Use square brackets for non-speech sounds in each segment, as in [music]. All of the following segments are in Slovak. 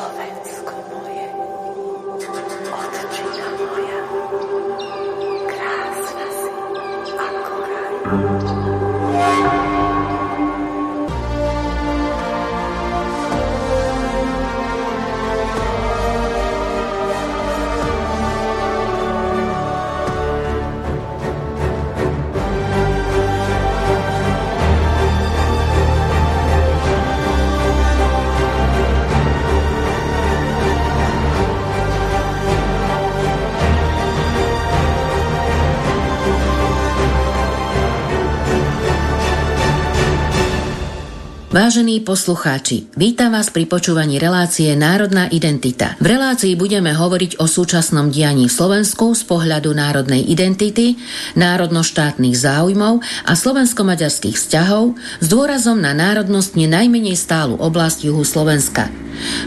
Slovensko moje, odčina moja, krásna si ako raj. Vážení poslucháči, vítam vás pri počúvaní relácie Národná identita. V relácii budeme hovoriť o súčasnom dianí v Slovensku z pohľadu národnej identity, národnoštátnych záujmov a slovensko-maďarských vzťahov s dôrazom na národnostne najmenej stálu oblasť juhu Slovenska.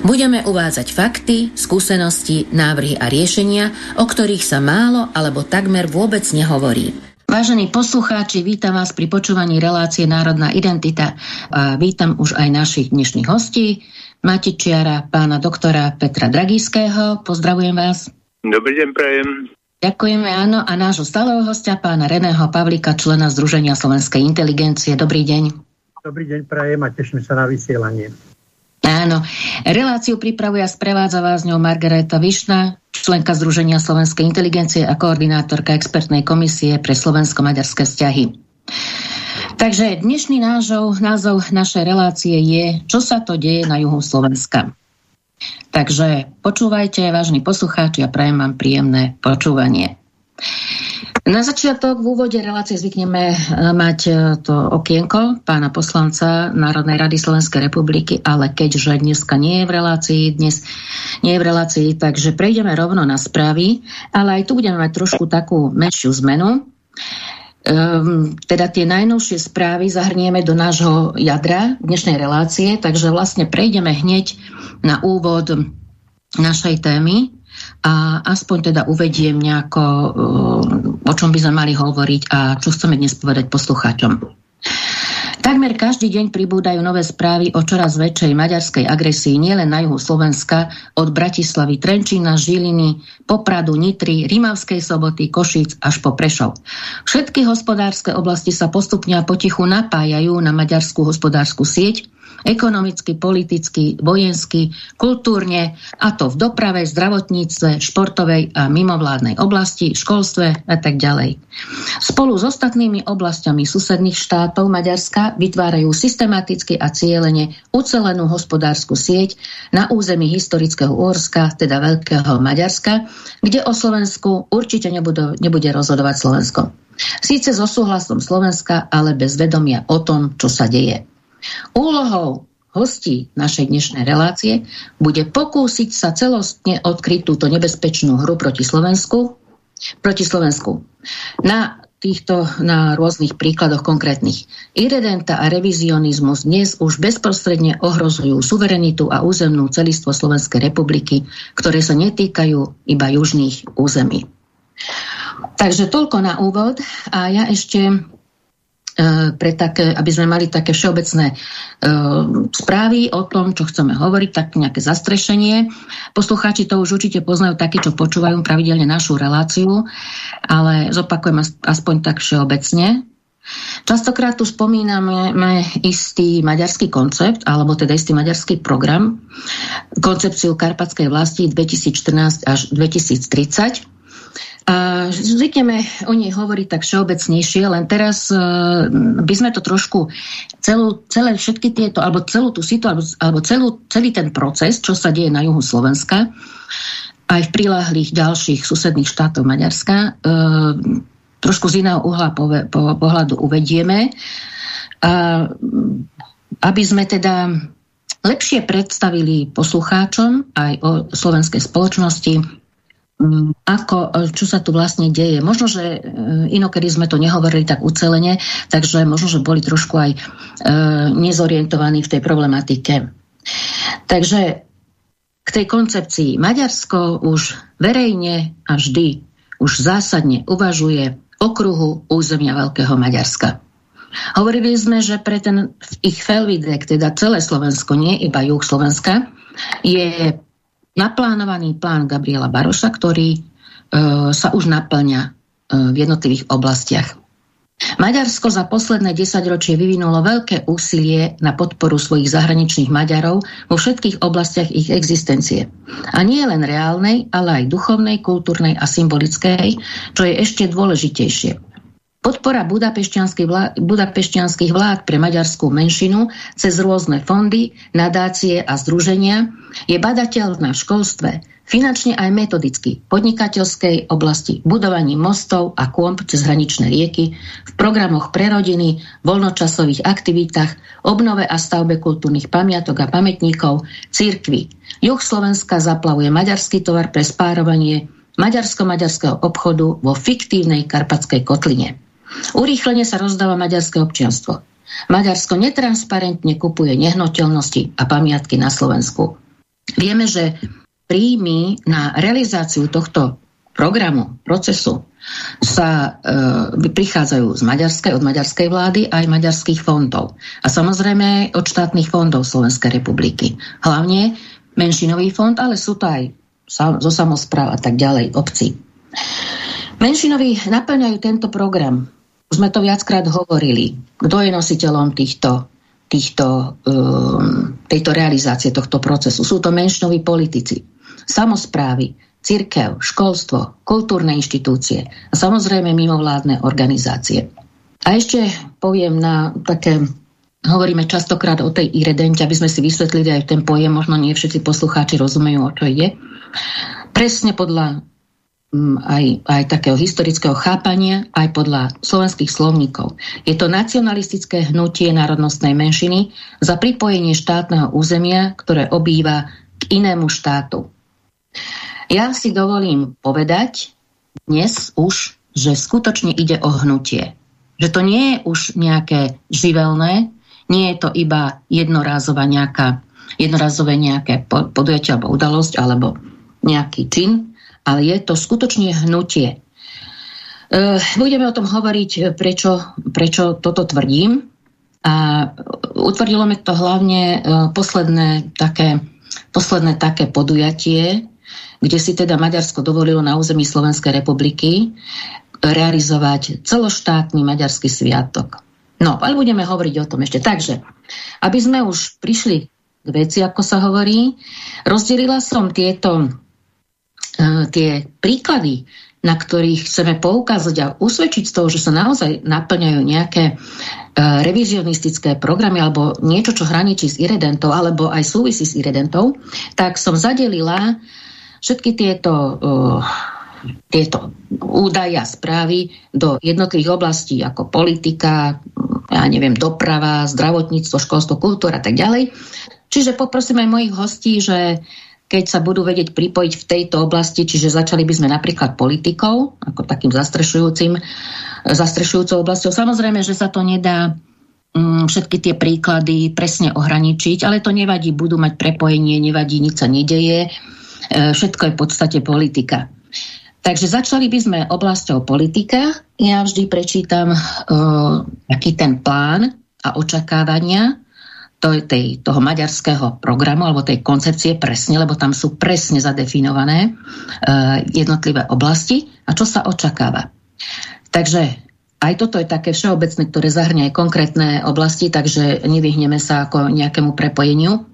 Budeme uvádzať fakty, skúsenosti, návrhy a riešenia, o ktorých sa málo alebo takmer vôbec nehovorí. Vážení poslucháči, vítam vás pri počúvaní relácie Národná identita. A vítam už aj našich dnešných hostí. Matičiara, pána doktora Petra Dragíského. Pozdravujem vás. Dobrý deň, prajem. Ďakujeme, áno. A nášho stáleho hostia, pána Reného Pavlika, člena Združenia slovenskej inteligencie. Dobrý deň. Dobrý deň, prajem a teším sa na vysielanie. Áno. Reláciu pripravuje a sprevádza vás ňou Margareta Višna, členka Združenia slovenskej inteligencie a koordinátorka expertnej komisie pre slovensko-maďarské vzťahy. Takže dnešný názov, názov našej relácie je Čo sa to deje na juhu Slovenska? Takže počúvajte, vážni poslucháči, a prajem vám príjemné počúvanie. Na začiatok v úvode relácie zvykneme e, mať e, to okienko pána poslanca Národnej rady Slovenskej republiky, ale keďže dneska nie je v relácii, dnes nie je v relácii, takže prejdeme rovno na správy, ale aj tu budeme mať trošku takú menšiu zmenu. Um, teda tie najnovšie správy zahrnieme do nášho jadra dnešnej relácie, takže vlastne prejdeme hneď na úvod našej témy, a aspoň teda uvediem nejako, uh, o čom by sme mali hovoriť a čo chceme dnes povedať poslucháčom. Takmer každý deň pribúdajú nové správy o čoraz väčšej maďarskej agresii nielen na juhu Slovenska, od Bratislavy, Trenčína, Žiliny, Popradu, Nitry, Rimavskej soboty, Košíc až po Prešov. Všetky hospodárske oblasti sa postupne a potichu napájajú na maďarskú hospodárskú sieť, ekonomicky, politicky, vojensky, kultúrne, a to v doprave, zdravotníctve, športovej a mimovládnej oblasti, školstve a tak ďalej. Spolu s ostatnými oblastiami susedných štátov Maďarska vytvárajú systematicky a cieľene ucelenú hospodárskú sieť na území historického Úorska, teda Veľkého Maďarska, kde o Slovensku určite nebude, nebude rozhodovať Slovensko. Síce so súhlasom Slovenska, ale bez vedomia o tom, čo sa deje. Úlohou hostí našej dnešnej relácie bude pokúsiť sa celostne odkryť túto nebezpečnú hru proti Slovensku, proti Slovensku. Na týchto na rôznych príkladoch konkrétnych. Irredenta a revizionizmus dnes už bezprostredne ohrozujú suverenitu a územnú celistvo Slovenskej republiky, ktoré sa netýkajú iba južných území. Takže toľko na úvod a ja ešte pre také, aby sme mali také všeobecné uh, správy o tom, čo chceme hovoriť, tak nejaké zastrešenie. Poslucháči to už určite poznajú takí, čo počúvajú pravidelne našu reláciu, ale zopakujem aspoň tak všeobecne. Častokrát tu spomíname istý maďarský koncept, alebo teda istý maďarský program, koncepciu karpatskej vlasti 2014 až 2030, a zvykneme o nej hovoriť tak všeobecnejšie, len teraz uh, by sme to trošku celú, celé všetky tieto, alebo celú tú situáciu, alebo, celú, celý ten proces, čo sa deje na juhu Slovenska, aj v priláhlých ďalších susedných štátov Maďarska, uh, trošku z iného uhla pohľadu uvedieme. A, aby sme teda lepšie predstavili poslucháčom aj o slovenskej spoločnosti ako, e, čo sa tu vlastne deje. Možno, že e, inokedy sme to nehovorili tak ucelene, takže možno, že boli trošku aj e, nezorientovaní v tej problematike. Takže k tej koncepcii Maďarsko už verejne a vždy už zásadne uvažuje okruhu územia Veľkého Maďarska. Hovorili sme, že pre ten ich Felvidek, teda celé Slovensko, nie iba juh Slovenska, je naplánovaný plán Gabriela Baroša, ktorý e, sa už naplňa e, v jednotlivých oblastiach. Maďarsko za posledné desaťročie vyvinulo veľké úsilie na podporu svojich zahraničných Maďarov vo všetkých oblastiach ich existencie. A nie len reálnej, ale aj duchovnej, kultúrnej a symbolickej, čo je ešte dôležitejšie. Podpora budapešťanských vlád, pre maďarskú menšinu cez rôzne fondy, nadácie a združenia je badateľná v školstve, finančne aj metodicky podnikateľskej oblasti, budovaní mostov a kômp cez hraničné rieky, v programoch pre rodiny, voľnočasových aktivitách, obnove a stavbe kultúrnych pamiatok a pamätníkov, církvy. Juh Slovenska zaplavuje maďarský tovar pre spárovanie maďarsko-maďarského obchodu vo fiktívnej karpatskej kotline. Urýchlene sa rozdáva maďarské občianstvo. Maďarsko netransparentne kupuje nehnuteľnosti a pamiatky na Slovensku. Vieme, že príjmy na realizáciu tohto programu, procesu sa e, prichádzajú z maďarskej, od maďarskej vlády aj maďarských fondov. A samozrejme od štátnych fondov Slovenskej republiky. Hlavne menšinový fond, ale sú to aj zo samozpráv a tak ďalej, obci. Menšinoví naplňajú tento program. Sme to viackrát hovorili. Kto je nositeľom týchto, týchto, um, tejto realizácie tohto procesu? Sú to menšinoví politici samozprávy, cirkev, školstvo, kultúrne inštitúcie a samozrejme mimovládne organizácie. A ešte poviem na také, hovoríme častokrát o tej iredente, aby sme si vysvetlili aj ten pojem, možno nie všetci poslucháči rozumejú, o čo ide. Presne podľa aj, aj takého historického chápania, aj podľa slovenských slovníkov. Je to nacionalistické hnutie národnostnej menšiny za pripojenie štátneho územia, ktoré obýva k inému štátu. Ja si dovolím povedať dnes už, že skutočne ide o hnutie. Že to nie je už nejaké živelné, nie je to iba jednorázová nejaká, jednorazové nejaké podujatie alebo udalosť alebo nejaký čin, ale je to skutočne hnutie. E, budeme o tom hovoriť, prečo, prečo toto tvrdím. A utvrdilo mi to hlavne e, posledné také, posledné také podujatie, kde si teda Maďarsko dovolilo na území Slovenskej republiky realizovať celoštátny maďarský sviatok. No, ale budeme hovoriť o tom ešte. Takže, aby sme už prišli k veci, ako sa hovorí, rozdelila som tieto tie príklady, na ktorých chceme poukázať a usvedčiť z toho, že sa naozaj naplňajú nejaké uh, revizionistické programy alebo niečo, čo hraničí s iredentou alebo aj súvisí s iredentou, tak som zadelila Všetky tieto, uh, tieto údaje a správy do jednotlivých oblastí ako politika, ja neviem, doprava, zdravotníctvo, školstvo, kultúra a tak ďalej. Čiže poprosím aj mojich hostí, že keď sa budú vedieť pripojiť v tejto oblasti, čiže začali by sme napríklad politikou, ako takým zastrešujúcim, zastrešujúcou oblasťou. Samozrejme, že sa to nedá mm, všetky tie príklady presne ohraničiť, ale to nevadí, budú mať prepojenie, nevadí, nič sa nedeje. E, všetko je v podstate politika. Takže začali by sme oblasťou politika. Ja vždy prečítam uh, aký ten plán a očakávania to, tej, toho maďarského programu alebo tej koncepcie presne, lebo tam sú presne zadefinované uh, jednotlivé oblasti a čo sa očakáva. Takže aj toto je také všeobecné, ktoré zahrňa konkrétne oblasti, takže nevyhneme sa ako nejakému prepojeniu.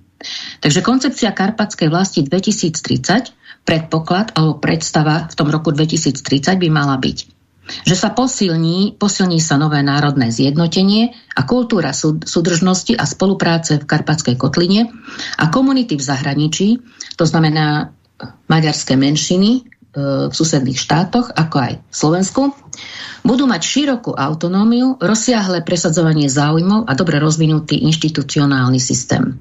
Takže koncepcia Karpatskej vlasti 2030, predpoklad alebo predstava v tom roku 2030 by mala byť, že sa posilní, posilní sa nové národné zjednotenie a kultúra súdržnosti a spolupráce v Karpatskej kotline a komunity v zahraničí, to znamená maďarské menšiny e, v susedných štátoch, ako aj v Slovensku, budú mať širokú autonómiu, rozsiahle presadzovanie záujmov a dobre rozvinutý inštitucionálny systém.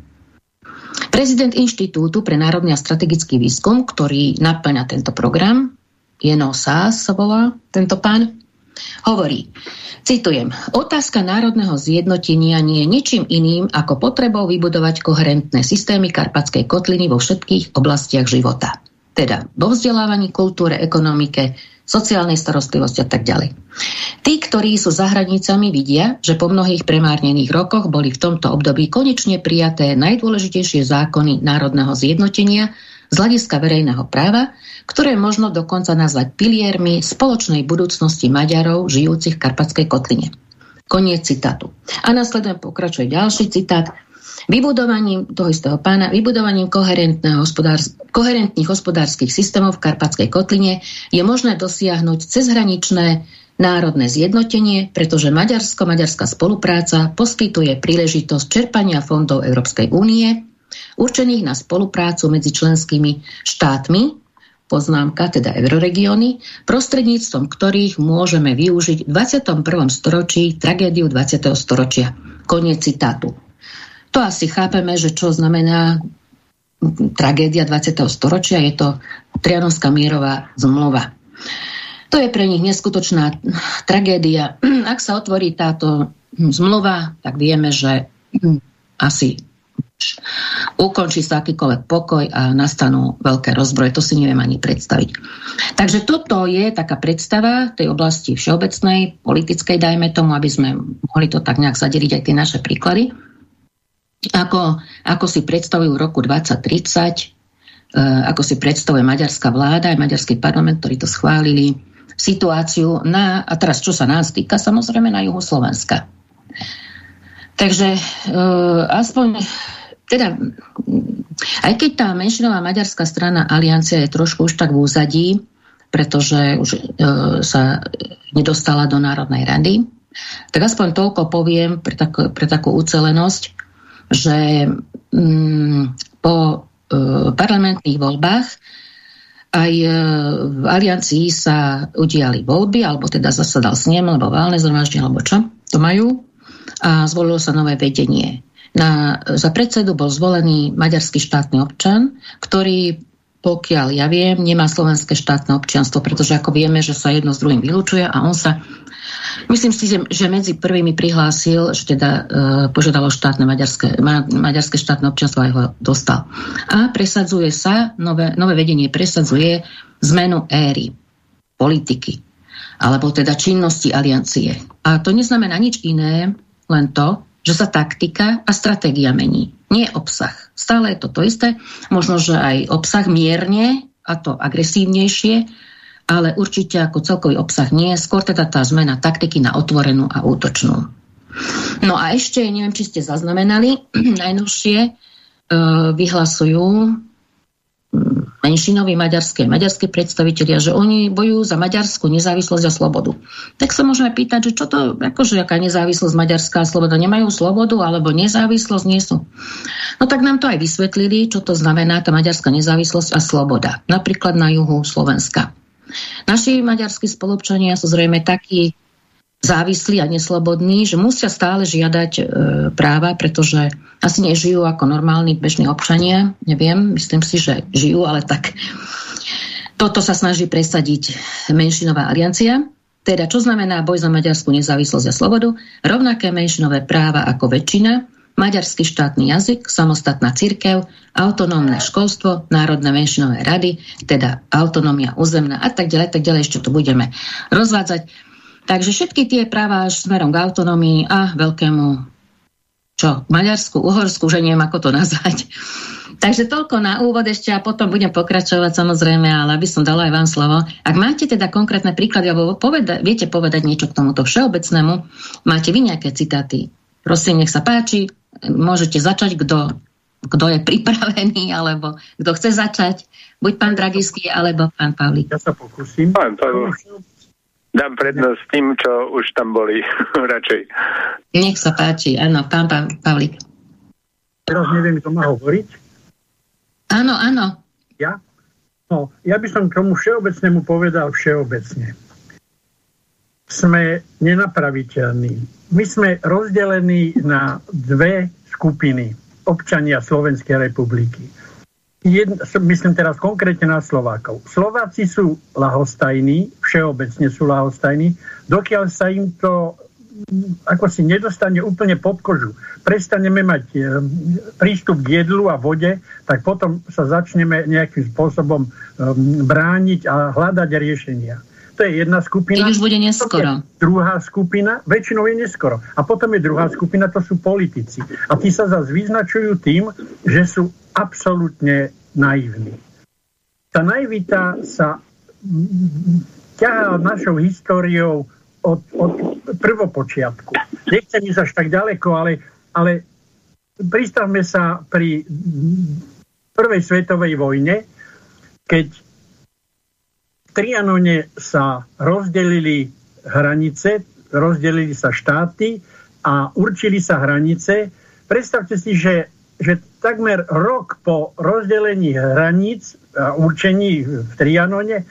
Prezident Inštitútu pre národný a strategický výskum, ktorý naplňa tento program, Jeno Sás sa volá tento pán, hovorí, citujem, otázka národného zjednotenia nie je ničím iným ako potrebou vybudovať koherentné systémy Karpatskej kotliny vo všetkých oblastiach života. Teda vo vzdelávaní, kultúre, ekonomike, sociálnej starostlivosti a tak ďalej. Tí, ktorí sú za hranicami, vidia, že po mnohých premárnených rokoch boli v tomto období konečne prijaté najdôležitejšie zákony národného zjednotenia z hľadiska verejného práva, ktoré možno dokonca nazvať piliermi spoločnej budúcnosti Maďarov žijúcich v Karpatskej kotline. Koniec citátu. A následne pokračuje ďalší citát. Vybudovaním toho istého pána, vybudovaním hospodár, koherentných hospodárskych systémov v Karpatskej kotline je možné dosiahnuť cezhraničné národné zjednotenie, pretože Maďarsko-maďarská spolupráca poskytuje príležitosť čerpania fondov Európskej únie, určených na spoluprácu medzi členskými štátmi, poznámka, teda euroregióny, prostredníctvom ktorých môžeme využiť v 21. storočí tragédiu 20. storočia. Koniec citátu. To asi chápeme, že čo znamená tragédia 20. storočia, je to Trianonská mierová zmluva. To je pre nich neskutočná tragédia. Ak sa otvorí táto zmluva, tak vieme, že asi ukončí sa akýkoľvek pokoj a nastanú veľké rozbroje. To si neviem ani predstaviť. Takže toto je taká predstava tej oblasti všeobecnej, politickej, dajme tomu, aby sme mohli to tak nejak zadeliť aj tie naše príklady ako, ako si predstavujú v roku 2030, e, ako si predstavuje maďarská vláda aj maďarský parlament, ktorí to schválili, situáciu na, a teraz čo sa nás týka, samozrejme na juhu Slovenska. Takže e, aspoň, teda, aj keď tá menšinová maďarská strana Aliancia je trošku už tak v úzadí, pretože už e, sa nedostala do Národnej rady, tak aspoň toľko poviem pre, tak, pre takú ucelenosť, že mm, po e, parlamentných voľbách aj e, v aliancii sa udiali voľby, alebo teda zasadal snem, alebo válne zhromaždenie, alebo čo, to majú, a zvolilo sa nové vedenie. Na, za predsedu bol zvolený maďarský štátny občan, ktorý pokiaľ ja viem, nemá slovenské štátne občianstvo, pretože ako vieme, že sa jedno s druhým vylúčuje a on sa Myslím si, že medzi prvými prihlásil, že teda e, požiadalo štátne maďarské, ma, maďarské štátne občanstvo aj ho dostal. A presadzuje sa, nové, nové vedenie presadzuje zmenu éry, politiky, alebo teda činnosti aliancie. A to neznamená nič iné, len to, že sa taktika a stratégia mení. Nie obsah. Stále je to to isté. Možno, že aj obsah mierne, a to agresívnejšie, ale určite ako celkový obsah nie, skôr teda tá zmena taktiky na otvorenú a útočnú. No a ešte, neviem, či ste zaznamenali, [clears throat] najnovšie e, vyhlasujú menšinoví maďarské, maďarské predstavitelia, že oni bojujú za maďarskú nezávislosť a slobodu. Tak sa môžeme pýtať, že čo to, akože aká nezávislosť maďarská sloboda, nemajú slobodu alebo nezávislosť, nie sú. No tak nám to aj vysvetlili, čo to znamená tá maďarská nezávislosť a sloboda. Napríklad na juhu Slovenska. Naši maďarskí spolupčania sú zrejme takí závislí a neslobodní, že musia stále žiadať e, práva, pretože asi nežijú ako normálni bežní občania. Neviem, myslím si, že žijú, ale tak toto sa snaží presadiť menšinová aliancia. Teda, čo znamená boj za maďarskú nezávislosť a slobodu? Rovnaké menšinové práva ako väčšina, maďarský štátny jazyk, samostatná církev, autonómne školstvo, národné menšinové rady, teda autonómia územná a tak ďalej, tak ďalej, ešte to budeme rozvádzať. Takže všetky tie práva až smerom k autonómii a veľkému čo, Maďarsku, Uhorsku, že neviem, ako to nazvať. [laughs] Takže toľko na úvod ešte a potom budem pokračovať samozrejme, ale aby som dala aj vám slovo. Ak máte teda konkrétne príklady, alebo poveda- viete povedať niečo k tomuto všeobecnému, máte vy nejaké citáty, prosím, nech sa páči, môžete začať, kto, kto je pripravený, [laughs] alebo kto chce začať. Buď pán Dragisky, alebo pán Pavlík. Ja sa pokúsim. Pán Pavlík. Dám prednosť tým, čo už tam boli, [laughs] radšej. Nech sa páči, áno, pán Pavlík. Teraz neviem, kto má hovoriť. Áno, áno. Ja? No, ja by som k tomu všeobecnému povedal všeobecne. Sme nenapraviteľní my sme rozdelení na dve skupiny občania Slovenskej republiky. Jedn, myslím teraz konkrétne na Slovákov. Slováci sú lahostajní, všeobecne sú lahostajní, dokiaľ sa im to ako si nedostane úplne pod kožu. Prestaneme mať e, prístup k jedlu a vode, tak potom sa začneme nejakým spôsobom e, brániť a hľadať riešenia. To je jedna skupina. Keď už bude neskoro. Druhá skupina, väčšinou je neskoro. A potom je druhá skupina, to sú politici. A tí sa zase vyznačujú tým, že sú absolútne naivní. tá najvita sa ťahá našou históriou od, od prvopočiatku. Nechcem ísť až tak ďaleko, ale, ale pristavme sa pri prvej svetovej vojne, keď Trianone sa rozdelili hranice, rozdelili sa štáty a určili sa hranice. Predstavte si, že, že takmer rok po rozdelení hraníc a určení v Trianone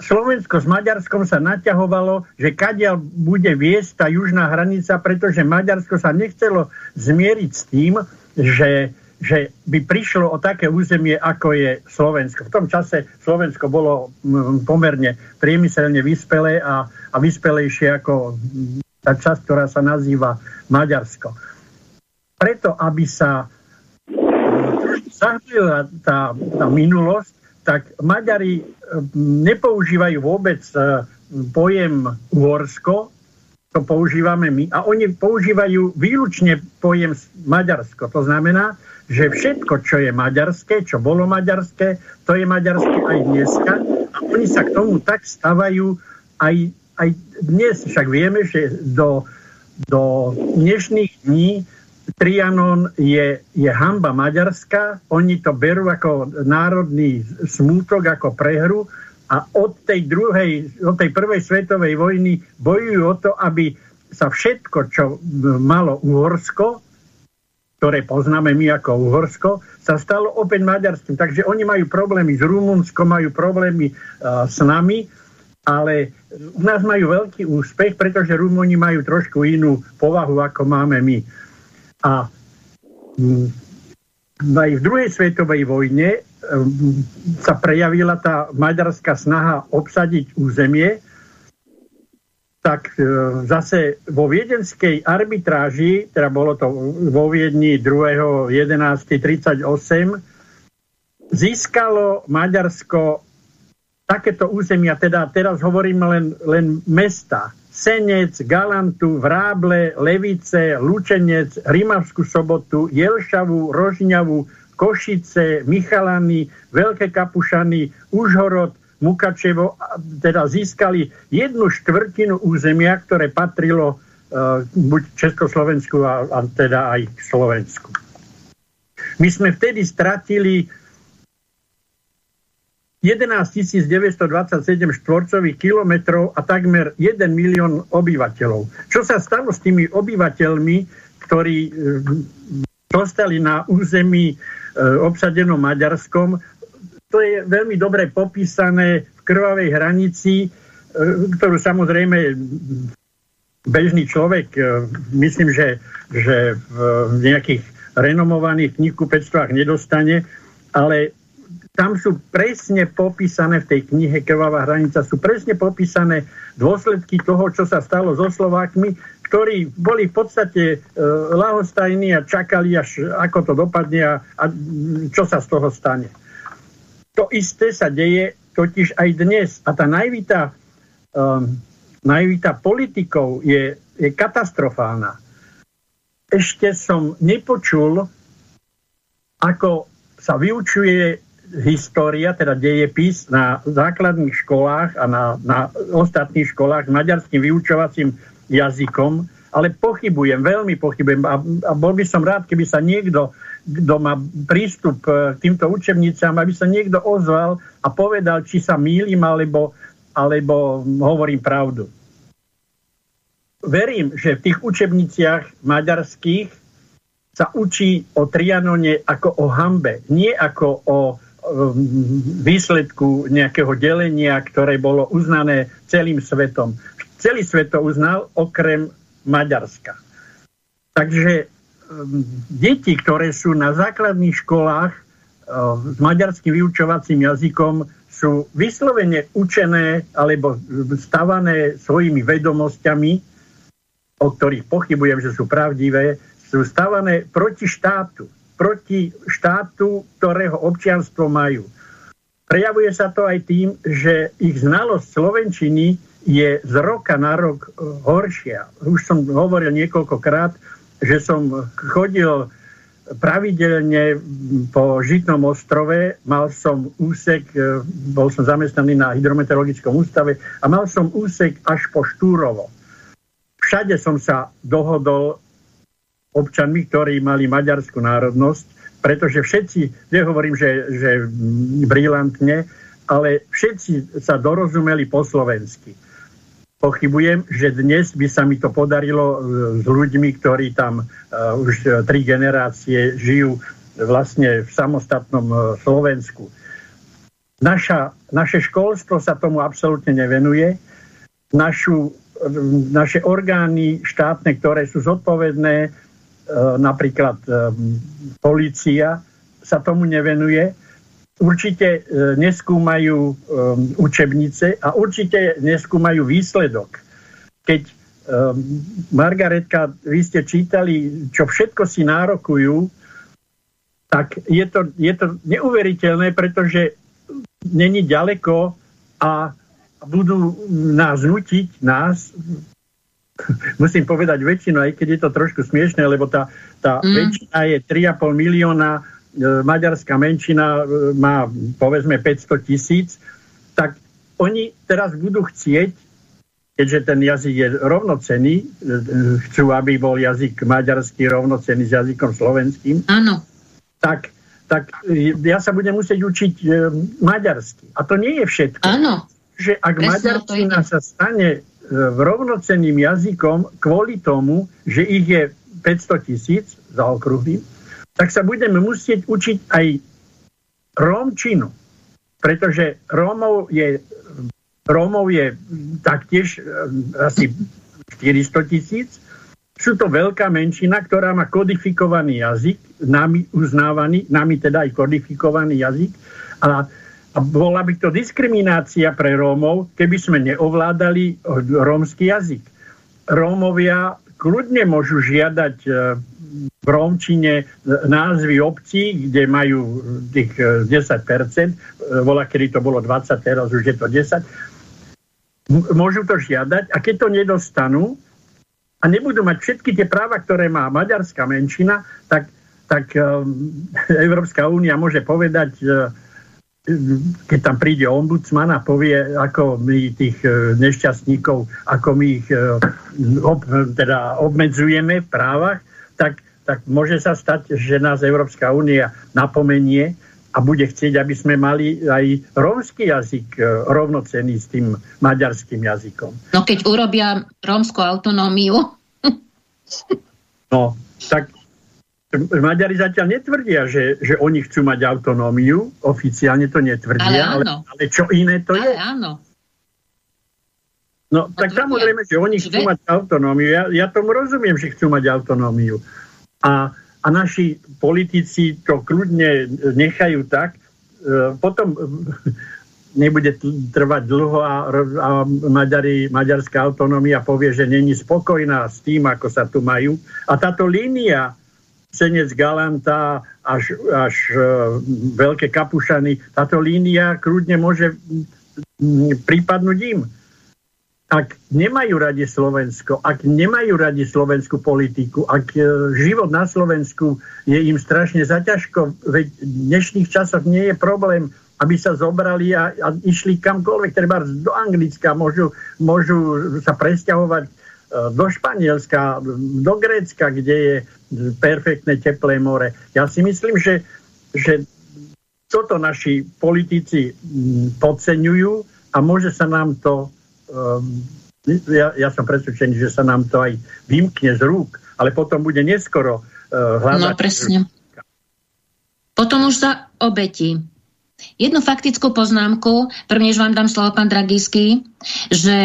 Slovensko s Maďarskom sa naťahovalo, že kadiaľ bude viesť tá južná hranica, pretože Maďarsko sa nechcelo zmieriť s tým, že, že by prišlo o také územie, ako je Slovensko. V tom čase Slovensko bolo pomerne priemyselne vyspelé a, a vyspelejšie ako tá časť, ktorá sa nazýva Maďarsko. Preto, aby sa zahrila tá, tá minulosť, tak Maďari nepoužívajú vôbec e, pojem Uhorsko, to používame my, a oni používajú výlučne pojem Maďarsko. To znamená, že všetko, čo je maďarské, čo bolo maďarské, to je maďarské aj dneska. A oni sa k tomu tak stavajú aj, aj dnes. Však vieme, že do, do dnešných dní Trianon je, je hamba Maďarska, oni to berú ako národný smútok, ako prehru a od tej druhej, od tej prvej svetovej vojny bojujú o to, aby sa všetko, čo malo Uhorsko, ktoré poznáme my ako Uhorsko, sa stalo opäť maďarským. Takže oni majú problémy s Rumunskom, majú problémy uh, s nami, ale u nás majú veľký úspech, pretože Rumúni majú trošku inú povahu, ako máme my. A mm, aj v druhej svetovej vojne sa prejavila tá maďarská snaha obsadiť územie, tak e, zase vo viedenskej arbitráži, teda bolo to vo Viedni 2.11.38, získalo Maďarsko takéto územia, teda teraz hovoríme len, len mesta, Senec, Galantu, Vráble, Levice, Lučenec, Rimavskú sobotu, Jelšavu, Rožňavu, Košice, Michalany, Veľké Kapušany, Užhorod, Mukačevo, teda získali jednu štvrtinu územia, ktoré patrilo uh, buď Československu a, a teda aj Slovensku. My sme vtedy stratili 11 927 štvorcových kilometrov a takmer 1 milión obyvateľov. Čo sa stalo s tými obyvateľmi, ktorí e, zostali na území obsadenom Maďarskom, to je veľmi dobre popísané v krvavej hranici, e, ktorú samozrejme bežný človek, myslím, že, že v nejakých renomovaných knihkupectvách nedostane, ale tam sú presne popísané v tej knihe Krvavá hranica, sú presne popísané dôsledky toho, čo sa stalo so Slovákmi, ktorí boli v podstate e, lahostajní a čakali, až ako to dopadne a, a čo sa z toho stane. To isté sa deje totiž aj dnes. A tá najvita, um, najvita politikov je, je katastrofálna. Ešte som nepočul, ako sa vyučuje história, teda dejepis na základných školách a na, na ostatných školách maďarským vyučovacím jazykom, ale pochybujem, veľmi pochybujem a, a bol by som rád, keby sa niekto, kto má prístup k týmto učebnicám, aby sa niekto ozval a povedal, či sa mýlim alebo, alebo hovorím pravdu. Verím, že v tých učebniciach maďarských sa učí o Trianone ako o hambe, nie ako o výsledku nejakého delenia, ktoré bolo uznané celým svetom. Celý svet to uznal, okrem Maďarska. Takže um, deti, ktoré sú na základných školách um, s maďarským vyučovacím jazykom, sú vyslovene učené alebo stavané svojimi vedomosťami, o ktorých pochybujem, že sú pravdivé, sú stavané proti štátu proti štátu, ktorého občianstvo majú. Prejavuje sa to aj tým, že ich znalosť Slovenčiny je z roka na rok e, horšia. Už som hovoril niekoľkokrát, že som chodil pravidelne po Žitnom ostrove, mal som úsek, e, bol som zamestnaný na hydrometeorologickom ústave a mal som úsek až po Štúrovo. Všade som sa dohodol občanmi, ktorí mali maďarskú národnosť, pretože všetci, nehovorím, že, že brilantne, ale všetci sa dorozumeli po slovensky pochybujem, že dnes by sa mi to podarilo e, s ľuďmi, ktorí tam uh, už e, tri generácie žijú vlastne v samostatnom uh, Slovensku. Naša, naše školstvo sa tomu absolútne nevenuje. Našu, naše orgány štátne, ktoré sú zodpovedné, napríklad policia, sa tomu nevenuje určite e, neskúmajú učebnice a určite neskúmajú výsledok. Keď Margaretka, vy ste čítali, čo všetko si nárokujú, tak je to, je to neuveriteľné, pretože není ďaleko a budú nás nutiť, nás, [laughs] musím povedať väčšinu, aj keď je to trošku smiešné, lebo tá, tá mm. väčšina je 3,5 milióna E, maďarská menšina e, má povedzme 500 tisíc, tak oni teraz budú chcieť, keďže ten jazyk je rovnocený, e, chcú, aby bol jazyk maďarský rovnocený s jazykom slovenským, Áno. Tak, tak ja sa budem musieť učiť maďarsky. A to nie je všetko. Áno. Že ak Presne maďarskina sa stane rovnocenným jazykom kvôli tomu, že ich je 500 tisíc za okruhy, tak sa budeme musieť učiť aj rómčinu. Pretože Rómov je, Rómov je taktiež eh, asi 400 tisíc. Sú to veľká menšina, ktorá má kodifikovaný jazyk, nami uznávaný, nami teda aj kodifikovaný jazyk. A, a bola by to diskriminácia pre Rómov, keby sme neovládali eh, rómsky jazyk. Rómovia kľudne môžu žiadať eh, v Rómčine názvy obcí, kde majú tých 10%, e, bola, kedy to bolo 20, teraz už je to 10, môžu to žiadať a keď to nedostanú a nebudú mať všetky tie práva, ktoré má maďarská menšina, tak, tak Európska únia môže povedať, keď tam príde ombudsman a povie, ako my tých nešťastníkov, ako my ich ob, teda obmedzujeme v právach, tak tak môže sa stať, že nás Európska únia napomenie a bude chcieť, aby sme mali aj rómsky jazyk e, rovnocený s tým maďarským jazykom. No keď urobia rómskú autonómiu? no, tak Maďari zatiaľ netvrdia, že, že oni chcú mať autonómiu, oficiálne to netvrdia, ale, ale, ale čo iné to ale je? áno. No, tak samozrejme, že oni chcú mať autonómiu. Ja, ja tomu rozumiem, že chcú mať autonómiu a, a naši politici to kľudne nechajú tak, e, potom nebude trvať dlho a, a Maďari, maďarská autonómia povie, že není spokojná s tým, ako sa tu majú. A táto línia Senec Galanta až, až uh, Veľké Kapušany, táto línia kľudne môže prípadnúť im. Ak nemajú radi Slovensko, ak nemajú radi slovenskú politiku, ak e, život na Slovensku je im strašne zaťažko, veď v dnešných časoch nie je problém, aby sa zobrali a, a išli kamkoľvek, treba do Anglicka, môžu, môžu sa presťahovať e, do Španielska, do Grécka, kde je perfektné teplé more. Ja si myslím, že, že toto naši politici podceňujú a môže sa nám to um, ja, ja som presvedčený, že sa nám to aj vymkne z rúk, ale potom bude neskoro uh, hľadať. No presne. Potom už za obeti. Jednu faktickú poznámku, prvnež vám dám slovo, pán Dragísky, že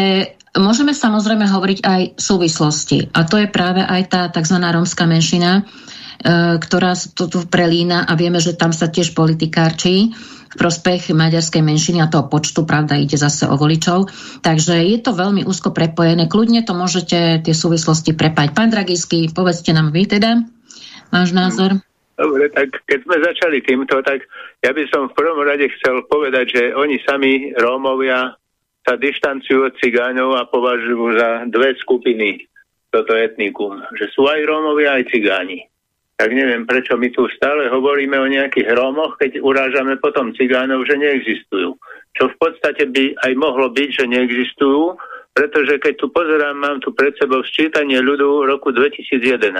môžeme samozrejme hovoriť aj súvislosti. A to je práve aj tá tzv. rómska menšina, e, ktorá to tu prelína a vieme, že tam sa tiež politikárči prospech maďarskej menšiny a toho počtu, pravda, ide zase o voličov. Takže je to veľmi úzko prepojené. Kľudne to môžete tie súvislosti prepať. Pán Dragisky, povedzte nám vy teda váš názor. Dobre, tak keď sme začali týmto, tak ja by som v prvom rade chcel povedať, že oni sami, Rómovia, sa dištancujú od cigáňov a považujú za dve skupiny toto etnikum. Že sú aj Rómovia, aj cigáni. tak neviem, prečo my tu stále hovoríme o nejakých Rómoch, keď urážame potom cigánov, že neexistujú. Čo v podstate by aj mohlo byť, že neexistujú, pretože keď tu pozerám, mám tu pred sebou sčítanie ľudu roku 2011.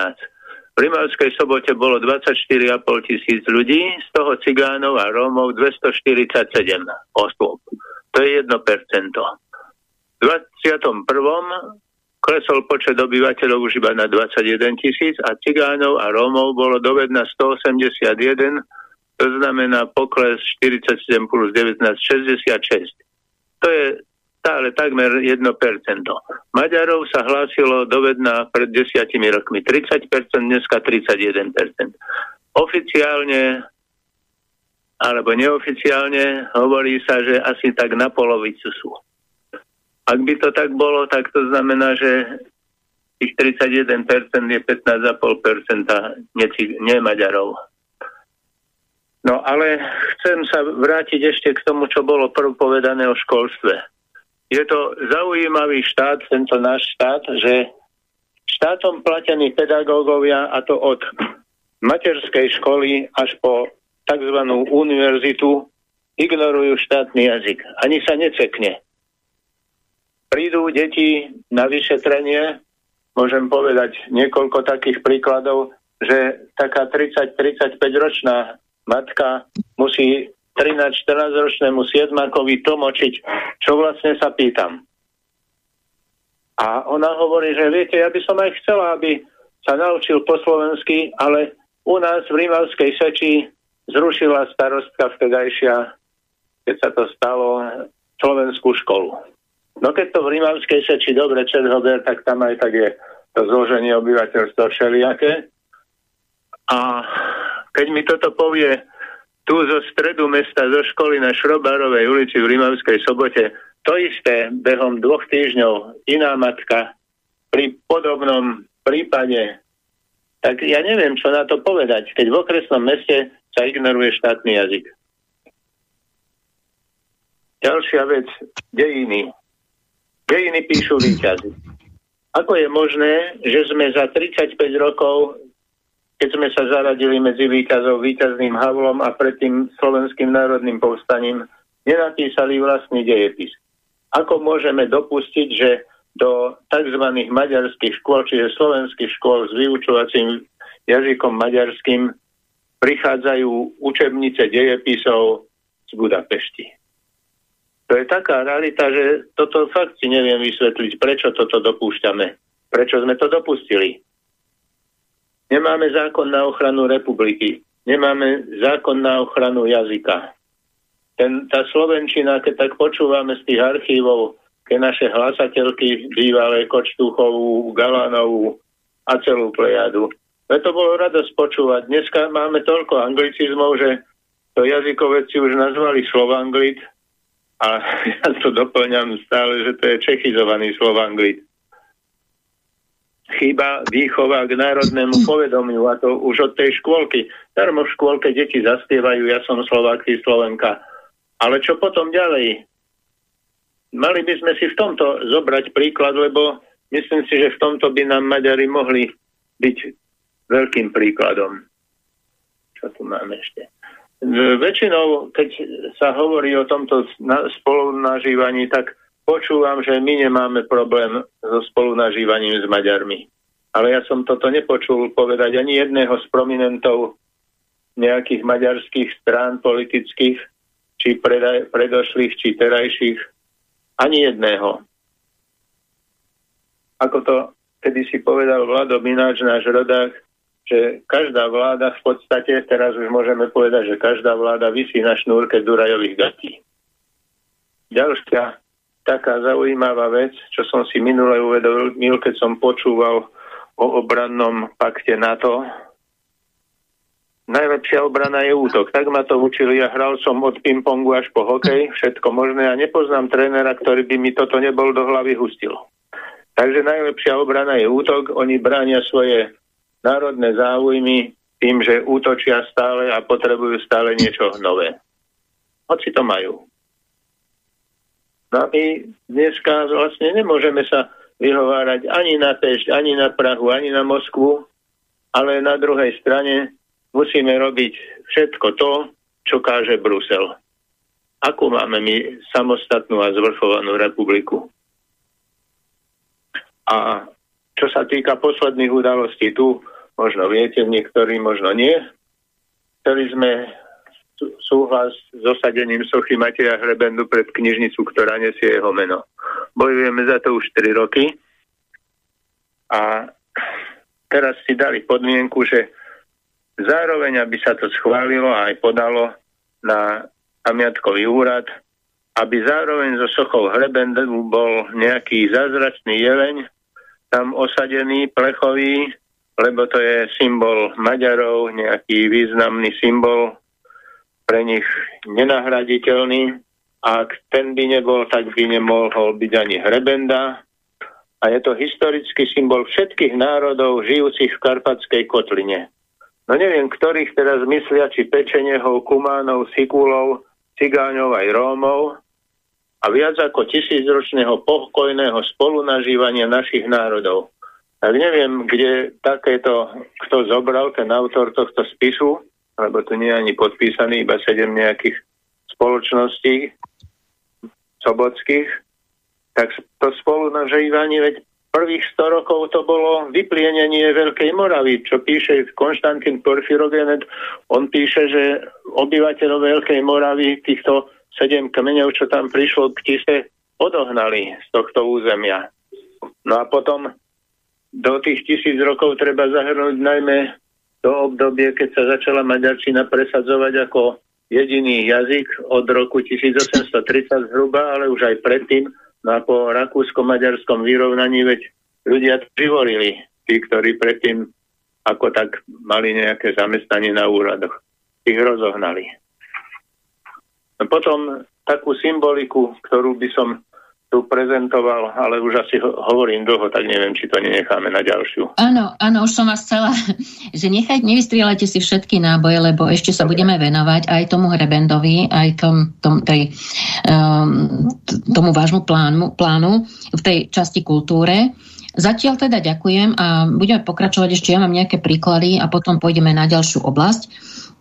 V Rimavskej sobote bolo 24,5 tisíc ľudí, z toho cigánov a Rómov 247 osôb. To je 1%. V 21 klesol počet obyvateľov už iba na 21 tisíc a cigánov a Rómov bolo doved na 181, to znamená pokles 47 plus 19, 66. To je stále takmer 1%. Maďarov sa hlásilo dovedna pred desiatimi rokmi 30%, dneska 31%. Oficiálne alebo neoficiálne hovorí sa, že asi tak na polovicu sú. Ak by to tak bolo, tak to znamená, že tých 31% je 15,5% nie Maďarov. No ale chcem sa vrátiť ešte k tomu, čo bolo prv povedané o školstve. Je to zaujímavý štát, tento náš štát, že štátom platení pedagógovia, a to od materskej školy až po tzv. univerzitu, ignorujú štátny jazyk. Ani sa necekne prídu deti na vyšetrenie, môžem povedať niekoľko takých príkladov, že taká 30-35 ročná matka musí 13-14 ročnému siedmakovi tlmočiť, čo vlastne sa pýtam. A ona hovorí, že viete, ja by som aj chcela, aby sa naučil po slovensky, ale u nás v Rímavskej Seči zrušila starostka vtedajšia, keď sa to stalo, slovenskú školu. No keď to v Rimavskej seči dobre Čerhober, tak tam aj tak je to zloženie obyvateľstva všelijaké. A keď mi toto povie tu zo stredu mesta, zo školy na Šrobárovej ulici v Rimavskej sobote, to isté behom dvoch týždňov iná matka pri podobnom prípade, tak ja neviem, čo na to povedať, keď v okresnom meste sa ignoruje štátny jazyk. Ďalšia vec, dejiny. Dejiny píšu výťazy. Ako je možné, že sme za 35 rokov, keď sme sa zaradili medzi výťazov výťazným Havlom a predtým Slovenským národným povstaním, nenapísali vlastný dejepis? Ako môžeme dopustiť, že do tzv. maďarských škôl, čiže slovenských škôl s vyučovacím jazykom maďarským, prichádzajú učebnice dejepisov z Budapešti. To je taká realita, že toto fakt si neviem vysvetliť, prečo toto dopúšťame. Prečo sme to dopustili. Nemáme zákon na ochranu republiky. Nemáme zákon na ochranu jazyka. Ten, tá Slovenčina, keď tak počúvame z tých archívov, keď naše hlasateľky bývalé Kočtúchovú, Galánovú a celú plejadu. To bolo radosť počúvať. Dneska máme toľko anglicizmov, že to jazykovedci už nazvali Slovanglit, a [laughs] ja to doplňam stále, že to je čechizovaný slovanglit. Chyba výchova k národnému povedomiu a to už od tej škôlky. Darmo v škôlke deti zaspievajú, ja som Slovák, ty Slovenka. Ale čo potom ďalej? Mali by sme si v tomto zobrať príklad, lebo myslím si, že v tomto by nám Maďari mohli byť veľkým príkladom. Čo tu máme ešte? Väčšinou, keď sa hovorí o tomto spolunažívaní, tak počúvam, že my nemáme problém so spolunažívaním s Maďarmi. Ale ja som toto nepočul povedať ani jedného z prominentov nejakých maďarských strán politických, či predošlých, či terajších. Ani jedného. Ako to kedy si povedal Vlado Mináč, náš rodák, že každá vláda v podstate, teraz už môžeme povedať, že každá vláda vysí na šnúrke Durajových gatí. Ďalšia taká zaujímavá vec, čo som si minule uvedomil, keď som počúval o obrannom pakte NATO. Najlepšia obrana je útok. Tak ma to učili. Ja hral som od pingpongu až po hokej, všetko možné a nepoznám trénera, ktorý by mi toto nebol do hlavy hustil. Takže najlepšia obrana je útok. Oni bránia svoje národné záujmy tým, že útočia stále a potrebujú stále niečo nové. Hoci to majú. No a my dneska vlastne nemôžeme sa vyhovárať ani na Pešť, ani na Prahu, ani na Moskvu, ale na druhej strane musíme robiť všetko to, čo káže Brusel. Akú máme my samostatnú a zvrchovanú republiku? A čo sa týka posledných udalostí tu, možno viete, niektorí možno nie, chceli sme súhlas s osadením sochy Mateja Hrebendu pred knižnicu, ktorá nesie jeho meno. Bojujeme za to už 3 roky a teraz si dali podmienku, že zároveň, aby sa to schválilo a aj podalo na pamiatkový úrad, aby zároveň so sochou Hrebendu bol nejaký zázračný jeleň tam osadený, plechový, lebo to je symbol Maďarov, nejaký významný symbol pre nich nenahraditeľný. Ak ten by nebol, tak by nemohol byť ani hrebenda. A je to historický symbol všetkých národov žijúcich v Karpatskej kotline. No neviem, ktorých teraz myslia, či pečenehov, kumánov, sikulov, cigáňov aj rómov a viac ako tisícročného pokojného spolunažívania našich národov. Tak neviem, kde takéto, kto zobral, ten autor tohto spisu, lebo to nie je ani podpísaný, iba sedem nejakých spoločností sobotských, tak to spolu na veď prvých 100 rokov to bolo vyplienenie Veľkej Moravy, čo píše Konštantín Porfirogenet. On píše, že obyvateľov Veľkej Moravy, týchto sedem kmeňov, čo tam prišlo k tise, odohnali z tohto územia. No a potom do tých tisíc rokov treba zahrnúť najmä to obdobie, keď sa začala maďarčina presadzovať ako jediný jazyk od roku 1830 zhruba, ale už aj predtým, no a po rakúsko-maďarskom vyrovnaní, veď ľudia živorili, tí, ktorí predtým ako tak mali nejaké zamestnanie na úradoch. Ich rozohnali. No potom takú symboliku, ktorú by som tu prezentoval, ale už asi hovorím dlho, tak neviem, či to nenecháme na ďalšiu. Áno, áno, už som vás chcela, [laughs] že nechať, nevystrieľajte si všetky náboje, lebo ešte sa budeme venovať aj tomu Hrebendovi, aj tom, tom, tej, um, tomu vášmu plánu, plánu v tej časti kultúre. Zatiaľ teda ďakujem a budeme pokračovať ešte, ja mám nejaké príklady a potom pôjdeme na ďalšiu oblasť.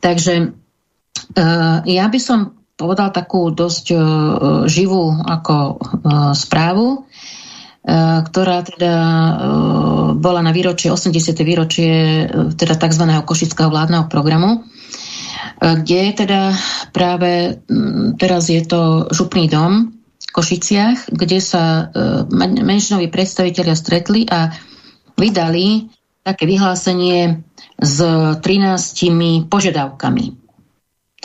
Takže uh, ja by som povedal takú dosť uh, živú ako uh, správu, uh, ktorá teda bola na výročie, 80. výročie teda tzv. košického vládneho programu, kde teda práve teraz je to župný dom v Košiciach, kde sa menšinoví predstavitelia stretli a vydali také vyhlásenie s 13 požiadavkami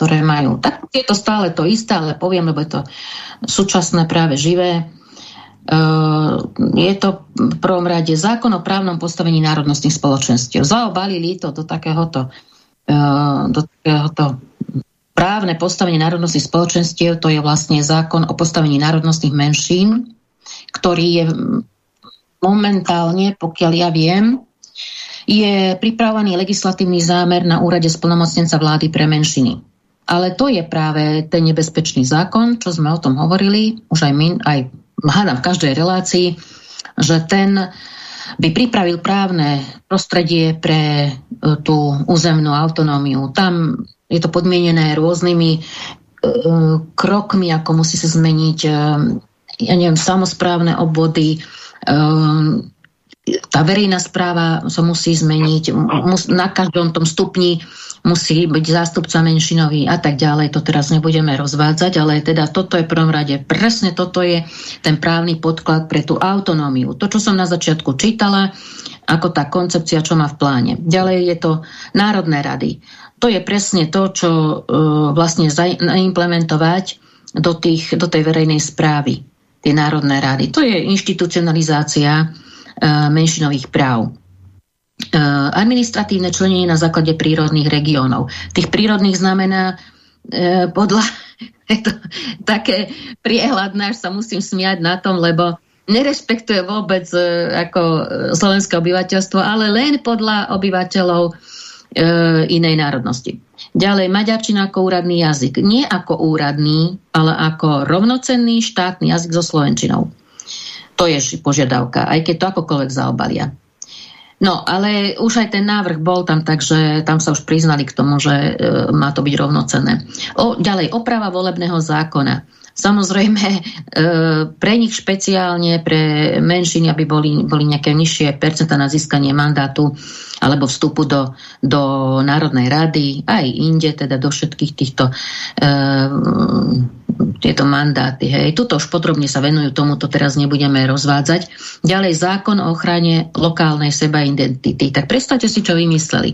ktoré majú. Tak je to stále to isté, ale poviem, lebo je to súčasné práve živé. Uh, je to v prvom rade zákon o právnom postavení národnostných spoločenstiev. Zaobalili to do takéhoto, uh, do takéhoto právne postavenie národnostných spoločenstiev, to je vlastne zákon o postavení národnostných menšín, ktorý je momentálne, pokiaľ ja viem, je pripravovaný legislatívny zámer na úrade splnomocnenca vlády pre menšiny. Ale to je práve ten nebezpečný zákon, čo sme o tom hovorili, už aj my, aj hádam v každej relácii, že ten by pripravil právne prostredie pre e, tú územnú autonómiu. Tam je to podmienené rôznymi e, krokmi, ako musí sa zmeniť e, ja neviem, samozprávne obvody, tá verejná správa sa musí zmeniť, na každom tom stupni musí byť zástupca menšinový a tak ďalej. To teraz nebudeme rozvádzať, ale teda toto je prvom rade. Presne toto je ten právny podklad pre tú autonómiu. To, čo som na začiatku čítala, ako tá koncepcia, čo má v pláne. Ďalej je to národné rady. To je presne to, čo uh, vlastne zaimplementovať do, tých, do tej verejnej správy. Tie národné rady. To je inštitucionalizácia menšinových práv. Administratívne členenie na základe prírodných regiónov. Tých prírodných znamená e, podľa [laughs] to také priehľadné, až sa musím smiať na tom, lebo nerespektuje vôbec e, ako slovenské obyvateľstvo, ale len podľa obyvateľov e, inej národnosti. Ďalej, maďarčina ako úradný jazyk. Nie ako úradný, ale ako rovnocenný štátny jazyk so slovenčinou. To je požiadavka, aj keď to akokoľvek zaobalia. No, ale už aj ten návrh bol tam, takže tam sa už priznali k tomu, že e, má to byť rovnocenné. O, ďalej, oprava volebného zákona. Samozrejme, e, pre nich špeciálne, pre menšiny, aby boli, boli nejaké nižšie percenta na získanie mandátu alebo vstupu do, do Národnej rady, aj inde, teda do všetkých týchto e, tieto mandáty. Hej. Tuto už podrobne sa venujú tomu, to teraz nebudeme rozvádzať. Ďalej zákon o ochrane lokálnej sebaidentity. Tak predstavte si, čo vymysleli.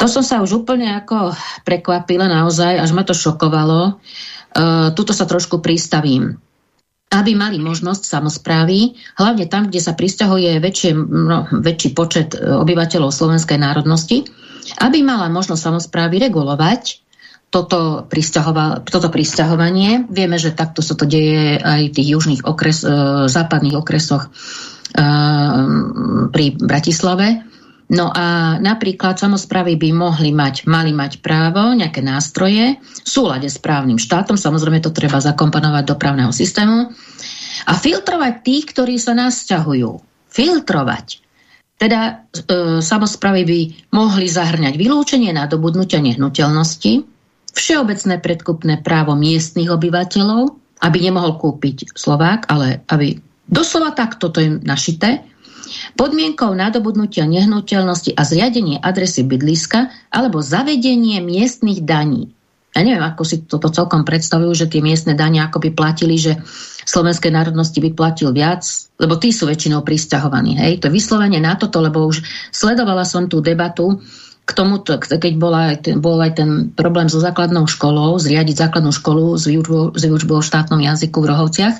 To som sa už úplne ako prekvapila naozaj, až ma to šokovalo. Tuto sa trošku pristavím aby mali možnosť samozprávy, hlavne tam, kde sa pristahuje väčšie, no, väčší počet e, obyvateľov slovenskej národnosti, aby mala možnosť samozprávy regulovať toto, toto pristahovanie. Vieme, že takto sa to deje aj v tých južných okres, e, západných okresoch pri Bratislave. No a napríklad samozprávy by mohli mať, mali mať právo, nejaké nástroje v súlade s právnym štátom, samozrejme to treba zakomponovať do právneho systému a filtrovať tých, ktorí sa nás ťahujú. Filtrovať. Teda e, samozprávy by mohli zahrňať vylúčenie nadobudnutia nehnuteľnosti, všeobecné predkupné právo miestnych obyvateľov, aby nemohol kúpiť Slovák, ale aby doslova takto to je našité, podmienkou nadobudnutia nehnuteľnosti a zriadenie adresy bydliska alebo zavedenie miestnych daní. Ja neviem, ako si toto celkom predstavujú, že tie miestne dane ako by platili, že slovenskej národnosti by platil viac, lebo tí sú väčšinou pristahovaní. Hej? To je vyslovene na toto, lebo už sledovala som tú debatu, k tomu, keď bol aj, ten, bol aj ten problém so základnou školou, zriadiť základnú školu s výučbou, s výučbou v štátnom jazyku v Rohovciach,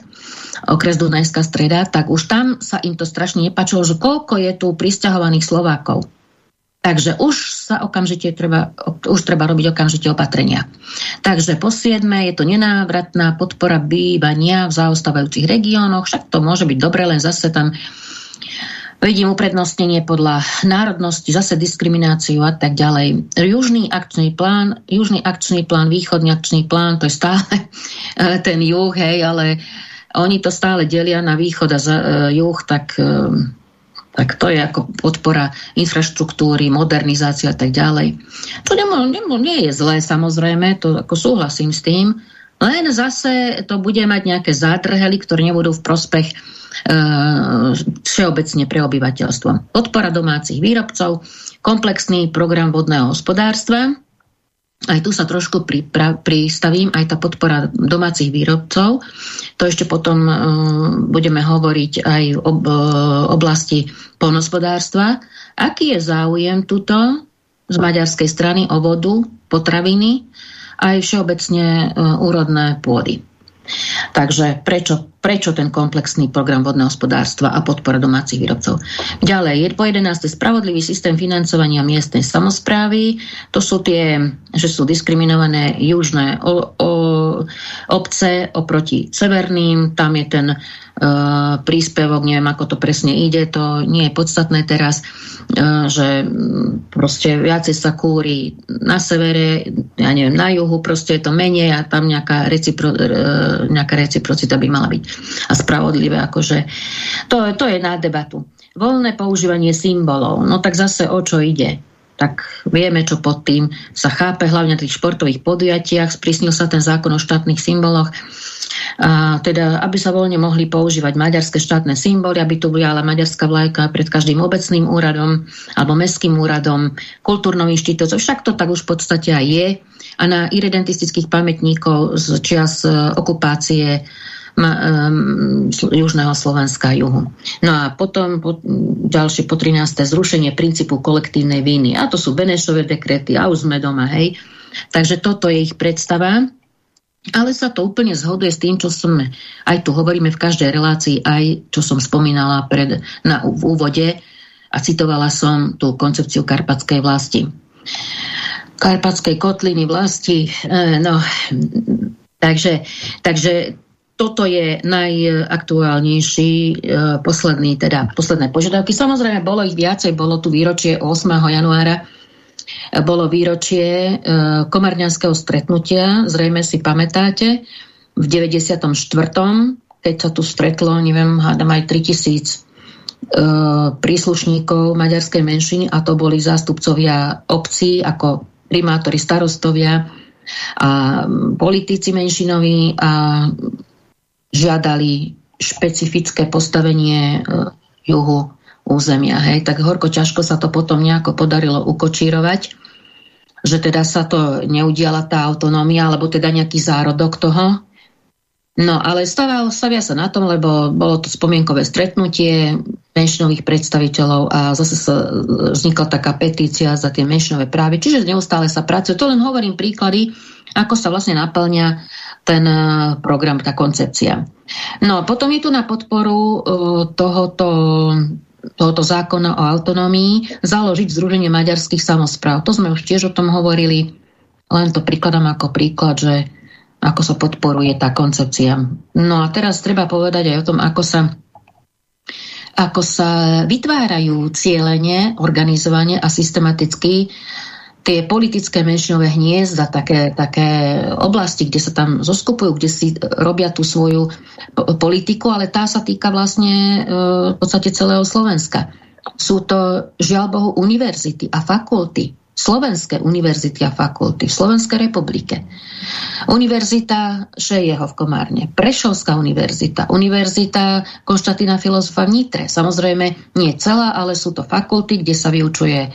okres Dunajská streda, tak už tam sa im to strašne nepačilo, že koľko je tu pristahovaných Slovákov. Takže už sa okamžite treba, už treba robiť okamžite opatrenia. Takže po siedme je to nenávratná podpora bývania v zaostávajúcich regiónoch, však to môže byť dobre, len zase tam Vidím uprednostnenie podľa národnosti, zase diskrimináciu a tak ďalej. Južný akčný plán, južný akčný plán, východný akčný plán, to je stále [laughs] eh, ten juh, hej, ale oni to stále delia na východ a uh, juh, tak, uh, tak to je ako podpora infraštruktúry, modernizácia a tak ďalej. To nemo, nemo, nie je zlé, samozrejme, to ako súhlasím s tým, len zase to bude mať nejaké zádrhely, ktoré nebudú v prospech E, všeobecne pre obyvateľstvo. Podpora domácich výrobcov, komplexný program vodného hospodárstva, aj tu sa trošku pristavím, aj tá podpora domácich výrobcov. To ešte potom uh, budeme hovoriť aj o uh, oblasti polnospodárstva. Aký je záujem tuto z maďarskej strany o vodu, potraviny, aj všeobecne uh, úrodné pôdy. Takže prečo, prečo ten komplexný program vodného hospodárstva a podpora domácich výrobcov? Ďalej, je po 11. spravodlivý systém financovania miestnej samozprávy. To sú tie, že sú diskriminované južné o, o, obce oproti severným. Tam je ten príspevok, neviem ako to presne ide, to nie je podstatné teraz že proste viacej sa kúri na severe, ja neviem, na juhu, proste je to menej a tam nejaká, recipro, e, nejaká reciprocita by mala byť a spravodlivé, akože to, to je na debatu. Voľné používanie symbolov, no tak zase o čo ide? Tak vieme, čo pod tým sa chápe, hlavne na tých športových podujatiach. Sprísnil sa ten zákon o štátnych symboloch a teda, aby sa voľne mohli používať maďarské štátne symboly, aby tu bola maďarská vlajka pred každým obecným úradom alebo mestským úradom, kultúrnou inštitúciou. Však to tak už v podstate aj je. A na iridentistických pamätníkov z čias e, okupácie um, južného Slovenska juhu. No a potom po, ďalšie po 13. zrušenie princípu kolektívnej viny. A to sú Benešové dekrety, a už sme doma, hej. Takže toto je ich predstava. Ale sa to úplne zhoduje s tým, čo sme aj tu hovoríme v každej relácii, aj čo som spomínala pred, na, v úvode a citovala som tú koncepciu karpatskej vlasti. Karpatskej kotliny vlasti, e, no, takže, takže toto je najaktuálnejší e, posledný, teda posledné požiadavky. Samozrejme, bolo ich viacej, bolo tu výročie 8. januára bolo výročie e, komarňanského stretnutia, zrejme si pamätáte, v 94. keď sa tu stretlo, neviem, hádam aj 3000 príslušníkov maďarskej menšiny a to boli zástupcovia obcí ako primátori, starostovia a politici menšinoví a žiadali špecifické postavenie juhu územia. Hej. Tak horko ťažko sa to potom nejako podarilo ukočírovať, že teda sa to neudiala tá autonómia, alebo teda nejaký zárodok toho. No, ale staval, stavia sa na tom, lebo bolo to spomienkové stretnutie menšinových predstaviteľov a zase sa vznikla taká petícia za tie menšinové právy. Čiže neustále sa pracuje. To len hovorím príklady, ako sa vlastne naplňa ten eh, program, tá koncepcia. No a potom je tu na podporu uh, tohoto, tohoto zákona o autonómii založiť Združenie maďarských samozpráv. To sme už tiež o tom hovorili, len to príkladám ako príklad, že ako sa podporuje tá koncepcia. No a teraz treba povedať aj o tom, ako sa ako sa vytvárajú cieľene, organizovanie a systematicky tie politické menšinové hniezda, také, také oblasti, kde sa tam zoskupujú, kde si robia tú svoju politiku, ale tá sa týka vlastne e, v podstate celého Slovenska. Sú to, žiaľ Bohu, univerzity a fakulty, Slovenské univerzity a fakulty v Slovenskej republike. Univerzita Šejeho v Komárne, Prešovská univerzita, Univerzita Konštatína Filozofa v Nitre. Samozrejme, nie celá, ale sú to fakulty, kde sa vyučuje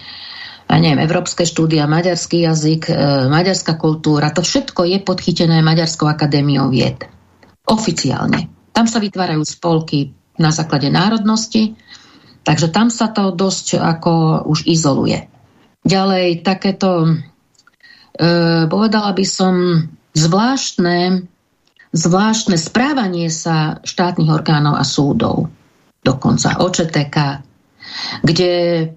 ja neviem, európske štúdia, maďarský jazyk, e, maďarská kultúra. To všetko je podchytené Maďarskou akadémiou vied. Oficiálne. Tam sa vytvárajú spolky na základe národnosti, takže tam sa to dosť ako už izoluje. Ďalej takéto, e, povedala by som, zvláštne, zvláštne správanie sa štátnych orgánov a súdov. Dokonca OČTK, kde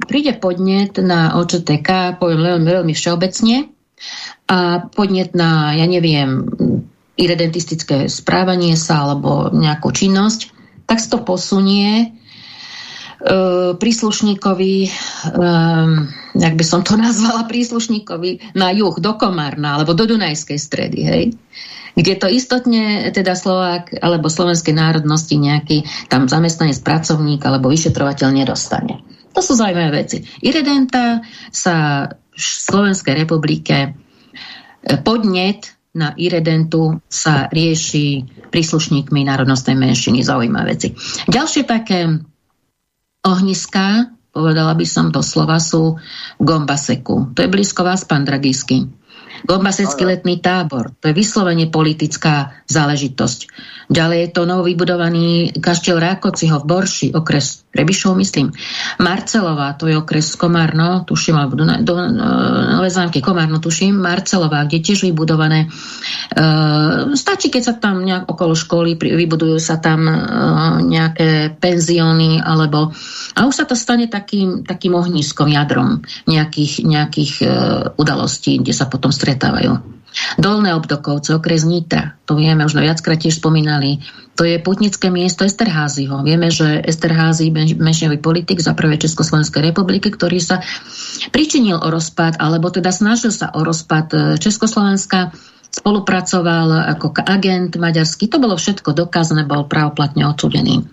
príde podnet na OČTK, poviem veľmi, veľmi všeobecne, a podnet na, ja neviem, iredentistické správanie sa alebo nejakú činnosť, tak sa to posunie E, príslušníkovi, um, jak by som to [laughs] nazvala, príslušníkovi na juh, do Komárna, alebo do Dunajskej stredy, hej? Kde to istotne teda Slovák alebo slovenskej národnosti nejaký tam zamestnanec, pracovník alebo vyšetrovateľ nedostane. To sú zaujímavé veci. Iredenta sa v Slovenskej republike e, podnet na Iredentu sa rieši príslušníkmi národnostnej menšiny. Zaujímavé veci. Ďalšie také ohniská, povedala by som doslova, sú v Gombaseku. To je blízko vás, pán Dragisky. Gombasecký letný tábor, to je vyslovene politická záležitosť. Ďalej je to novovybudovaný kaštiel Rákociho v Borši, okres Rebišov, myslím. Marcelová, to je okres Komárno, tuším, alebo do, do Nové zámky Komárno, tuším, Marcelová, kde tiež vybudované. E, stačí, keď sa tam nejak okolo školy vybudujú sa tam e, nejaké penzióny, alebo a už sa to stane takým, takým ohniskom, jadrom nejakých, nejakých e, udalostí, kde sa potom stretávajú. Dolné obdokovce, okres Nitra, to vieme, už viackrát tiež spomínali, to je putnické miesto Esterházyho. Vieme, že Esterházy, menšinový politik za prvé Československej republiky, ktorý sa pričinil o rozpad, alebo teda snažil sa o rozpad e, Československa, spolupracoval ako agent maďarský. To bolo všetko dokázané, bol pravoplatne odsudený.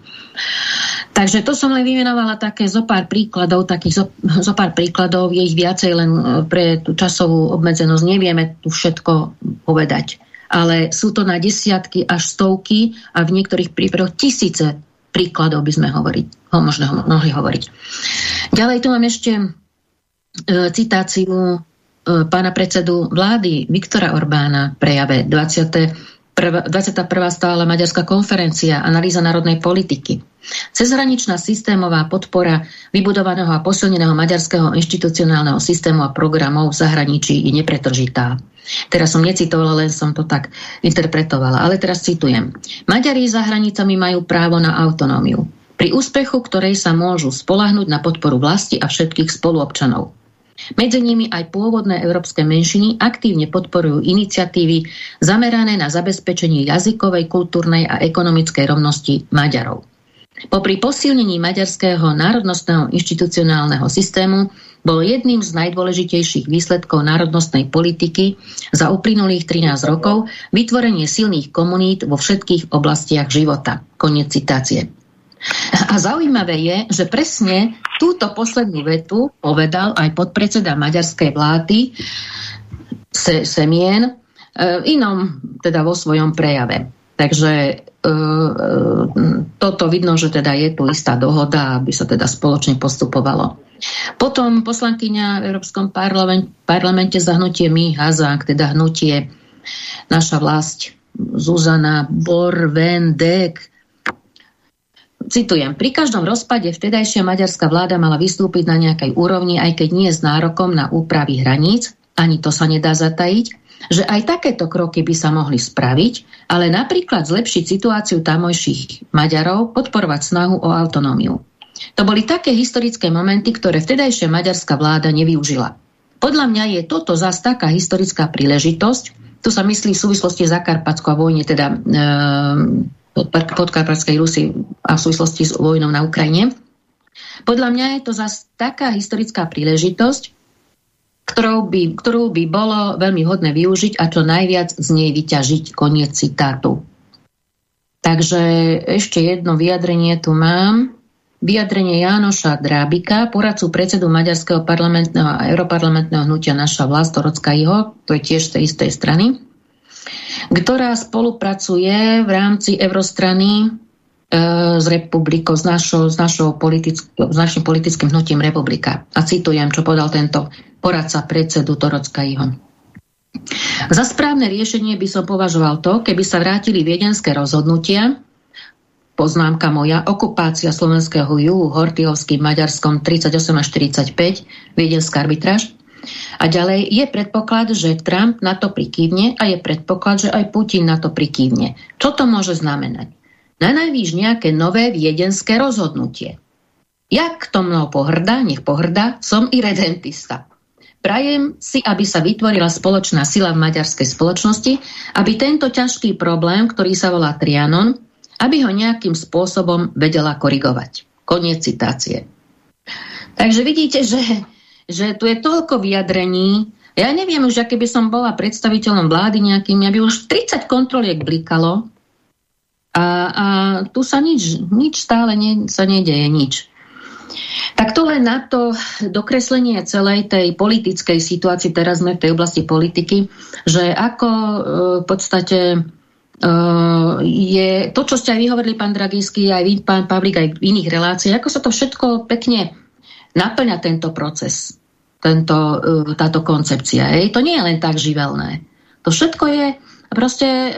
Takže to som len vymenovala také zo pár príkladov, takých zo, zo pár príkladov, je ich viacej, len e, pre tú časovú obmedzenosť nevieme tu všetko povedať. Ale sú to na desiatky až stovky a v niektorých prípadoch tisíce príkladov by sme hovoriť, ho možno mohli hovoriť. Ďalej tu mám ešte e, citáciu pána predsedu vlády Viktora Orbána prejave 20. 21. stála maďarská konferencia Analýza národnej politiky. Cezhraničná systémová podpora vybudovaného a posilneného maďarského inštitucionálneho systému a programov v zahraničí je nepretržitá. Teraz som necitovala, len som to tak interpretovala. Ale teraz citujem. Maďari za hranicami majú právo na autonómiu. Pri úspechu, ktorej sa môžu spolahnúť na podporu vlasti a všetkých spoluobčanov. Medzi nimi aj pôvodné európske menšiny aktívne podporujú iniciatívy zamerané na zabezpečenie jazykovej, kultúrnej a ekonomickej rovnosti Maďarov. Popri posilnení maďarského národnostného inštitucionálneho systému bolo jedným z najdôležitejších výsledkov národnostnej politiky za uplynulých 13 rokov vytvorenie silných komunít vo všetkých oblastiach života. Koniec citácie. A zaujímavé je, že presne túto poslednú vetu povedal aj podpredseda maďarskej vlády Se, Semien e, inom, teda vo svojom prejave. Takže e, e, toto vidno, že teda je tu istá dohoda, aby sa teda spoločne postupovalo. Potom poslankyňa v Európskom parlamente, parlamente za hnutie My Hazák, teda hnutie naša vlast Zuzana Borvendek Citujem, pri každom rozpade vtedajšia maďarská vláda mala vystúpiť na nejakej úrovni, aj keď nie s nárokom na úpravy hraníc, ani to sa nedá zatajiť, že aj takéto kroky by sa mohli spraviť, ale napríklad zlepšiť situáciu tamojších Maďarov, podporovať snahu o autonómiu. To boli také historické momenty, ktoré vtedajšia maďarská vláda nevyužila. Podľa mňa je toto zas taká historická príležitosť, tu sa myslí v súvislosti s Zakarpatskou a vojne, teda e, podkarpatskej Rusy a v súvislosti s vojnou na Ukrajine. Podľa mňa je to zase taká historická príležitosť, ktorou by, ktorú by bolo veľmi hodné využiť a čo najviac z nej vyťažiť koniec citátu. Takže ešte jedno vyjadrenie tu mám. Vyjadrenie Jánoša Drábika, poradcu predsedu Maďarského parlamentného a europarlamentného hnutia Naša vlast, Torocka Iho, to je tiež z tej istej strany ktorá spolupracuje v rámci Eurostrany e, s republikou, s, našou, s, našou politick- s našim politickým hnutím Republika. A citujem, čo povedal tento poradca predsedu Torocka Iho. Za správne riešenie by som považoval to, keby sa vrátili viedenské rozhodnutia, poznámka moja, okupácia slovenského juhu Hortyhovským Maďarskom 38 až 45, viedenská arbitráž, a ďalej je predpoklad, že Trump na to prikývne a je predpoklad, že aj Putin na to prikývne. Čo to môže znamenať? Na najvýš nejaké nové viedenské rozhodnutie. Jak to mnou pohrdá, nech pohrdá, som i redentista. Prajem si, aby sa vytvorila spoločná sila v maďarskej spoločnosti, aby tento ťažký problém, ktorý sa volá Trianon, aby ho nejakým spôsobom vedela korigovať. Koniec citácie. Takže vidíte, že že tu je toľko vyjadrení, ja neviem už, aké by som bola predstaviteľom vlády nejakým, aby už 30 kontroliek blikalo. A, a tu sa nič, nič stále ne, sa nedeje, nič. Tak to len na to dokreslenie celej tej politickej situácii, teraz sme v tej oblasti politiky, že ako e, v podstate e, je to, čo ste aj vyhovorili, pán Dragísky, aj vy, pán Pavlík, aj v iných reláciách, ako sa to všetko pekne naplňa tento proces tento, e, táto koncepcia. Hej. To nie je len tak živelné. To všetko je proste e,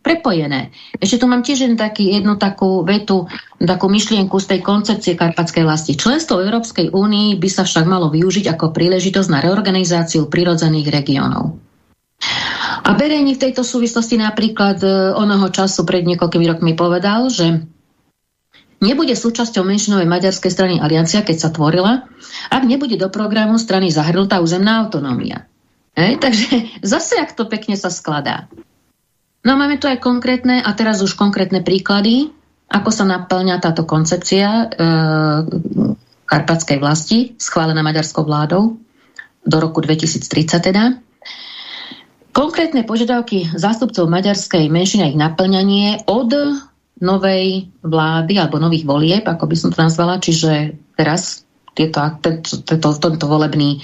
prepojené. Ešte tu mám tiež jednu, taký, jednu takú vetu, takú myšlienku z tej koncepcie karpatskej vlasti. Členstvo Európskej únii by sa však malo využiť ako príležitosť na reorganizáciu prirodzených regiónov. A Bereni v tejto súvislosti napríklad e, onoho času pred niekoľkými rokmi povedal, že nebude súčasťou menšinovej maďarskej strany Aliancia, keď sa tvorila, ak nebude do programu strany zahrnutá územná autonómia. Hej? Takže [laughs] zase, ak to pekne sa skladá. No máme tu aj konkrétne, a teraz už konkrétne príklady, ako sa naplňa táto koncepcia e, karpatskej vlasti, schválená maďarskou vládou do roku 2030 teda. Konkrétne požiadavky zástupcov maďarskej menšiny a ich naplňanie od novej vlády alebo nových volieb, ako by som to nazvala, čiže teraz tieto, tento, tento, volebný,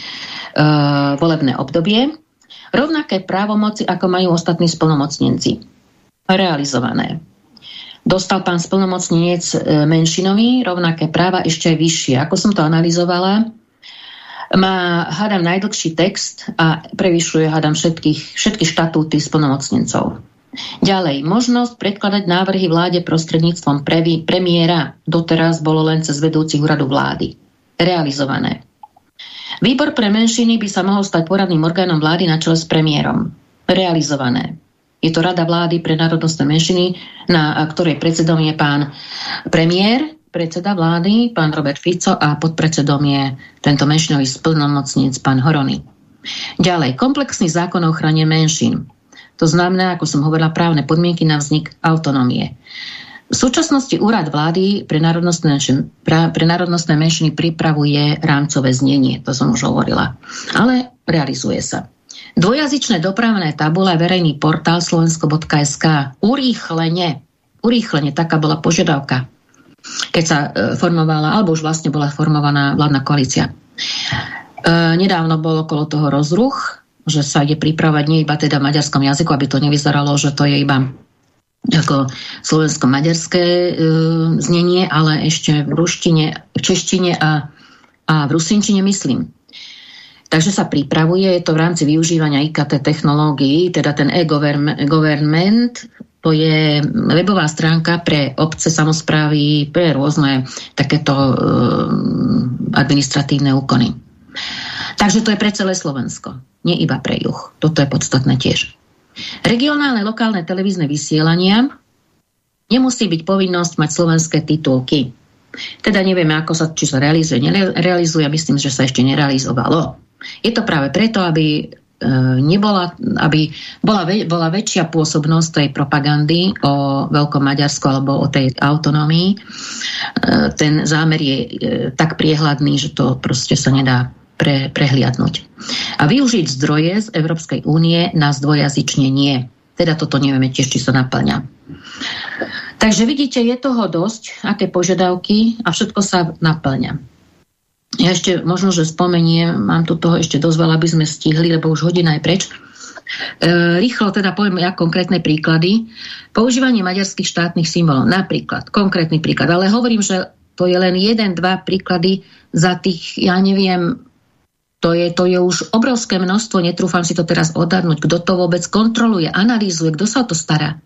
uh, volebné obdobie. Rovnaké právomoci, ako majú ostatní splnomocnenci. Realizované. Dostal pán splnomocnenec e, menšinový rovnaké práva ešte aj vyššie. Ako som to analyzovala, má, hádam, najdlhší text a prevyšuje, hádam, všetkých, všetky štatúty splnomocnencov. Ďalej, možnosť predkladať návrhy vláde prostredníctvom previ, premiéra doteraz bolo len cez vedúcich úradu vlády. Realizované. Výbor pre menšiny by sa mohol stať poradným orgánom vlády na čele s premiérom. Realizované. Je to Rada vlády pre národnostné menšiny, na ktorej predsedom je pán premiér, predseda vlády, pán Robert Fico a podpredsedom je tento menšinový splnomocnec, pán Horony. Ďalej, komplexný zákon o ochrane menšín. To znamená, ako som hovorila, právne podmienky na vznik autonómie. V súčasnosti úrad vlády pre národnostné, pre národnostné menšiny pripravuje rámcové znenie, to som už hovorila. Ale realizuje sa. Dvojazyčné dopravné tabule, verejný portál slovensko.sk. Urýchlenie, urýchlenie, taká bola požiadavka. keď sa formovala, alebo už vlastne bola formovaná vládna koalícia. Nedávno bol okolo toho rozruch, že sa ide pripravať nie iba teda v maďarskom jazyku, aby to nevyzeralo, že to je iba ako slovensko-maďarské e, znenie, ale ešte v ruštine, v češtine a, a v rusinčine myslím. Takže sa pripravuje, je to v rámci využívania IKT technológií, teda ten e-government, to je webová stránka pre obce, samozprávy, pre rôzne takéto e, administratívne úkony. Takže to je pre celé Slovensko, nie iba pre juh. Toto je podstatné tiež. Regionálne lokálne televízne vysielania nemusí byť povinnosť mať slovenské titulky. Teda nevieme, ako sa, či sa realizuje, nerealizuje, myslím, že sa ešte nerealizovalo. Je to práve preto, aby e, nebola, aby bola, bola väčšia pôsobnosť tej propagandy o Veľkom Maďarsku alebo o tej autonómii. E, ten zámer je e, tak priehľadný, že to proste sa nedá pre, prehliadnúť. A využiť zdroje z Európskej únie na zdvojazyčne nie. Teda toto nevieme tiež, či sa naplňa. Takže vidíte, je toho dosť, aké požiadavky a všetko sa naplňa. Ja ešte možno, že spomeniem, mám tu toho ešte dosť veľa, aby sme stihli, lebo už hodina je preč. E, rýchlo teda poviem ja konkrétne príklady. Používanie maďarských štátnych symbolov, napríklad, konkrétny príklad, ale hovorím, že to je len jeden, dva príklady za tých, ja neviem, to je, to je už obrovské množstvo, netrúfam si to teraz odhadnúť, kto to vôbec kontroluje, analýzuje, kto sa o to stará.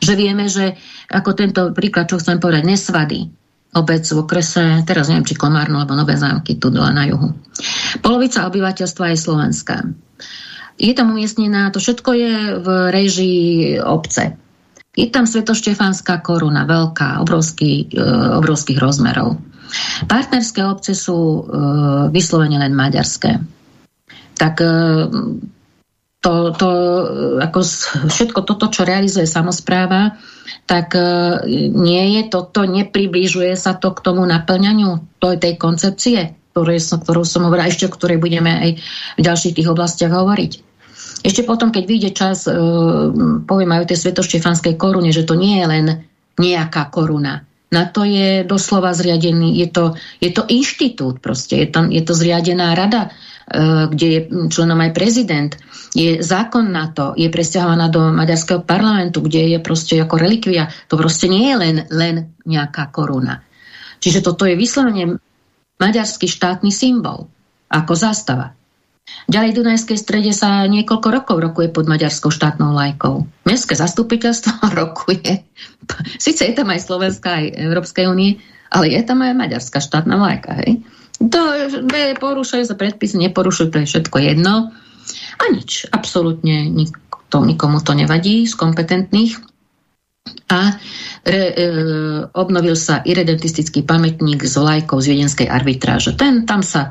Že vieme, že ako tento príklad, čo chcem povedať, nesvady, obec v okrese, teraz neviem, či Komárno alebo Nové zámky, tu dole na juhu. Polovica obyvateľstva je slovenská. Je tam umiestnená, to všetko je v režii obce. Je tam Svetoštefánska koruna, veľká, obrovský, e, obrovských rozmerov. Partnerské obce sú e, vyslovene len maďarské. Tak e, to, to, ako všetko toto, čo realizuje samozpráva, tak e, nie je toto, nepribližuje sa to k tomu naplňaniu to, tej koncepcie, ktoré, ktorú som hovorila, ešte o ktorej budeme aj v ďalších tých oblastiach hovoriť. Ešte potom, keď vyjde čas, poviem aj o tej svetoštefanskej korune, že to nie je len nejaká koruna, na to je doslova zriadený, je to, je to inštitút proste, je, tam, je to zriadená rada, e, kde je členom aj prezident. Je zákon na to, je presťahovaná do maďarského parlamentu, kde je proste ako relikvia. To proste nie je len, len nejaká koruna. Čiže toto je vyslovene maďarský štátny symbol, ako zástava. Ďalej v Dunajskej strede sa niekoľko rokov rokuje pod maďarskou štátnou lajkou. Mestské zastupiteľstvo [laughs] rokuje. Sice je tam aj Slovenská, aj Európskej únie, ale je tam aj maďarská štátna lajka. Hej? To porušuje sa predpisy, neporušuje, to je všetko jedno. A nič, absolútne to, nikomu to nevadí z kompetentných. A re, e, obnovil sa irredentistický pamätník z lajkou z viedenskej arbitráže. Ten tam sa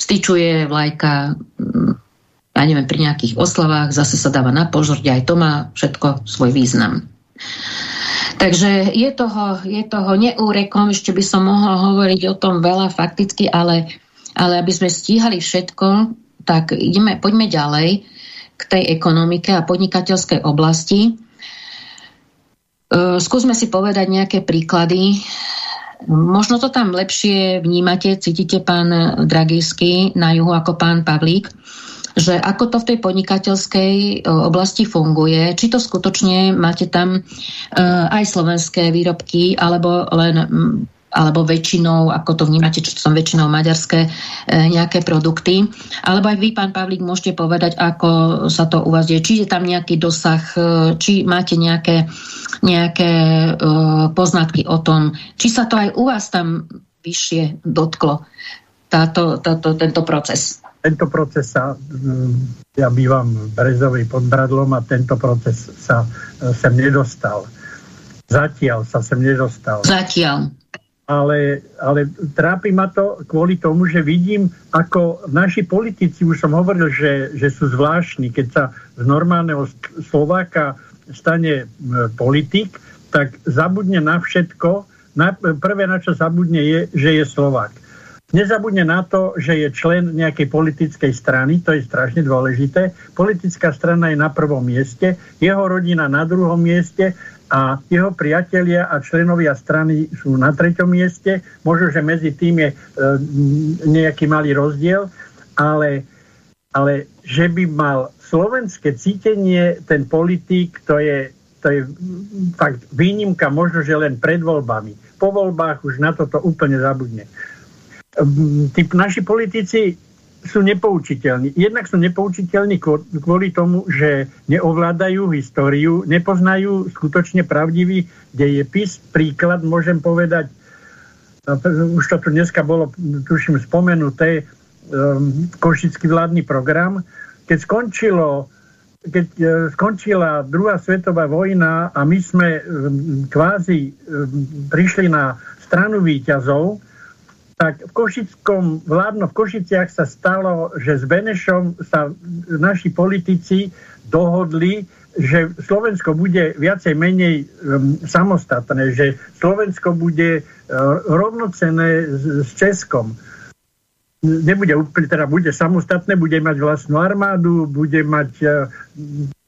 styčuje vlajka, mm, ja neviem, pri nejakých oslavách, zase sa dáva na požorde, aj to má všetko svoj význam. Takže je toho, je toho neúrekom, ešte by som mohla hovoriť o tom veľa fakticky, ale, ale aby sme stíhali všetko, tak ideme, poďme ďalej k tej ekonomike a podnikateľskej oblasti. E, skúsme si povedať nejaké príklady Možno to tam lepšie vnímate, cítite pán Dragisky na juhu ako pán Pavlík, že ako to v tej podnikateľskej e, oblasti funguje, či to skutočne máte tam e, aj slovenské výrobky, alebo len alebo väčšinou, ako to vnímate, čo to sú väčšinou maďarské e, nejaké produkty. Alebo aj vy, pán Pavlík, môžete povedať, ako sa to u vás deje. Či je tam nejaký dosah, e, či máte nejaké, nejaké e, poznatky o tom, či sa to aj u vás tam vyššie dotklo, táto, táto, tento proces. Tento proces sa, ja bývam v Brezovej pod Bradlom a tento proces sa sem nedostal. Zatiaľ sa sem nedostal. Zatiaľ ale, ale trápi ma to kvôli tomu, že vidím, ako naši politici, už som hovoril, že, že sú zvláštni, keď sa z normálneho Slováka stane politik, tak zabudne na všetko. Na, prvé, na čo zabudne, je, že je Slovák. Nezabudne na to, že je člen nejakej politickej strany, to je strašne dôležité. Politická strana je na prvom mieste, jeho rodina na druhom mieste a jeho priatelia a členovia strany sú na treťom mieste. Možno, že medzi tým je e, nejaký malý rozdiel, ale, ale že by mal slovenské cítenie ten politik, to je, to je fakt výnimka, možno, že len pred voľbami. Po voľbách už na toto úplne zabudne. Tí naši politici sú nepoučiteľní. Jednak sú nepoučiteľní kvôli tomu, že neovládajú históriu, nepoznajú skutočne pravdivý dejepis. Príklad môžem povedať, už to tu dneska bolo, tuším, spomenuté, um, košický vládny program. Keď skončilo keď uh, skončila druhá svetová vojna a my sme um, kvázi um, prišli na stranu výťazov, tak v Košickom, vládno v Košiciach sa stalo, že s Benešom sa naši politici dohodli, že Slovensko bude viacej menej um, samostatné, že Slovensko bude uh, rovnocené s, s Českom. Nebude úplne, teda bude samostatné, bude mať vlastnú armádu, bude mať uh,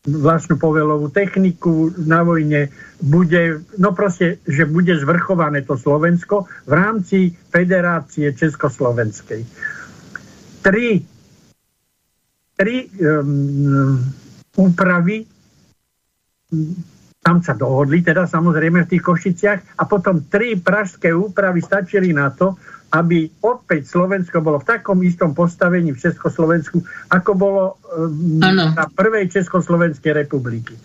vlastnú povelovú techniku na vojne, bude, no proste, že bude zvrchované to Slovensko v rámci Federácie Československej. Tri, tri um, úpravy tam sa dohodli, teda samozrejme v tých Košiciach a potom tri pražské úpravy stačili na to, aby opäť Slovensko bolo v takom istom postavení v Československu, ako bolo ano. na prvej Československej republiky.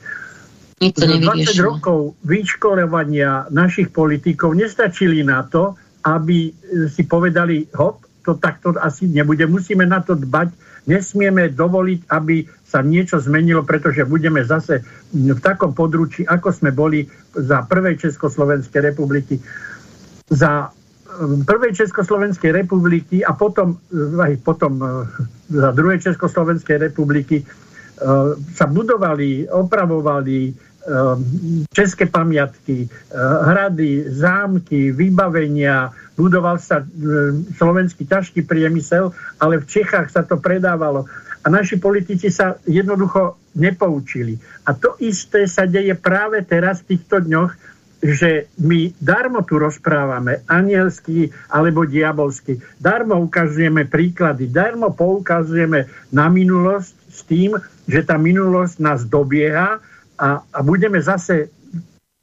20 rokov vyškolovania našich politikov nestačili na to, aby si povedali, hop, to takto asi nebude, musíme na to dbať, nesmieme dovoliť, aby sa niečo zmenilo, pretože budeme zase v takom područí, ako sme boli za prvej Československej republiky. Za prvej Československej republiky a potom, eh, aj potom eh, za druhej Československej republiky eh, sa budovali, opravovali české pamiatky, hrady, zámky, vybavenia, budoval sa slovenský ťažký priemysel, ale v Čechách sa to predávalo. A naši politici sa jednoducho nepoučili. A to isté sa deje práve teraz v týchto dňoch, že my darmo tu rozprávame, anielsky alebo diabolsky. Darmo ukazujeme príklady, darmo poukazujeme na minulosť s tým, že tá minulosť nás dobieha a, a budeme zase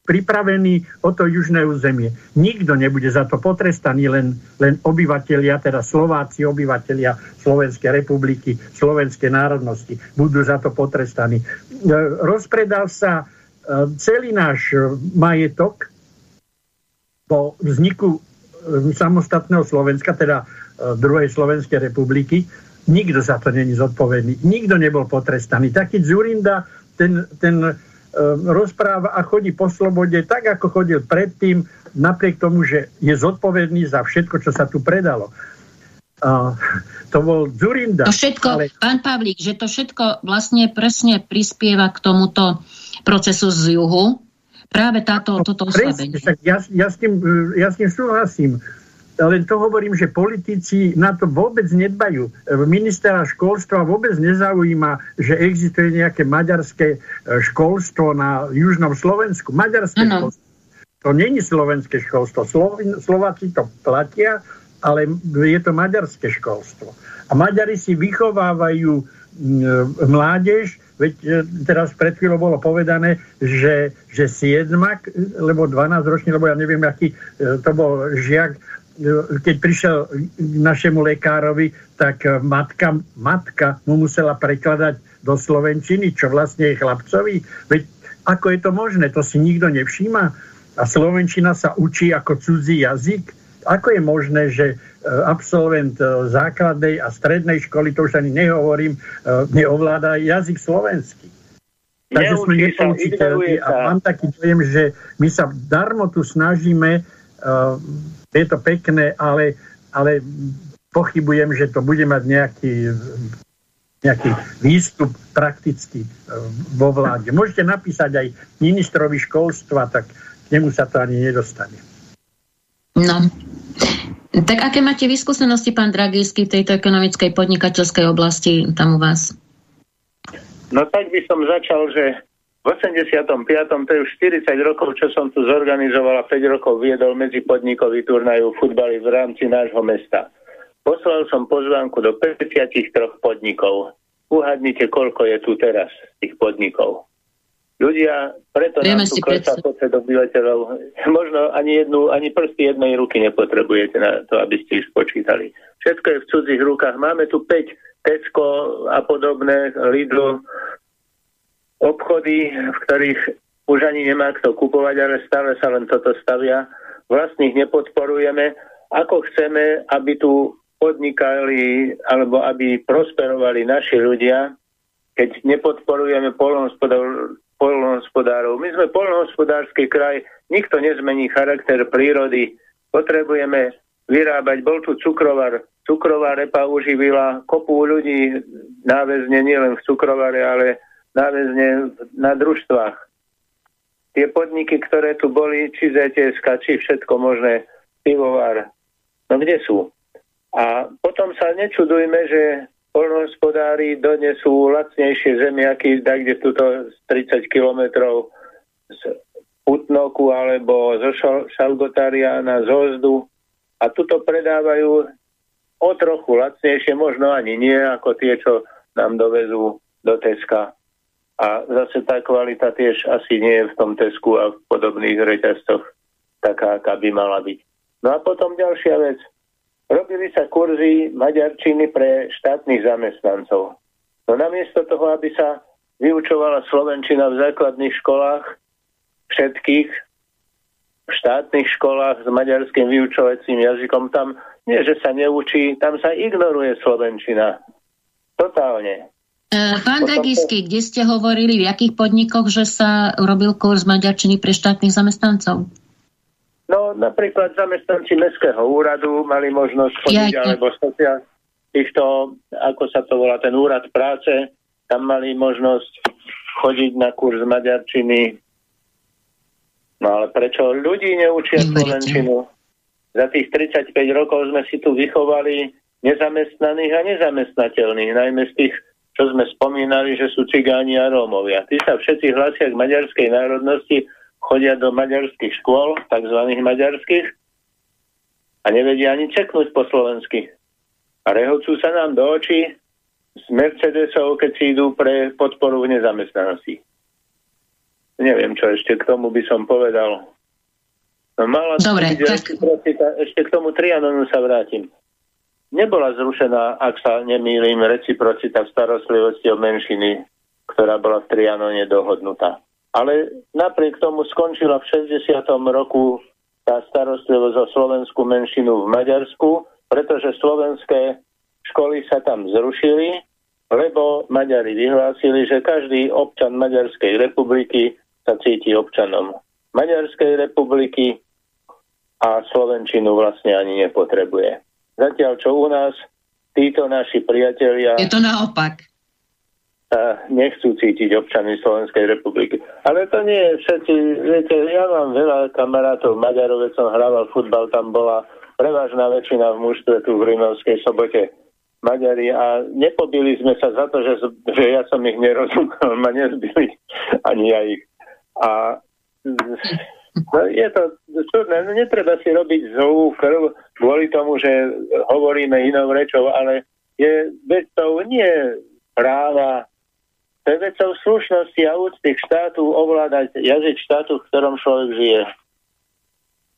pripravení o to južné územie. Nikto nebude za to potrestaný, len, len obyvateľia, teda Slováci, obyvateľia Slovenskej republiky, slovenskej národnosti budú za to potrestaní. E, rozpredal sa celý náš e, majetok po vzniku e, samostatného Slovenska, teda druhej Slovenskej republiky, nikto za to není zodpovedný. Nikto nebol potrestaný. Taký Zurinda, ten, ten rozpráva a chodí po slobode tak, ako chodil predtým, napriek tomu, že je zodpovedný za všetko, čo sa tu predalo. Uh, to bol Zurinda. To všetko, ale... pán Pavlík, že to všetko vlastne presne prispieva k tomuto procesu z juhu. Práve táto, no, toto oslabenie. Ja, ja, s tým, ja s tým súhlasím. Len to hovorím, že politici na to vôbec nedbajú. Ministera školstva vôbec nezaujíma, že existuje nejaké maďarské e, školstvo na južnom Slovensku. Maďarské ano. školstvo. To není slovenské školstvo. Slováci to platia, ale je to maďarské školstvo. A Maďari si vychovávajú mládež Veď e, teraz pred chvíľou bolo povedané, že, že siedmak, lebo 12 ročný, lebo ja neviem, aký e, to bol žiak, e, keď prišiel k našemu lekárovi, tak matka, matka mu musela prekladať do Slovenčiny, čo vlastne je chlapcovi. Veď ako je to možné? To si nikto nevšíma. A Slovenčina sa učí ako cudzí jazyk. Ako je možné, že absolvent e, základnej a strednej školy, to už ani nehovorím, e, neovláda jazyk slovenský. Takže sme nepoučiteľní a mám taký dojem, že my sa darmo tu snažíme, je to pekné, ale, ale pochybujem, že to bude mať nejaký, nejaký výstup prakticky vo vláde. Môžete napísať aj ministrovi školstva, tak k nemu sa to ani nedostane. No, tak aké máte vyskúsenosti, pán Dragísky, v tejto ekonomickej podnikateľskej oblasti tam u vás? No tak by som začal, že v 85. to je už 40 rokov, čo som tu zorganizovala, 5 rokov viedol medzi podnikový turnaju futbali v rámci nášho mesta. Poslal som pozvánku do 53 podnikov. Uhadnite, koľko je tu teraz tých podnikov. Ľudia, preto Vieme nám tu klesá počet obyvateľov. [laughs] Možno ani jednu, ani prsty jednej ruky nepotrebujete na to, aby ste ich spočítali. Všetko je v cudzích rukách. Máme tu 5 Tesco a podobné, Lidl, obchody, v ktorých už ani nemá kto kupovať, ale stále sa len toto stavia. Vlastných nepodporujeme. Ako chceme, aby tu podnikali alebo aby prosperovali naši ľudia, keď nepodporujeme polnohospodárov. My sme polnohospodársky kraj, nikto nezmení charakter prírody. Potrebujeme vyrábať. Bol tu cukrovar. Cukrová repa uživila kopu ľudí náväzne nielen v cukrovare, ale náväzne na družstvách. Tie podniky, ktoré tu boli, či ZTSK, či všetko možné, pivovar, no kde sú? A potom sa nečudujme, že polnohospodári donesú lacnejšie zemiaky, kde tuto z 30 kilometrov z Putnoku alebo zo Šalgotáriana, z Ozdu a tuto predávajú o trochu lacnejšie, možno ani nie, ako tie, čo nám dovezú do Teska. A zase tá kvalita tiež asi nie je v tom Tesku a v podobných reťazcoch taká, aká by mala byť. No a potom ďalšia vec. Robili sa kurzy maďarčiny pre štátnych zamestnancov. No namiesto toho, aby sa vyučovala Slovenčina v základných školách, všetkých v štátnych školách s maďarským vyučovacím jazykom, tam nie, že sa neučí, tam sa ignoruje Slovenčina. Totálne. E, pán Dagisky, kde ste hovorili, v akých podnikoch, že sa robil kurz maďarčiny pre štátnych zamestnancov? No, napríklad zamestnanci Mestského úradu mali možnosť chodiť, ja, alebo socia, týchto, ako sa to volá, ten úrad práce, tam mali možnosť chodiť na kurz maďarčiny. No ale prečo ľudí neučia slovenčinu? Za tých 35 rokov sme si tu vychovali nezamestnaných a nezamestnateľných, najmä z tých čo sme spomínali, že sú cigáni a Rómovia. Tí sa všetci hlasia k maďarskej národnosti, chodia do maďarských škôl, tzv. maďarských, a nevedia ani čeknúť po slovensky. A rehocujú sa nám do očí z Mercedesov, keď si idú pre podporu v nezamestnanosti. Neviem, čo ešte k tomu by som povedal. No, mala Dobre, tak... Ešte k tomu Trianonu sa vrátim. Nebola zrušená, ak sa nemýlim, reciprocita v starostlivosti o menšiny, ktorá bola v Trianone dohodnutá. Ale napriek tomu skončila v 60. roku tá starostlivosť o slovenskú menšinu v Maďarsku, pretože slovenské školy sa tam zrušili, lebo Maďari vyhlásili, že každý občan Maďarskej republiky sa cíti občanom Maďarskej republiky a Slovenčinu vlastne ani nepotrebuje. Zatiaľ, čo u nás títo naši priatelia... Je to naopak. Nechcú cítiť občany Slovenskej republiky. Ale to nie je všetci, viete, ja mám veľa kamarátov Maďarov, keď som hrával futbal, tam bola prevažná väčšina v mužstve tu v Rinovskej sobote Maďari a nepobili sme sa za to, že, že ja som ich nerozumel, ma nezbili ani ja ich. A No, je to čudné, no, netreba si robiť zlú krv kvôli tomu, že hovoríme inou rečou, ale je vecou nie práva, to je vecou slušnosti a úcty k štátu ovládať jazyk štátu, v ktorom človek žije.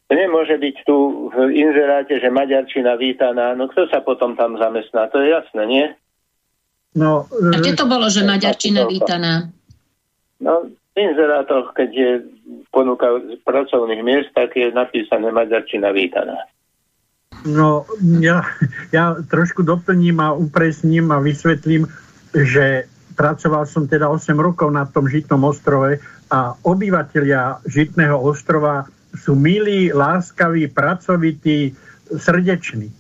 To nemôže byť tu v inzeráte, že Maďarčina vítaná, no kto sa potom tam zamestná, to je jasné, nie? No, a kde to bolo, že Maďarčina vítaná? No, inzerátoch, keď je ponuka pracovných miest, tak je napísané Maďarčina vítaná. No, ja, ja trošku doplním a upresním a vysvetlím, že pracoval som teda 8 rokov na tom Žitnom ostrove a obyvateľia Žitného ostrova sú milí, láskaví, pracovití, srdeční.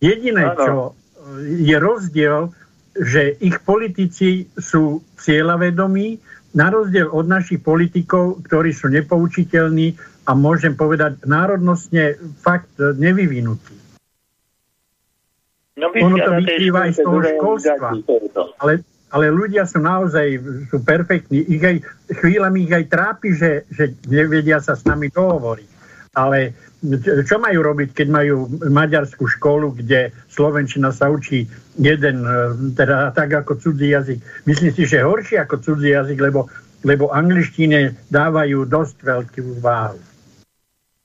Jediné, čo je rozdiel, že ich politici sú cieľavedomí, na rozdiel od našich politikov, ktorí sú nepoučiteľní a môžem povedať národnostne fakt nevyvinutí. No, ono to vyplýva aj z toho školstva. Ale, ale ľudia sú naozaj sú perfektní. Ich aj, chvíľami ich aj trápi, že, že nevedia sa s nami dohovoriť. Ale čo majú robiť, keď majú maďarskú školu, kde Slovenčina sa učí jeden, e, teda tak ako cudzí jazyk. Myslím si, že horší ako cudzí jazyk, lebo, lebo angličtine dávajú dosť veľkú váhu.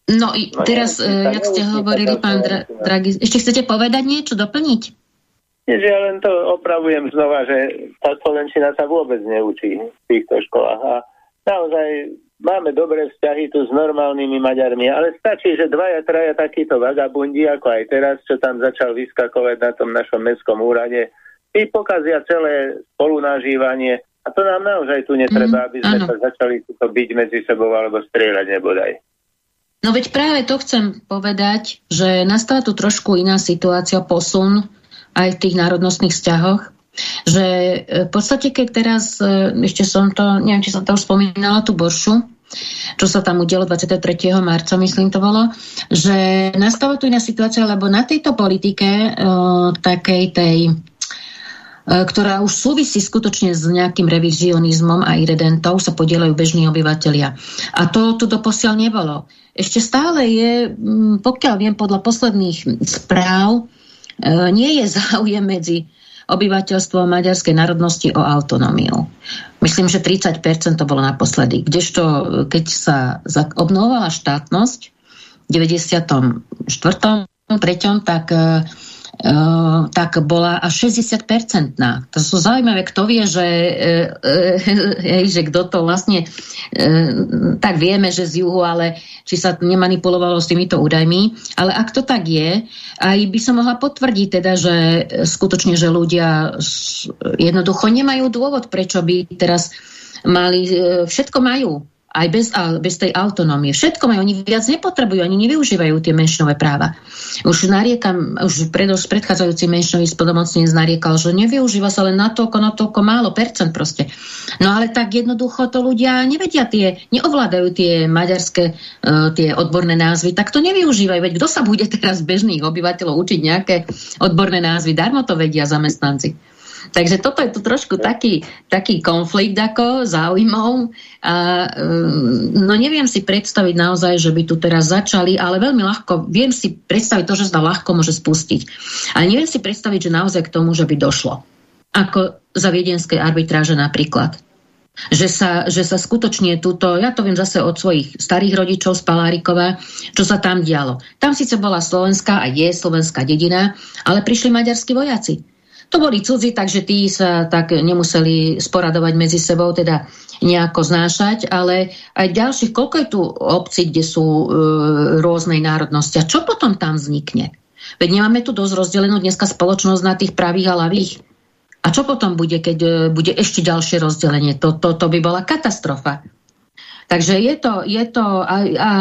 No, no teraz, no, jak ste hovorili, pán Dra- Draghi, ešte chcete povedať niečo, doplniť? Nie, že ja len to opravujem znova, že tá Slovenčina sa vôbec neučí v týchto školách. A naozaj máme dobré vzťahy tu s normálnymi Maďarmi, ale stačí, že dvaja, traja takíto vagabundi, ako aj teraz, čo tam začal vyskakovať na tom našom mestskom úrade, i pokazia celé spolunažívanie. A to nám naozaj tu netreba, mm, aby sme áno. sa začali tuto byť medzi sebou alebo strieľať nebodaj. No veď práve to chcem povedať, že nastala tu trošku iná situácia, posun aj v tých národnostných vzťahoch, že e, v podstate, keď teraz, e, ešte som to, neviem, či som to už spomínala, tú boršu, čo sa tam udialo 23. marca, myslím to bolo, že nastala tu iná situácia, lebo na tejto politike uh, takej tej ktorá už súvisí skutočne s nejakým revizionizmom a irredentov, sa podielajú bežní obyvateľia. A to tu doposiaľ nebolo. Ešte stále je, pokiaľ viem podľa posledných správ, E, nie je záujem medzi obyvateľstvom maďarskej národnosti o autonómiu. Myslím, že 30% to bolo naposledy. Kdežto, keď sa obnovovala štátnosť v 94. 3. tak e, Tak bola až 60-percentná. To sú zaujímavé, kto vie, že, [laughs] uh, uh, že kto to vlastne tak vieme, že z juhu, ale či sa nemanipulovalo s týmito údajmi. Ale ak to tak je, aj by som mohla potvrdiť teda, že skutočne, že ľudia jednoducho nemajú dôvod, prečo by teraz mali, všetko majú aj bez, bez tej autonómie. Všetko majú, oni viac nepotrebujú, ani nevyužívajú tie menšinové práva. Už nariekam, už predos, predchádzajúci menšinový spodomocnec nariekal, že nevyužíva sa len na toľko, na toľko málo percent proste. No ale tak jednoducho to ľudia nevedia tie, neovládajú tie maďarské uh, tie odborné názvy, tak to nevyužívajú. Veď kto sa bude [laughs] teraz bežných obyvateľov učiť nejaké odborné názvy? Darmo to vedia zamestnanci. Takže toto je tu trošku taký, taký konflikt ako záujmov. A, mm, no neviem si predstaviť naozaj, že by tu teraz začali, ale veľmi ľahko, viem si predstaviť to, že sa ľahko môže spustiť. Ale neviem si predstaviť, že naozaj k tomu, že by došlo. Ako za viedenskej arbitráže napríklad že sa, že sa skutočne túto, ja to viem zase od svojich starých rodičov z Palárikova, čo sa tam dialo. Tam síce bola slovenská a je slovenská dedina, ale prišli maďarskí vojaci. To boli cudzi, takže tí sa tak nemuseli sporadovať medzi sebou, teda nejako znášať, ale aj ďalších, koľko je tu obcí, kde sú e, rôznej národnosti a čo potom tam vznikne? Veď nemáme tu dosť rozdelenú dneska spoločnosť na tých pravých a ľavých. A čo potom bude, keď e, bude ešte ďalšie rozdelenie? To, to, to by bola katastrofa. Takže je to, je to a, a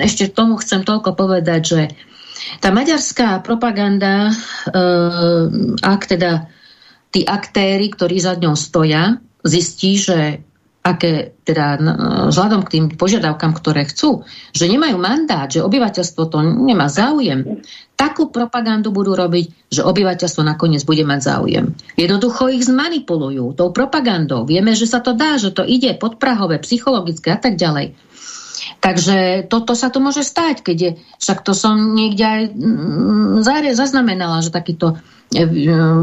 ešte tomu chcem toľko povedať, že tá maďarská propaganda, e, ak teda tí aktéry, ktorí za ňou stoja, zistí, že aké, teda vzhľadom k tým požiadavkám, ktoré chcú, že nemajú mandát, že obyvateľstvo to nemá záujem, takú propagandu budú robiť, že obyvateľstvo nakoniec bude mať záujem. Jednoducho ich zmanipulujú tou propagandou. Vieme, že sa to dá, že to ide podprahové, psychologické a tak ďalej. Takže toto sa to môže stať, keď je, však to som niekde aj mm, zaznamenala, že takýto e,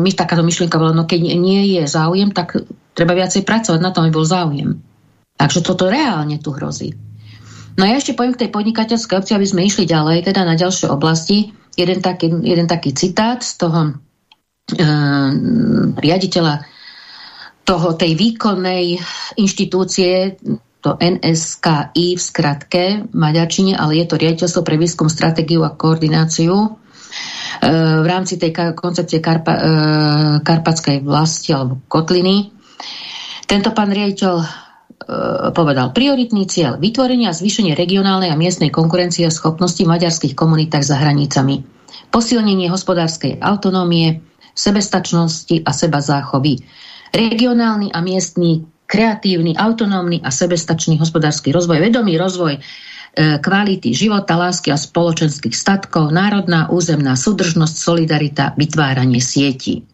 my takáto myšlienka bola, no keď nie je záujem, tak treba viacej pracovať na tom, aby bol záujem. Takže toto reálne tu hrozí. No ja ešte poviem k tej podnikateľskej obci, aby sme išli ďalej, teda na ďalšie oblasti. Jeden taký, jeden taký citát z toho e, riaditeľa toho, tej výkonnej inštitúcie to NSKI v skratke v Maďarčine, ale je to riaditeľstvo pre výskum, stratégiu a koordináciu e, v rámci tej koncepcie Karpa, e, karpatskej vlasti alebo kotliny. Tento pán riaditeľ e, povedal, prioritný cieľ vytvorenie a zvýšenie regionálnej a miestnej konkurencie a schopnosti v maďarských komunitách za hranicami, posilnenie hospodárskej autonómie, sebestačnosti a seba záchovy, regionálny a miestný kreatívny, autonómny a sebestačný hospodársky rozvoj, vedomý rozvoj e, kvality života, lásky a spoločenských statkov, národná územná súdržnosť, solidarita, vytváranie sietí.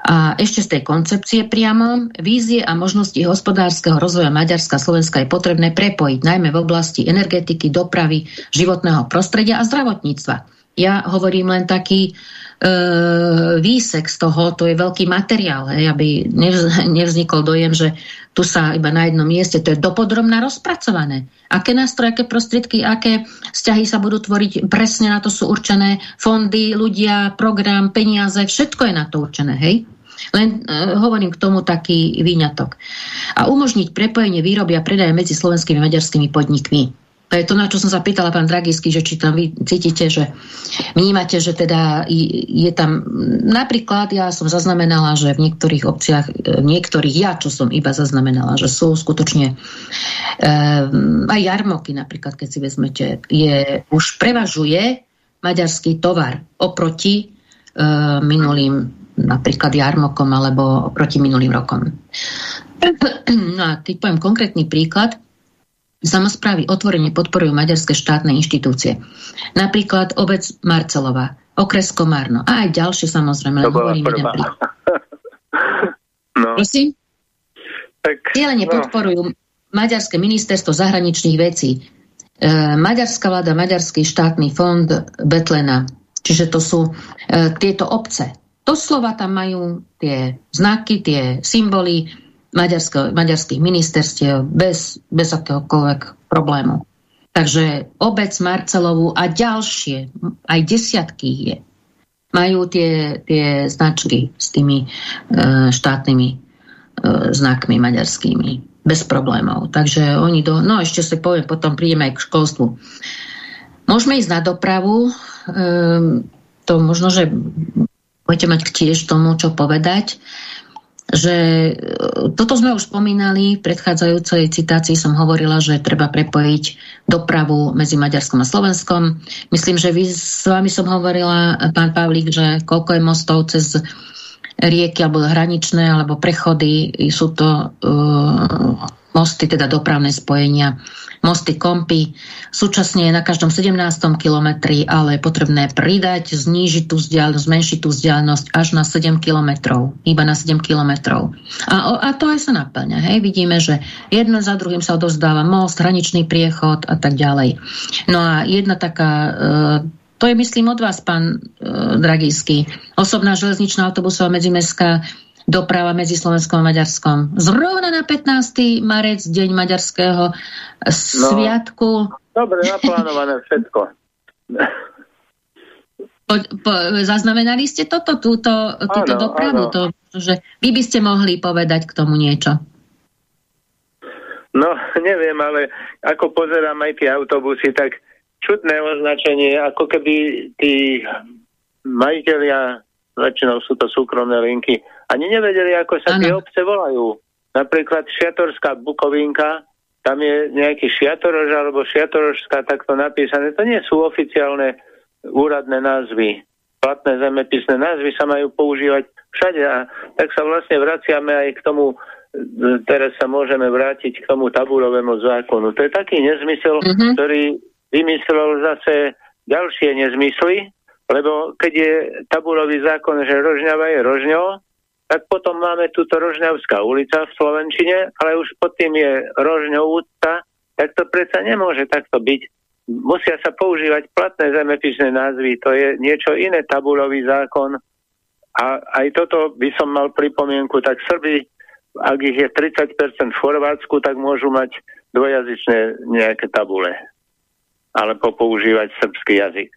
A ešte z tej koncepcie priamo, vízie a možnosti hospodárskeho rozvoja Maďarska a Slovenska je potrebné prepojiť, najmä v oblasti energetiky, dopravy, životného prostredia a zdravotníctva. Ja hovorím len taký výsek z toho, to je veľký materiál, hej, aby nevz, nevznikol dojem, že tu sa iba na jednom mieste, to je dopodrobná rozpracované. Aké nástroje, aké prostriedky, aké vzťahy sa budú tvoriť, presne na to sú určené fondy, ľudia, program, peniaze, všetko je na to určené, hej? Len e, hovorím k tomu taký výňatok. A umožniť prepojenie výroby a predaje medzi slovenskými a maďarskými podnikmi. To je to, na čo som sa pýtala pán Dragisky, že či tam vy cítite, že vnímate, že teda je tam... Napríklad ja som zaznamenala, že v niektorých obciach, v niektorých ja, čo som iba zaznamenala, že sú skutočne um, aj jarmoky napríklad, keď si vezmete, je, už prevažuje maďarský tovar oproti uh, minulým napríklad jarmokom alebo oproti minulým rokom. [clears throat] No a keď poviem konkrétny príklad, Samozprávy otvorene podporujú maďarské štátne inštitúcie. Napríklad obec Marcelova, okres Komárno a aj ďalšie samozrejme. To bola prvá. [laughs] no. Prosím? Tak, no. podporujú Maďarské ministerstvo zahraničných vecí, e, Maďarská vláda, Maďarský štátny fond Betlena. Čiže to sú e, tieto obce. slova tam majú tie znaky, tie symboly, maďarských ministerstiev bez, bez akéhokoľvek problému. Takže obec Marcelovu a ďalšie, aj desiatky je, majú tie, tie značky s tými e, štátnymi e, znakmi maďarskými bez problémov. Takže oni do... No ešte si poviem, potom prídeme aj k školstvu. Môžeme ísť na dopravu. E, to možno, že budete mať tiež tomu, čo povedať že e, toto sme už spomínali, v predchádzajúcej citácii som hovorila, že treba prepojiť dopravu medzi Maďarskom a Slovenskom. Myslím, že vy, s vami som hovorila, pán Pavlík, že koľko je mostov cez rieky alebo hraničné alebo prechody, sú to uh, mosty, teda dopravné spojenia mosty kompy. Súčasne je na každom 17. kilometri, ale je potrebné pridať, znížiť tú vzdialenosť, zmenšiť tú vzdialenosť až na 7 kilometrov, iba na 7 kilometrov. A, a to aj sa naplňa. Hej? Vidíme, že jedno za druhým sa odovzdáva most, hraničný priechod a tak ďalej. No a jedna taká e, to je, myslím, od vás, pán e, Dragísky. Osobná železničná autobusová medzimestská doprava medzi Slovenskom a Maďarskom. Zrovna na 15. marec, deň maďarského no, sviatku. Dobre, naplánované všetko. Po, po, zaznamenali ste toto, túto, túto áno, dopravu? Áno. To, že vy by ste mohli povedať k tomu niečo. No, neviem, ale ako pozerám aj tie autobusy, tak čudné označenie, ako keby tí majiteľia, väčšinou sú to súkromné linky, ani nevedeli, ako sa ano. tie obce volajú. Napríklad Šiatorská Bukovinka, tam je nejaký Šiatorož alebo Šiatorožská takto napísané. To nie sú oficiálne úradné názvy. Platné zemepisné názvy sa majú používať všade a tak sa vlastne vraciame aj k tomu, teraz sa môžeme vrátiť k tomu tabulovému zákonu. To je taký nezmysel, mm-hmm. ktorý vymyslel zase ďalšie nezmysly, lebo keď je tabulový zákon, že Rožňava je Rožňo, tak potom máme túto Rožňavská ulica v Slovenčine, ale už pod tým je Rožňovúca, tak to predsa nemôže takto byť. Musia sa používať platné zemepisné názvy, to je niečo iné, tabulový zákon. A aj toto by som mal pripomienku, tak Srby, ak ich je 30% v Chorvátsku, tak môžu mať dvojazyčné nejaké tabule. Alebo používať srbský jazyk.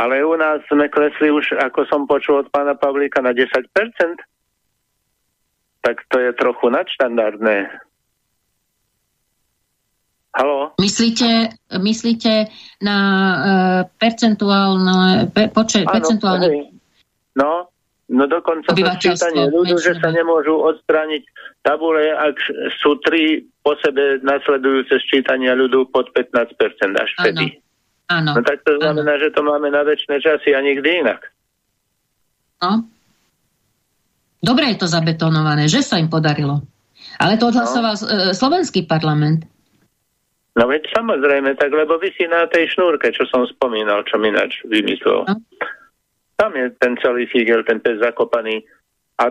Ale u nás sme klesli už, ako som počul od pána Pavlíka, na 10% tak to je trochu nadštandardné. Halo? Myslíte, myslíte na uh, percentuálne, pe, počet, ano, percentuálne... Hej. No, no dokonca to sčítanie ľudu, že sa nemôžu odstrániť tabule, ak sú tri po sebe nasledujúce sčítania ľudu pod 15% až vtedy. Áno. No tak to znamená, ano. že to máme na väčšie časy a nikdy inak. No, Dobre je to zabetonované, že sa im podarilo. Ale to odhlasoval no. E, slovenský parlament. No veď samozrejme, tak lebo vysí na tej šnúrke, čo som spomínal, čo ináč vymyslel. No. Tam je ten celý figel, ten pes zakopaný. A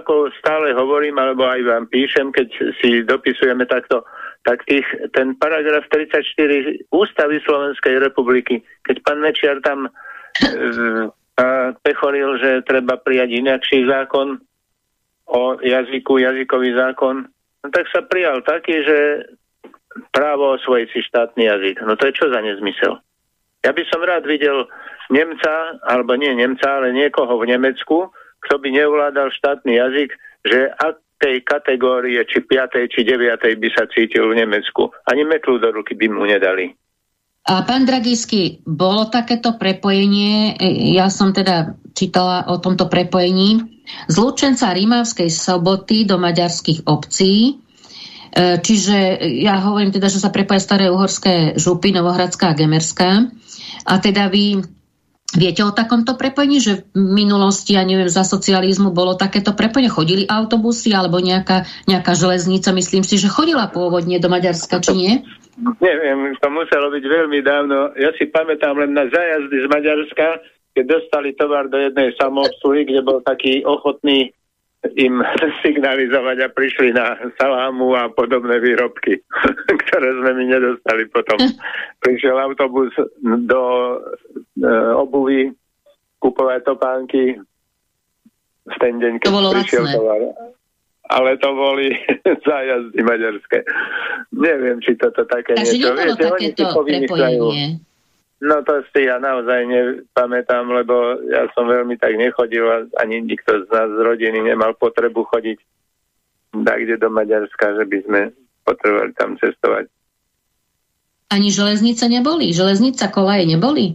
ako stále hovorím, alebo aj vám píšem, keď si dopisujeme takto, tak tých, ten paragraf 34 Ústavy Slovenskej republiky, keď pán Mečiar tam e, pechoril, že treba prijať inakší zákon o jazyku, jazykový zákon, no tak sa prijal taký, že právo osvojiť si štátny jazyk. No to je čo za nezmysel? Ja by som rád videl Nemca, alebo nie Nemca, ale niekoho v Nemecku, kto by neuvládal štátny jazyk, že akej kategórie, či 5. či 9. by sa cítil v Nemecku. Ani metlu do ruky by mu nedali. A pán Dragisky, bolo takéto prepojenie, ja som teda čítala o tomto prepojení, z Lučenca Rímavskej soboty do maďarských obcí, e, čiže ja hovorím teda, že sa prepoja staré uhorské župy, Novohradská a Gemerská, a teda vy Viete o takomto prepojení, že v minulosti, ja neviem, za socializmu bolo takéto prepojenie? Chodili autobusy alebo nejaká, nejaká železnica? Myslím si, že chodila pôvodne do Maďarska, či nie? Neviem, to muselo byť veľmi dávno. Ja si pamätám len na zajazdy z Maďarska, keď dostali tovar do jednej samoobsluhy, kde bol taký ochotný im [laughs] signalizovať a prišli na salámu a podobné výrobky, [laughs] ktoré sme mi nedostali potom. [laughs] Prišiel autobus do e, obuvy kupovať topánky v ten deň, keď to prišiel lacné. tovar. Ale to boli [laughs] zájazdy maďarské. Neviem, či toto také Takže niečo. Takže nebolo takéto prepojenie. No to si ja naozaj nepamätám, lebo ja som veľmi tak nechodil a ani nikto z nás z rodiny nemal potrebu chodiť kde do Maďarska, že by sme potrebovali tam cestovať. Ani železnice neboli? Železnica, kolaje neboli?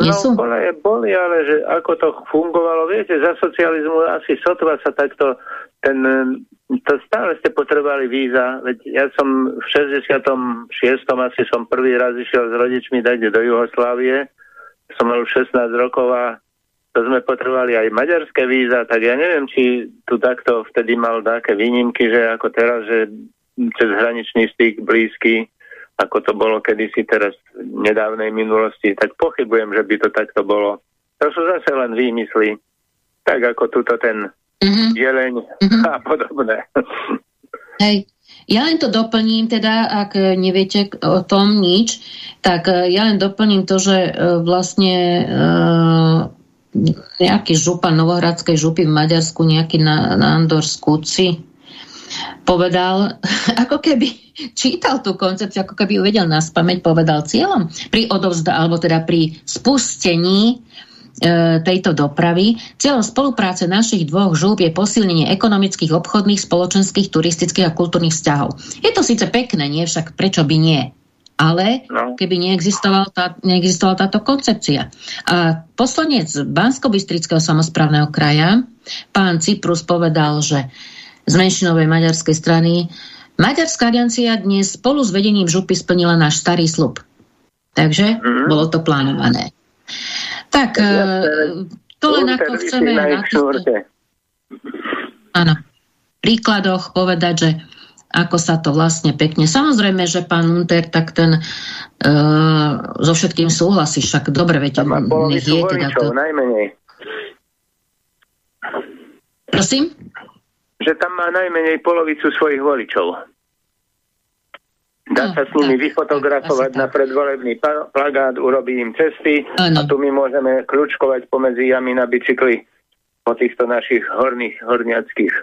Nie no, sú? kolaje boli, ale že ako to fungovalo, viete, za socializmu asi sotva sa takto ten to stále ste potrebovali víza, veď ja som v 66. asi som prvý raz išiel s rodičmi dať do Jugoslávie, som mal 16 rokov a to sme potrebovali aj maďarské víza, tak ja neviem, či tu takto vtedy mal také výnimky, že ako teraz, že cez hraničný styk blízky, ako to bolo kedysi teraz v nedávnej minulosti, tak pochybujem, že by to takto bolo. To sú zase len výmysly. Tak ako tuto ten mm-hmm. jeleň mm-hmm. a podobné. Hej. Ja len to doplním, teda, ak neviete o tom nič, tak e, ja len doplním to, že e, vlastne e, nejaký župan Novohradskej župy v Maďarsku, nejaký Nandor Skúci, povedal, [laughs] ako keby čítal tú koncepciu, ako keby ju vedel na spameť, povedal cieľom pri odovzda, alebo teda pri spustení tejto dopravy. Cieľom spolupráce našich dvoch žúb je posilnenie ekonomických, obchodných, spoločenských, turistických a kultúrnych vzťahov. Je to síce pekné, nie však prečo by nie? Ale no. keby neexistoval tá, neexistovala táto koncepcia. A poslanec Bansko-Bystrického samozprávneho kraja, pán Cyprus, povedal, že z menšinovej maďarskej strany Maďarská aliancia dnes spolu s vedením župy splnila náš starý slub. Takže mm-hmm. bolo to plánované. Tak, ja, e, to len ako chceme na Áno. príkladoch povedať, že ako sa to vlastne pekne. Samozrejme, že pán Unter, tak ten uh, so všetkým súhlasí, však dobre, veď nech je teda to... najmenej. Prosím? Že tam má najmenej polovicu svojich voličov. Dá no, sa s nimi tak, vyfotografovať tak, na predvolebný plagát, urobí im cesty ano. a tu my môžeme kľúčkovať pomedzi jamy na bicykli po týchto našich horných, horniackých.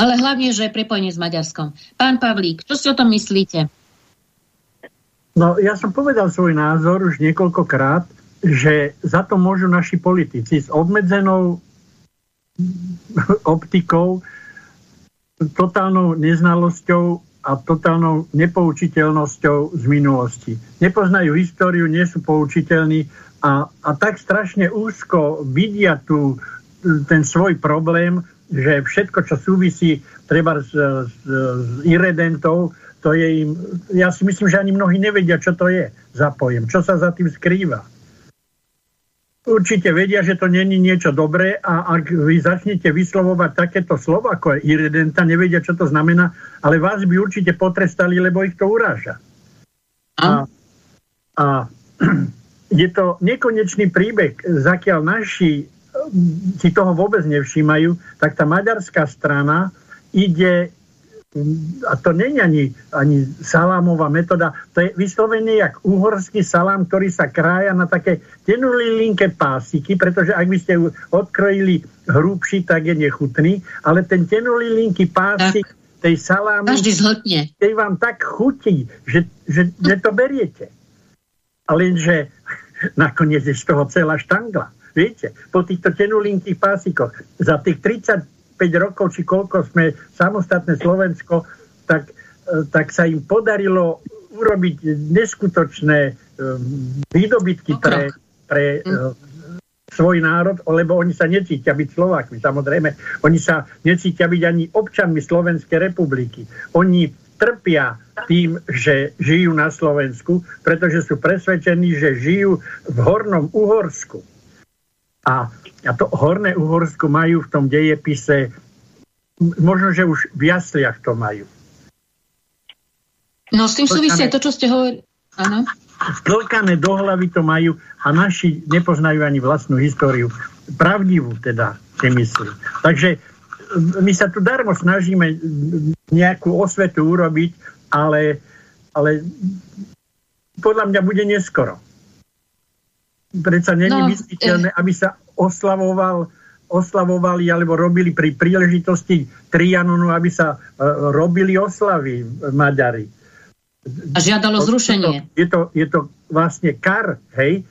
Ale hlavne, že je prepojenie s Maďarskom. Pán Pavlík, čo si o tom myslíte? No, ja som povedal svoj názor už niekoľkokrát, že za to môžu naši politici s obmedzenou optikou totálnou neznalosťou a totálnou nepoučiteľnosťou z minulosti. Nepoznajú históriu, nie sú poučiteľní a, a tak strašne úzko vidia tu ten svoj problém, že všetko, čo súvisí treba s, s, s irredentou, to je im, ja si myslím, že ani mnohí nevedia, čo to je za pojem, čo sa za tým skrýva určite vedia, že to není niečo dobré a ak vy začnete vyslovovať takéto slovo, ako je irredenta, nevedia, čo to znamená, ale vás by určite potrestali, lebo ich to uráža. A, a [clears throat] je to nekonečný príbeh, zakiaľ naši si toho vôbec nevšímajú, tak tá maďarská strana ide a to není ani, ani salámová metóda, to je vyslovene jak uhorský salám, ktorý sa krája na také tenulilinké pásiky, pretože ak by ste ju odkrojili hrubší, tak je nechutný, ale ten tenulilinký pásik tak. tej salámy, Každý zhltne. tej vám tak chutí, že, že, že to beriete. A lenže [laughs] nakoniec je z toho celá štangla. Viete, po týchto tenulinkých pásikoch za tých 30 rokov, či koľko sme samostatné Slovensko, tak, e, tak sa im podarilo urobiť neskutočné um, výdobytky pre, pre mm. svoj národ, lebo oni sa necítia byť Slovákmi, samozrejme. Oni sa necítia byť ani občanmi Slovenskej republiky. Oni trpia tým, že žijú na Slovensku, pretože sú presvedčení, že žijú v Hornom Uhorsku. A a to Horné Uhorsko majú v tom dejepise, možno, že už v jasliach to majú. No s tým súvisia to, čo ste hovorili. Áno. Sklkané do hlavy to majú a naši nepoznajú ani vlastnú históriu. Pravdivú teda, si myslím. Takže my sa tu darmo snažíme nejakú osvetu urobiť, ale, ale podľa mňa bude neskoro. Predsa není no, mysliteľné, eh. aby sa oslavoval, oslavovali alebo robili pri príležitosti Trianonu, aby sa uh, robili oslavy Maďari. A žiadalo zrušenie. Je to, je to vlastne kar, hej,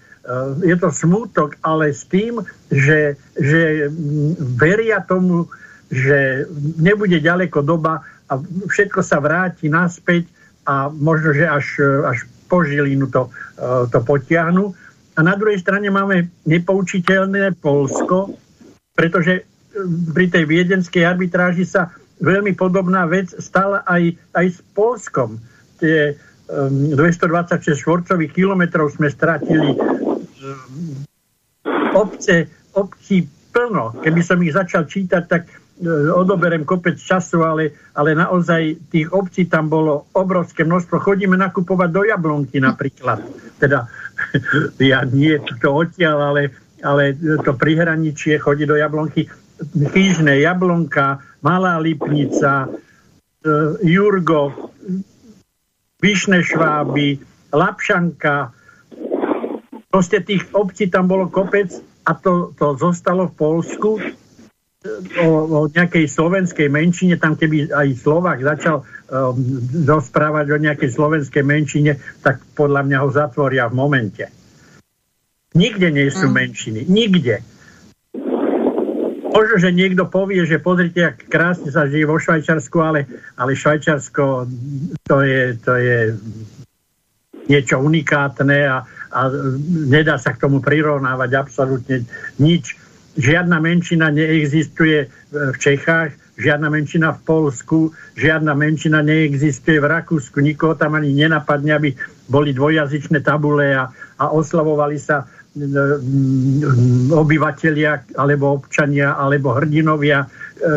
je to smútok, ale s tým, že, že veria tomu, že nebude ďaleko doba a všetko sa vráti naspäť a možno, že až, až po Žilinu to, to potiahnu a na druhej strane máme nepoučiteľné Polsko, pretože e, pri tej viedenskej arbitráži sa veľmi podobná vec stala aj, aj s Polskom. Tie um, 226 štvorcových kilometrov sme stratili um, obce, obcí plno. Keby som ich začal čítať, tak uh, odoberem kopec času, ale, ale naozaj tých obcí tam bolo obrovské množstvo. Chodíme nakupovať do Jablonky napríklad. Teda [laughs] ja nie to odtiaľ, ale, ale to prihraničie chodí do Jablonky. Chýžne Jablonka, Malá Lipnica, e, Jurgo, Vyšné Šváby, Lapšanka. Proste tých obcí tam bolo kopec a to, to zostalo v Polsku o, o nejakej slovenskej menšine, tam keby aj Slovák začal um, rozprávať o nejakej slovenskej menšine, tak podľa mňa ho zatvoria v momente. Nikde nie sú mm. menšiny. Nikde. Možno, že niekto povie, že pozrite, ak krásne sa žije vo Švajčarsku, ale, ale Švajčarsko to je, to je niečo unikátne a, a nedá sa k tomu prirovnávať absolútne nič žiadna menšina neexistuje v Čechách, žiadna menšina v Polsku, žiadna menšina neexistuje v Rakúsku, nikoho tam ani nenapadne, aby boli dvojazyčné tabule a, a oslavovali sa mm, obyvatelia alebo občania alebo hrdinovia, e,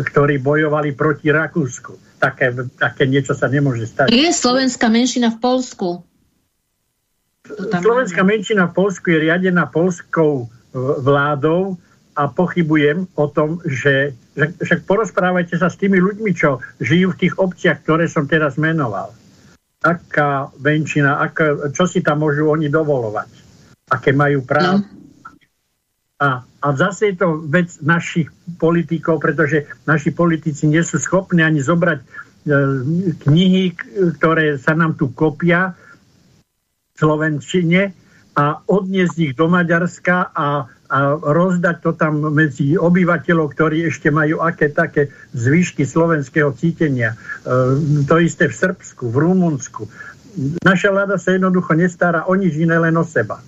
ktorí bojovali proti Rakúsku. Také, také niečo sa nemôže stať. Je slovenská menšina v Polsku? Slovenská menšina v Polsku je riadená polskou vládou, a pochybujem o tom, že, však porozprávajte sa s tými ľuďmi, čo žijú v tých obciach, ktoré som teraz menoval. Aká menšina, aká, čo si tam môžu oni dovolovať, aké majú právo. No. A, a zase je to vec našich politikov, pretože naši politici nie sú schopní ani zobrať e, knihy, ktoré sa nám tu kopia v Slovenčine a odniesť ich do Maďarska a a rozdať to tam medzi obyvateľov, ktorí ešte majú aké také zvyšky slovenského cítenia. E, to isté v Srbsku, v Rumunsku. Naša vláda sa jednoducho nestará o nič iné, len o seba.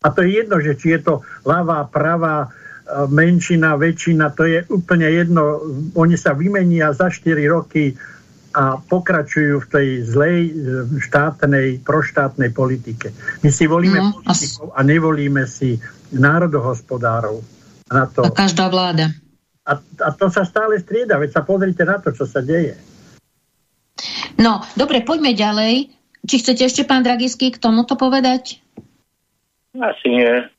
A to je jedno, že či je to ľavá, pravá, e, menšina, väčšina, to je úplne jedno. Oni sa vymenia za 4 roky a pokračujú v tej zlej e, štátnej, proštátnej politike. My si volíme no, politikov a nevolíme si národohospodárov. Na to. A každá vláda. A, a to sa stále strieda, veď sa pozrite na to, čo sa deje. No, dobre, poďme ďalej. Či chcete ešte, pán Dragisky, k tomuto povedať? Asi nie.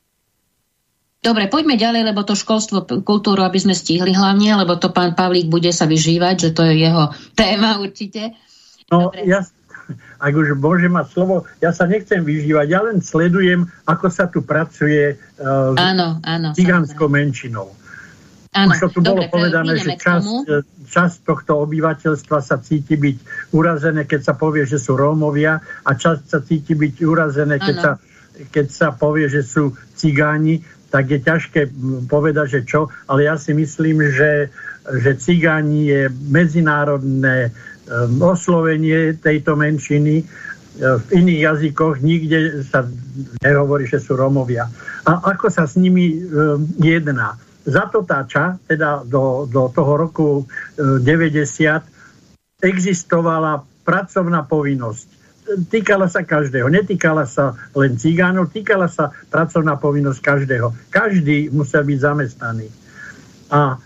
Dobre, poďme ďalej, lebo to školstvo, kultúru, aby sme stihli hlavne, lebo to pán Pavlík bude sa vyžívať, že to je jeho [laughs] téma určite. No, Dobre. ja, [laughs] ak už môže mať slovo, ja sa nechcem vyžívať, ja len sledujem, ako sa tu pracuje uh, áno, áno, cigánskou menšinou. Áno, už to tu Dobre, bolo povedané, že časť, e, časť tohto obyvateľstva sa cíti byť urazené, keď sa povie, že sú Rómovia a časť sa cíti byť urazené, keď sa, keď sa povie, že sú cigáni, tak je ťažké povedať, že čo, ale ja si myslím, že, že cigáni je medzinárodné oslovenie tejto menšiny. Uh, v iných jazykoch nikde sa nehovorí, že sú Rómovia. A ako sa s nimi um, jedná? za to táča, teda do, do toho roku 90, e, existovala pracovná povinnosť. Týkala sa každého, netýkala sa len cigánov, týkala sa pracovná povinnosť každého. Každý musel byť zamestnaný. A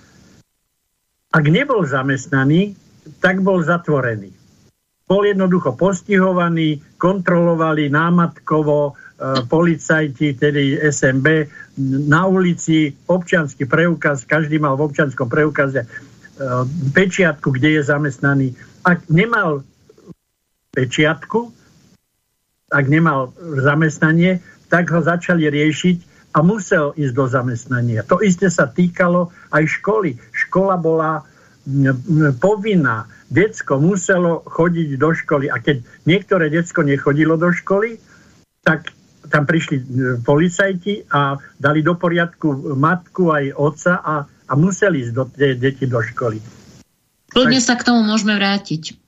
ak nebol zamestnaný, tak bol zatvorený. Bol jednoducho postihovaný, kontrolovali námatkovo, E, policajti, tedy SMB, na ulici občianský preukaz, každý mal v občianskom preukaze e, pečiatku, kde je zamestnaný. Ak nemal pečiatku, ak nemal zamestnanie, tak ho začali riešiť a musel ísť do zamestnania. To isté sa týkalo aj školy. Škola bola povinná. Decko muselo chodiť do školy a keď niektoré decko nechodilo do školy, tak tam prišli policajti a dali do poriadku matku aj otca a, a museli ísť do, de, deti do školy. Kľudne sa k tomu môžeme vrátiť.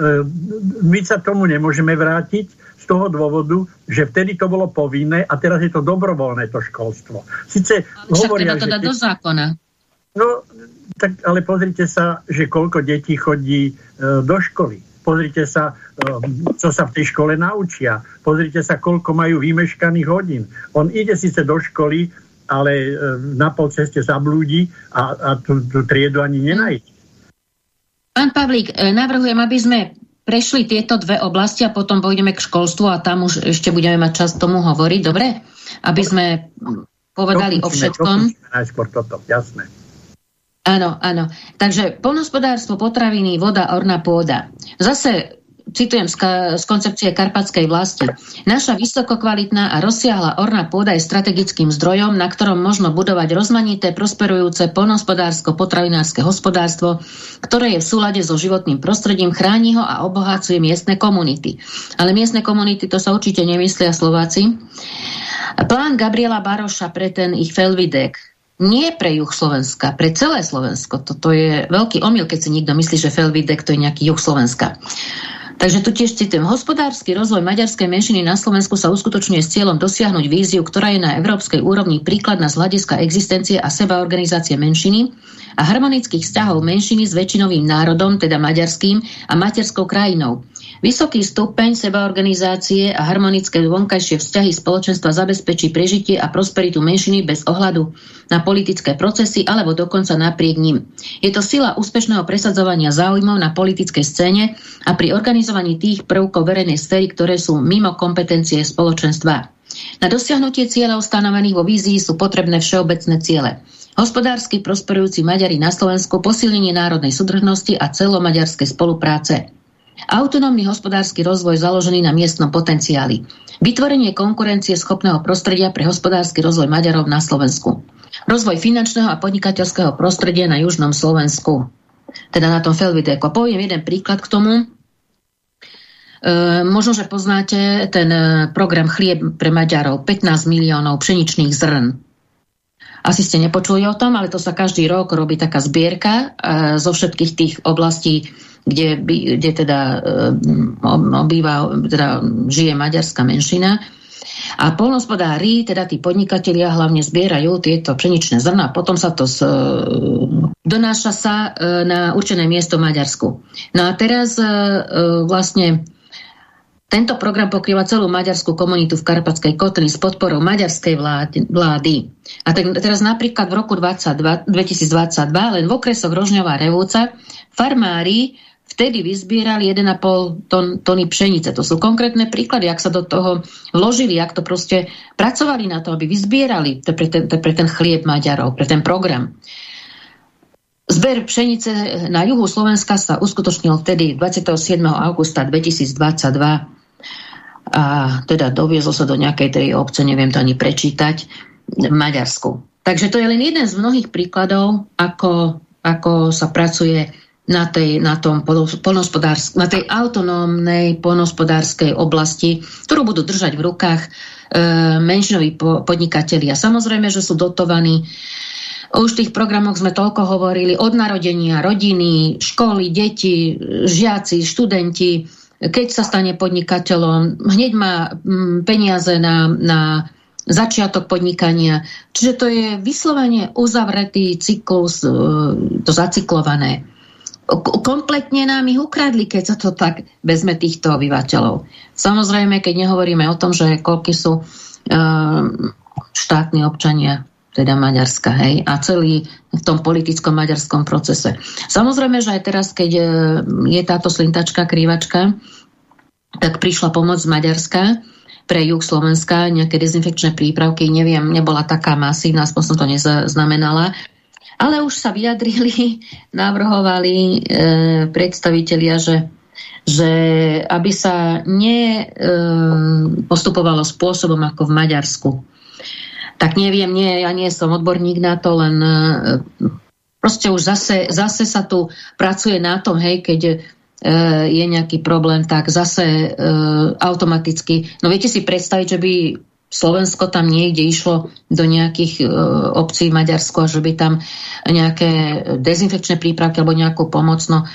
E, my sa tomu nemôžeme vrátiť z toho dôvodu, že vtedy to bolo povinné a teraz je to dobrovoľné to školstvo. Sice hovoria, to dá že... do zákona. No, tak ale pozrite sa, že koľko detí chodí e, do školy Pozrite sa, um, čo sa v tej škole naučia. Pozrite sa, koľko majú vymeškaných hodín. On ide síce do školy, ale um, na polceste zablúdi a, a tú, tú triedu ani nenájde. Pán Pavlík, e, navrhujem, aby sme prešli tieto dve oblasti a potom pôjdeme k školstvu a tam už ešte budeme mať čas tomu hovoriť, dobre? Aby sme povedali o všetkom. Najskôr toto, jasné. Áno, áno. Takže polnospodárstvo, potraviny, voda, orná pôda. Zase citujem z, z koncepcie karpatskej vlasti. Naša vysokokvalitná a rozsiahla orná pôda je strategickým zdrojom, na ktorom možno budovať rozmanité, prosperujúce polnospodársko-potravinárske hospodárstvo, ktoré je v súlade so životným prostredím, chráni ho a obohacuje miestne komunity. Ale miestne komunity to sa určite nemyslia Slováci. Plán Gabriela Baroša pre ten ich Felvidek nie pre juh Slovenska, pre celé Slovensko. Toto je veľký omyl, keď si niekto myslí, že Felvidek to je nejaký juh Slovenska. Takže tu tiež citujem. Hospodársky rozvoj maďarskej menšiny na Slovensku sa uskutočňuje s cieľom dosiahnuť víziu, ktorá je na európskej úrovni príkladná z hľadiska existencie a seba organizácie menšiny a harmonických vzťahov menšiny s väčšinovým národom, teda maďarským a materskou krajinou. Vysoký stupeň sebaorganizácie a harmonické vonkajšie vzťahy spoločenstva zabezpečí prežitie a prosperitu menšiny bez ohľadu na politické procesy alebo dokonca napriek ním. Je to sila úspešného presadzovania záujmov na politickej scéne a pri organizovaní tých prvkov verejnej sféry, ktoré sú mimo kompetencie spoločenstva. Na dosiahnutie cieľov stanovených vo vízii sú potrebné všeobecné ciele. Hospodársky prosperujúci Maďari na Slovensku, posilnenie národnej súdržnosti a celomaďarskej spolupráce. Autonómny hospodársky rozvoj založený na miestnom potenciáli. Vytvorenie konkurencie schopného prostredia pre hospodársky rozvoj Maďarov na Slovensku. Rozvoj finančného a podnikateľského prostredia na južnom Slovensku. Teda na tom Felvideku. Poviem jeden príklad k tomu. E, možno, že poznáte ten e, program Chlieb pre Maďarov. 15 miliónov pšeničných zrn. Asi ste nepočuli o tom, ale to sa každý rok robí taká zbierka e, zo všetkých tých oblastí kde, kde teda e, obýva, teda žije maďarská menšina. A polnospodári, teda tí podnikatelia hlavne zbierajú tieto pšeničné zrna potom sa to z, e, donáša sa e, na určené miesto v Maďarsku. No a teraz vlastne tento program pokrýva celú maďarskú komunitu v Karpatskej kotli s podporou maďarskej vlády. A tak, teraz napríklad v roku 22, 2022 len v okresoch Rožňová Revúca farmári vtedy vyzbierali 1,5 tón, tony pšenice. To sú konkrétne príklady, ak sa do toho vložili, ak to proste pracovali na to, aby vyzbierali to pre, ten, to pre ten chlieb Maďarov, pre ten program. Zber pšenice na juhu Slovenska sa uskutočnil vtedy 27. augusta 2022 a teda doviezol sa do nejakej tej obce, neviem to ani prečítať, v Maďarsku. Takže to je len jeden z mnohých príkladov, ako, ako sa pracuje na tej, na tom na tej autonómnej polnospodárskej oblasti, ktorú budú držať v rukách e, menšinoví po, podnikatelia. Samozrejme, že sú dotovaní už v tých programoch sme toľko hovorili od narodenia, rodiny, školy, deti, žiaci, študenti. Keď sa stane podnikateľom, hneď má peniaze na, na začiatok podnikania. Čiže to je vyslovene uzavretý cyklus, e, to zacyklované. Kompletne nám ich ukradli, keď sa to tak vezme týchto obyvateľov. Samozrejme, keď nehovoríme o tom, že koľky sú uh, štátni občania, teda Maďarska, hej, a celý v tom politickom maďarskom procese. Samozrejme, že aj teraz, keď e, je táto slintačka, krývačka, tak prišla pomoc z Maďarska, pre juh Slovenska nejaké dezinfekčné prípravky, neviem, nebola taká masívna, aspoň som to neznamenala. Ale už sa vyjadrili, [laughs] navrhovali e, predstavitelia, že, že aby sa ne e, spôsobom ako v Maďarsku. Tak neviem, nie, ja nie som odborník na to, len e, proste už zase, zase sa tu pracuje na tom, hej, keď Eh, je nejaký problém, tak zase uh, automaticky. No viete si predstaviť, že by Slovensko tam niekde išlo do nejakých uh, obcí v Maďarsku a že by tam nejaké dezinfekčné prípravky alebo nejakú pomoc, no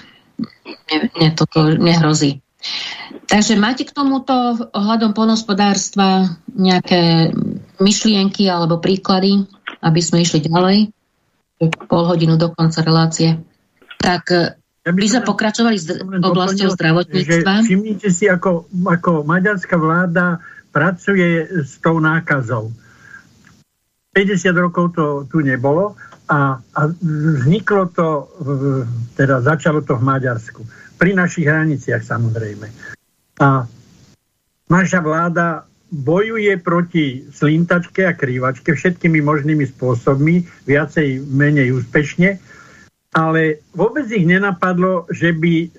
ne, ne, toto nehrozí. Takže máte k tomuto ohľadom polnospodárstva nejaké myšlienky alebo príklady, aby sme išli ďalej? Pol hodinu do konca relácie. Tak ja by sme pokračovali s oblasťou zdravotníctva. Všimnite si, ako, ako maďarská vláda pracuje s tou nákazou. 50 rokov to tu nebolo a, a vzniklo to, teda začalo to v Maďarsku. Pri našich hraniciach samozrejme. A naša vláda bojuje proti slintačke a krývačke všetkými možnými spôsobmi, viacej, menej úspešne ale vôbec ich nenapadlo, že by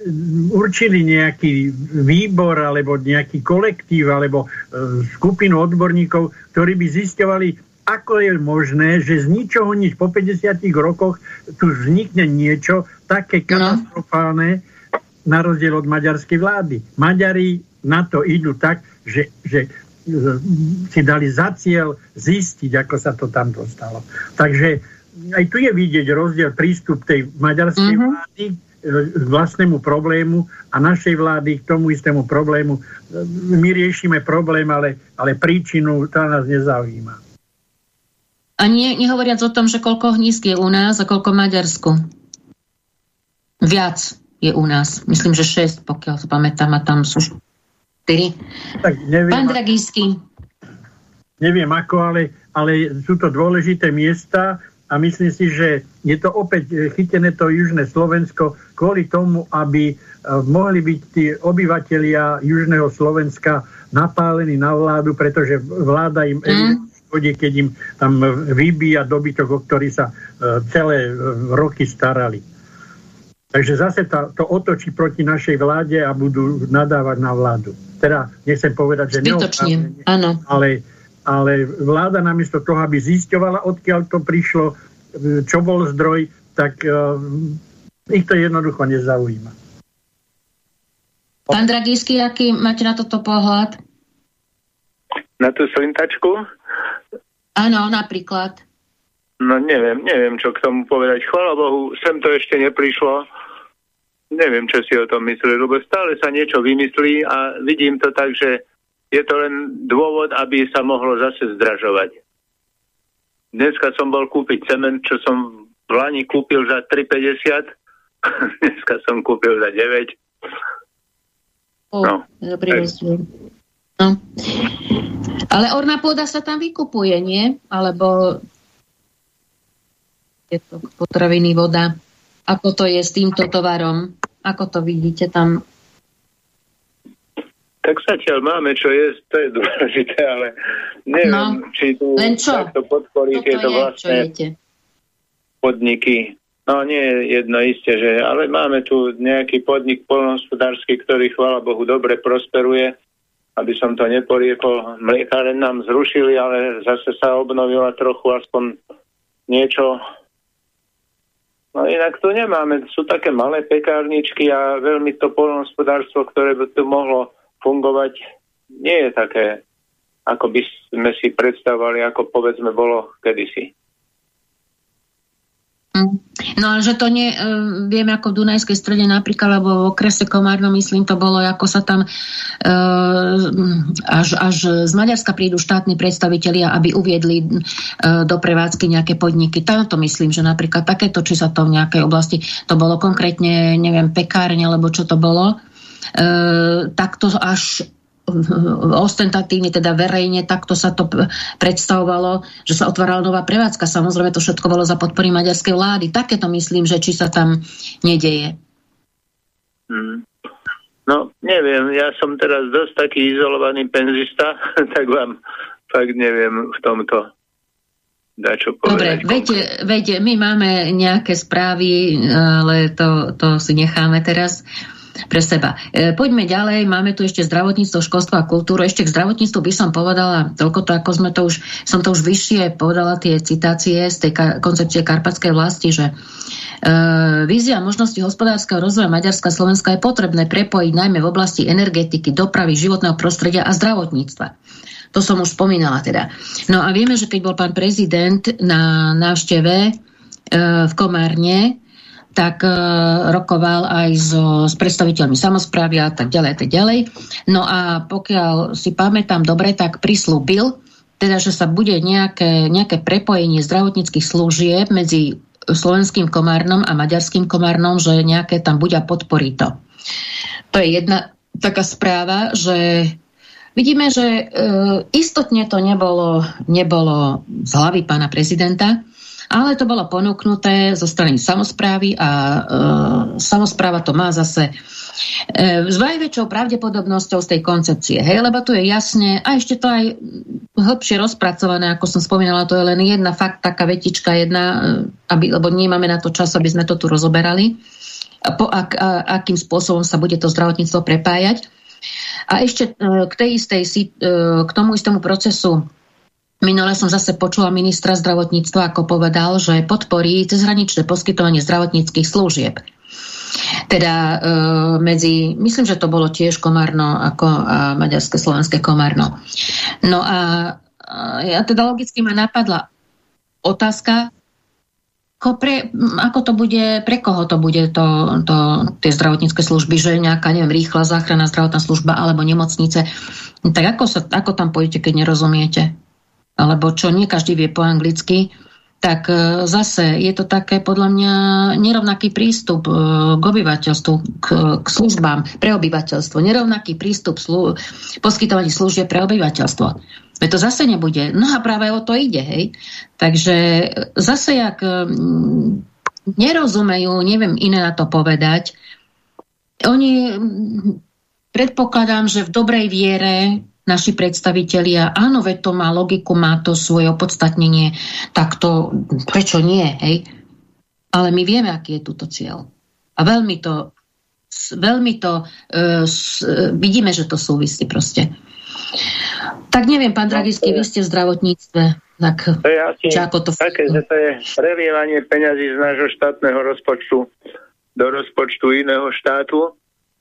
určili nejaký výbor alebo nejaký kolektív alebo e, skupinu odborníkov, ktorí by zisťovali, ako je možné, že z ničoho nič po 50 rokoch tu vznikne niečo také no. katastrofálne na rozdiel od maďarskej vlády. Maďari na to idú tak, že, že e, si dali za cieľ zistiť, ako sa to tam dostalo. Takže aj tu je vidieť rozdiel prístup tej maďarskej mm-hmm. vlády e, k vlastnému problému a našej vlády k tomu istému problému. My riešime problém, ale, ale príčinu tá nás nezaujíma. A nie, nehovoriac o tom, že koľko hnízk je u nás a koľko v Maďarsku. Viac je u nás. Myslím, že 6, pokiaľ sa pamätám, a tam sú 4. Tak neviem, Pán Dragísky. Neviem ako, ale, ale sú to dôležité miesta, a myslím si, že je to opäť e, chytené to južné Slovensko kvôli tomu, aby e, mohli byť tí obyvatelia južného Slovenska napálení na vládu, pretože vláda im mm. keď im tam vybíja dobytok, o ktorý sa e, celé roky starali. Takže zase to, to otočí proti našej vláde a budú nadávať na vládu. Teda nechcem povedať, že neoprávne, ale ale vláda namiesto toho, aby zisťovala, odkiaľ to prišlo, čo bol zdroj, tak uh, ich to jednoducho nezaujíma. Pán Dragísky, aký máte na toto pohľad? Na tú slintačku? Áno, napríklad. No neviem, neviem, čo k tomu povedať. Chvala Bohu, sem to ešte neprišlo. Neviem, čo si o tom myslí, lebo stále sa niečo vymyslí a vidím to tak, že je to len dôvod, aby sa mohlo zase zdražovať. Dneska som bol kúpiť cement, čo som v Lani kúpil za 3,50. [laughs] Dneska som kúpil za 9. O, no. Dobrý no. Ale orná pôda sa tam vykupuje, nie? Alebo je to potraviny voda? Ako to je s týmto tovarom? Ako to vidíte tam? Tak zatiaľ máme čo jesť, to je [laughs] dôležité, ale neviem, no, či tu len čo? takto podporí tieto je, vlastné podniky. No nie je jedno isté, že, ale máme tu nejaký podnik polnohospodársky, ktorý, chvála Bohu, dobre prosperuje, aby som to neporiekol. Mliekáren nám zrušili, ale zase sa obnovila trochu aspoň niečo. No inak tu nemáme, sú také malé pekárničky a veľmi to polnohospodárstvo, ktoré by tu mohlo fungovať, nie je také, ako by sme si predstavovali, ako povedzme bolo kedysi. Mm. No ale že to nie, uh, vieme ako v Dunajskej strede napríklad, alebo v okrese Komárno, myslím, to bolo, ako sa tam uh, až, až z Maďarska prídu štátni predstavitelia, aby uviedli uh, do prevádzky nejaké podniky. Tam to myslím, že napríklad takéto, či sa to v nejakej oblasti, to bolo konkrétne, neviem, pekárne, alebo čo to bolo, takto až ostentatívne, teda verejne, takto sa to predstavovalo, že sa otvárala nová prevádzka. Samozrejme, to všetko bolo za podpory maďarskej vlády. Takéto myslím, že či sa tam nedeje. Hmm. No, neviem, ja som teraz dosť taký izolovaný penzista, [laughs] tak vám fakt neviem v tomto dať čo povedať. Dobre, viete, viete, my máme nejaké správy, ale to, to si necháme teraz. Uh, pre seba. E, poďme ďalej, máme tu ešte zdravotníctvo, školstvo a kultúru. Ešte k zdravotníctvu by som povedala toľko to, ako sme to už, som to už vyššie povedala tie citácie z tej ka- koncepcie karpatskej vlasti, že e, vízia možnosti hospodárskeho rozvoja Maďarska a Slovenska je potrebné prepojiť najmä v oblasti energetiky, dopravy, životného prostredia a zdravotníctva. To som už spomínala teda. No a vieme, že keď bol pán prezident na návšteve e, v Komárne, tak e, rokoval aj so, s predstaviteľmi samozprávy a tak ďalej a tak ďalej. No a pokiaľ si pamätám dobre, tak prislúbil, teda, že sa bude nejaké, nejaké prepojenie zdravotníckých služieb medzi slovenským komárnom a maďarským komárnom, že nejaké tam bude a podporí to. To je jedna taká správa, že vidíme, že e, istotne to nebolo, nebolo z hlavy pána prezidenta, ale to bolo ponúknuté zo strany samozprávy a e, samozpráva to má zase e, s najväčšou pravdepodobnosťou z tej koncepcie, hej, lebo tu je jasne, a ešte to aj hĺbšie rozpracované, ako som spomínala, to je len jedna fakt, taká vetička jedna, e, aby, lebo nemáme na to čas, aby sme to tu rozoberali, po, ak, a, akým spôsobom sa bude to zdravotníctvo prepájať. A ešte e, k, tej istej, e, k tomu istému procesu Minule som zase počula ministra zdravotníctva, ako povedal, že podporí cezhraničné poskytovanie zdravotníckých služieb. Teda e, medzi, myslím, že to bolo tiež Komárno ako a Maďarské slovenské Komárno. No a, a ja teda logicky ma napadla otázka, ako, pre, ako to bude, pre koho to bude to, to, tie zdravotnícke služby, že nejaká, neviem, rýchla záchranná zdravotná služba alebo nemocnice. Tak ako, sa, ako tam pôjdete, keď nerozumiete? Alebo čo nie každý vie po anglicky, tak e, zase je to také podľa mňa nerovnaký prístup e, k obyvateľstvu, k, k službám pre obyvateľstvo. Nerovnaký prístup slu, poskytovaní služieb pre obyvateľstvo. Veď to zase nebude. No a práve o to ide, hej. Takže zase, jak nerozumejú, neviem iné na to povedať, oni predpokladám, že v dobrej viere naši predstavitelia, áno, veď to má logiku, má to svoje opodstatnenie, tak to, prečo nie, hej? Ale my vieme, aký je túto cieľ. A veľmi to, veľmi to, uh, s, uh, vidíme, že to súvisí proste. Tak neviem, pán Dragický, vy ste v zdravotníctve, tak to je asi to... Také, že to je prelievanie peňazí z nášho štátneho rozpočtu do rozpočtu iného štátu,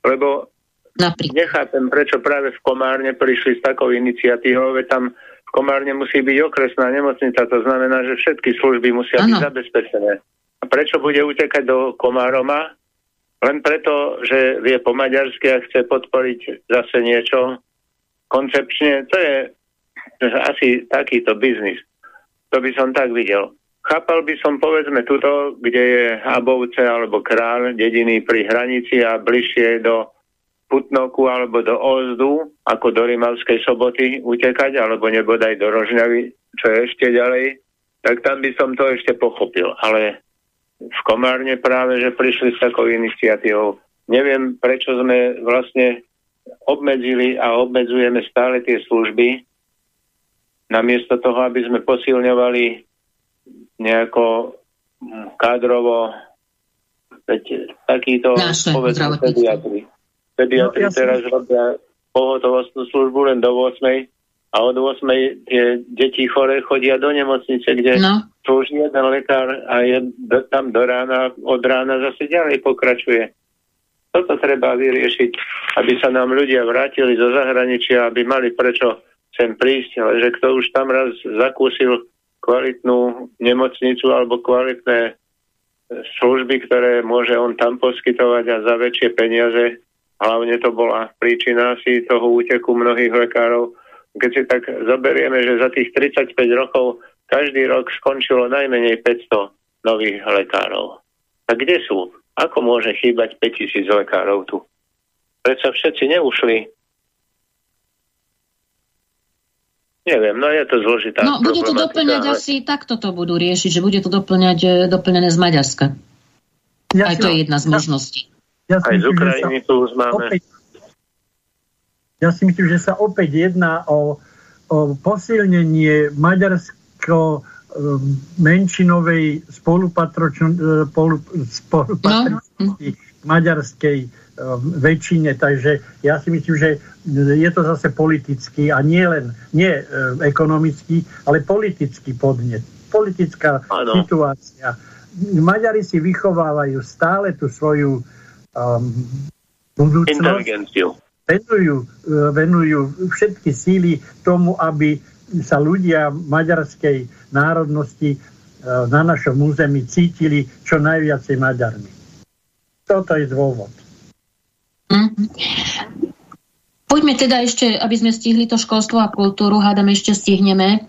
lebo Napríklad. Nechápem, prečo práve v Komárne prišli s takou iniciatívou, veď tam v Komárne musí byť okresná nemocnica, to znamená, že všetky služby musia ano. byť zabezpečené. A prečo bude utekať do Komároma? Len preto, že vie po maďarsky a chce podporiť zase niečo koncepčne. To je asi takýto biznis. To by som tak videl. Chápal by som povedzme tuto, kde je Habovce alebo Král, dediny pri hranici a bližšie do Putnoku alebo do Ozdu, ako do Rimavskej soboty utekať, alebo nebodaj do Rožňavy, čo je ešte ďalej, tak tam by som to ešte pochopil. Ale v Komárne práve, že prišli s takou iniciatívou, neviem, prečo sme vlastne obmedzili a obmedzujeme stále tie služby, namiesto toho, aby sme posilňovali nejako kádrovo veď, takýto pediatri. Pediatri no, teraz robia pohotovostnú službu len do 8 a od 8 tie deti chore chodia do nemocnice, kde no. už jeden lekár a je do, tam do rána, od rána zase ďalej pokračuje. Toto treba vyriešiť, aby sa nám ľudia vrátili zo zahraničia, aby mali prečo sem prísť, ale že kto už tam raz zakúsil kvalitnú nemocnicu alebo kvalitné služby, ktoré môže on tam poskytovať a za väčšie peniaze, hlavne to bola príčina asi toho úteku mnohých lekárov, keď si tak zoberieme, že za tých 35 rokov každý rok skončilo najmenej 500 nových lekárov. A kde sú? Ako môže chýbať 5000 lekárov tu? Prečo všetci neušli? Neviem, no je to zložitá No bude to doplňať ale... asi, takto to budú riešiť, že bude to doplňať, e, doplňané z Maďarska. Ja Aj to je jedna z možností. Ja Aj z Ukrajiny tu už máme. Opäť, ja si myslím, že sa opäť jedná o, o posilnenie maďarsko menšinovej spolupatročnosti no. maďarskej väčšine, takže ja si myslím, že je to zase politický a nie len nie ekonomický, ale politický podnet. Politická ano. situácia. Maďari si vychovávajú stále tú svoju budúcnosť. Inteligenciu. Venujú, venujú všetky síly tomu, aby sa ľudia maďarskej národnosti e, na našom území cítili čo najviacej Maďarmi. Toto je dôvod. Mm. Poďme teda ešte, aby sme stihli to školstvo a kultúru, hádam ešte stihneme,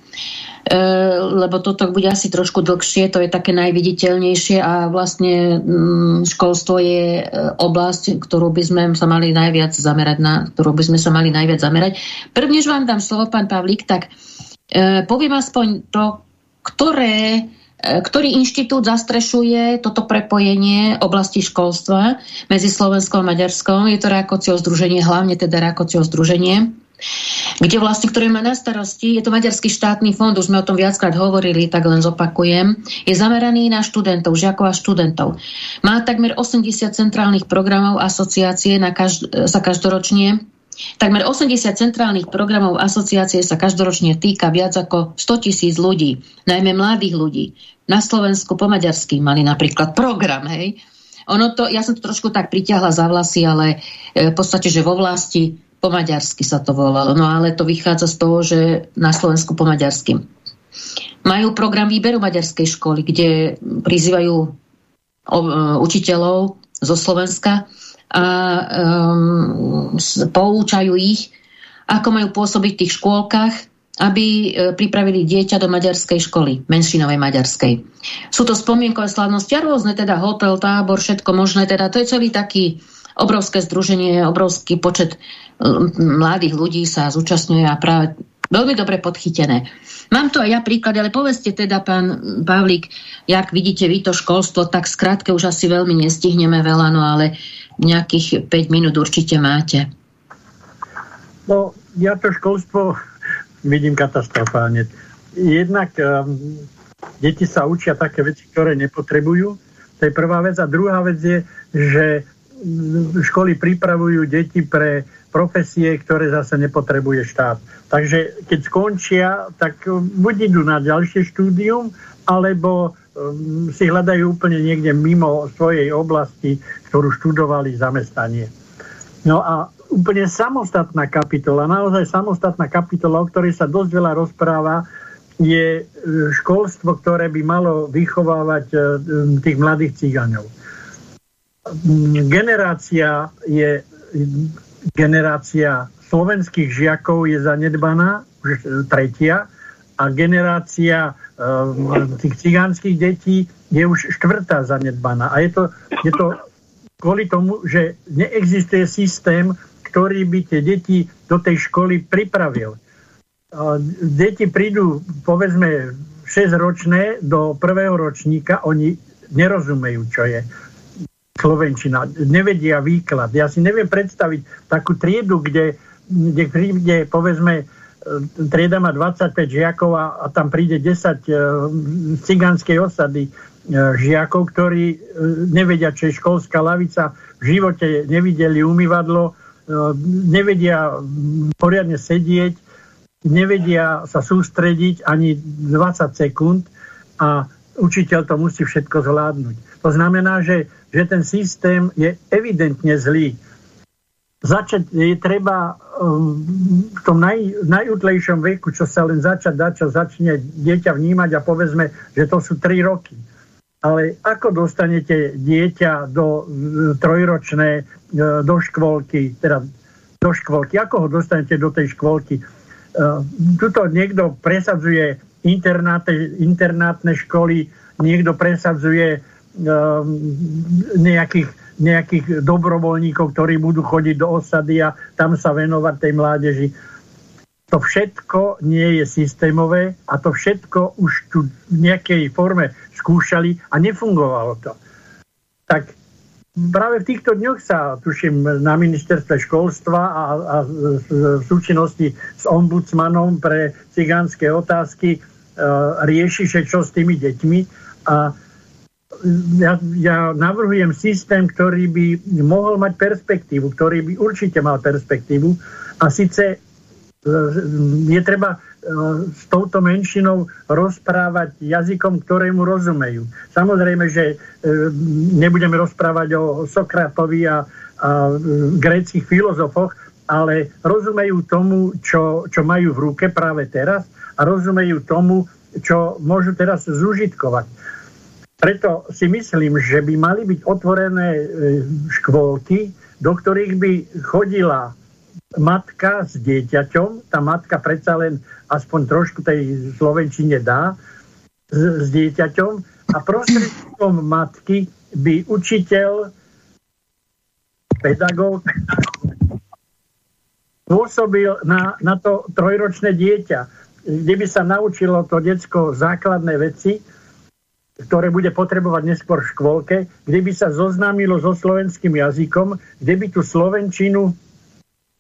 lebo toto bude asi trošku dlhšie, to je také najviditeľnejšie a vlastne mm, školstvo je e, oblasť, ktorú by sme sa mali najviac zamerať na, ktorú by sme sa mali najviac zamerať. Prvnež vám dám slovo, pán Pavlík, tak e, poviem aspoň to, ktoré ktorý inštitút zastrešuje toto prepojenie oblasti školstva medzi Slovenskom a Maďarskom. Je to Rákocio združenie, hlavne teda Rákocio združenie, kde vlastne, ktoré má na starosti, je to Maďarský štátny fond, už sme o tom viackrát hovorili, tak len zopakujem, je zameraný na študentov, žiakov a študentov. Má takmer 80 centrálnych programov asociácie na každ- sa každoročne Takmer 80 centrálnych programov asociácie sa každoročne týka viac ako 100 tisíc ľudí, najmä mladých ľudí. Na Slovensku po maďarsky mali napríklad program, hej. Ono to, ja som to trošku tak pritiahla za vlasy, ale e, v podstate, že vo vlasti po maďarsky sa to volalo. No ale to vychádza z toho, že na Slovensku po maďarsky. Majú program výberu maďarskej školy, kde prizývajú e, učiteľov zo Slovenska a um, poučajú ich, ako majú pôsobiť v tých škôlkach, aby e, pripravili dieťa do maďarskej školy, menšinovej maďarskej. Sú to spomienkové slávnosti a rôzne, teda hotel, tábor, všetko možné, teda to je celý taký obrovské združenie, obrovský počet mladých ľudí sa zúčastňuje a práve veľmi dobre podchytené. Mám tu aj ja príklad, ale povedzte teda, pán Pavlík, jak vidíte vy to školstvo, tak skrátke už asi veľmi nestihneme veľa, no ale nejakých 5 minút určite máte. No, ja to školstvo [laughs] vidím katastrofálne. Jednak um, deti sa učia také veci, ktoré nepotrebujú. To je prvá vec. A druhá vec je, že školy pripravujú deti pre profesie, ktoré zase nepotrebuje štát. Takže keď skončia, tak um, buď idú na ďalšie štúdium, alebo um, si hľadajú úplne niekde mimo svojej oblasti ktorú študovali zamestnanie. No a úplne samostatná kapitola, naozaj samostatná kapitola, o ktorej sa dosť veľa rozpráva, je e, školstvo, ktoré by malo vychovávať e, tých mladých cigaňov. Generácia je generácia slovenských žiakov je zanedbaná, už e, tretia, a generácia tých cigánskych detí je už štvrtá zanedbaná. A je to, je to kvôli tomu, že neexistuje systém, ktorý by tie deti do tej školy pripravil. Deti prídu, povedzme, 6-ročné do prvého ročníka, oni nerozumejú, čo je. Slovenčina, nevedia výklad. Ja si neviem predstaviť takú triedu, kde, kde príde, povedzme, e, trieda má 25 žiakov a, a tam príde 10 uh, cigánskej osady uh, žiakov, ktorí uh, nevedia, čo je školská lavica, v živote nevideli umývadlo, uh, nevedia poriadne sedieť, nevedia sa sústrediť ani 20 sekúnd a učiteľ to musí všetko zvládnuť. To znamená, že že ten systém je evidentne zlý. Začať je treba um, v tom naj, najútlejšom veku, čo sa len začať dá, čo začne dieťa vnímať a povedzme, že to sú 3 roky. Ale ako dostanete dieťa do trojročné, e, do škôlky, teda do škôlky, ako ho dostanete do tej škôlky? E, tuto niekto presadzuje internátne, internátne školy, niekto presadzuje nejakých, nejakých dobrovoľníkov, ktorí budú chodiť do osady a tam sa venovať tej mládeži. To všetko nie je systémové a to všetko už tu v nejakej forme skúšali a nefungovalo to. Tak práve v týchto dňoch sa, tuším, na ministerstve školstva a, a v súčinnosti s ombudsmanom pre cigánske otázky e, rieši, že čo s tými deťmi a ja, ja navrhujem systém, ktorý by mohol mať perspektívu, ktorý by určite mal perspektívu a síce e, je treba e, s touto menšinou rozprávať jazykom, ktorému rozumejú. Samozrejme, že e, nebudeme rozprávať o Sokratovi a, a gréckých filozofoch, ale rozumejú tomu, čo, čo majú v ruke práve teraz a rozumejú tomu, čo môžu teraz zužitkovať. Preto si myslím, že by mali byť otvorené e, škôlky, do ktorých by chodila matka s dieťaťom, tá matka predsa len aspoň trošku tej slovenčine dá, s, s dieťaťom. A prostredníkom matky by učiteľ, pedagóg pôsobil na, na to trojročné dieťa, kde by sa naučilo to decko základné veci, ktoré bude potrebovať neskôr v škôlke, kde by sa zoznámilo so slovenským jazykom, kde by tú slovenčinu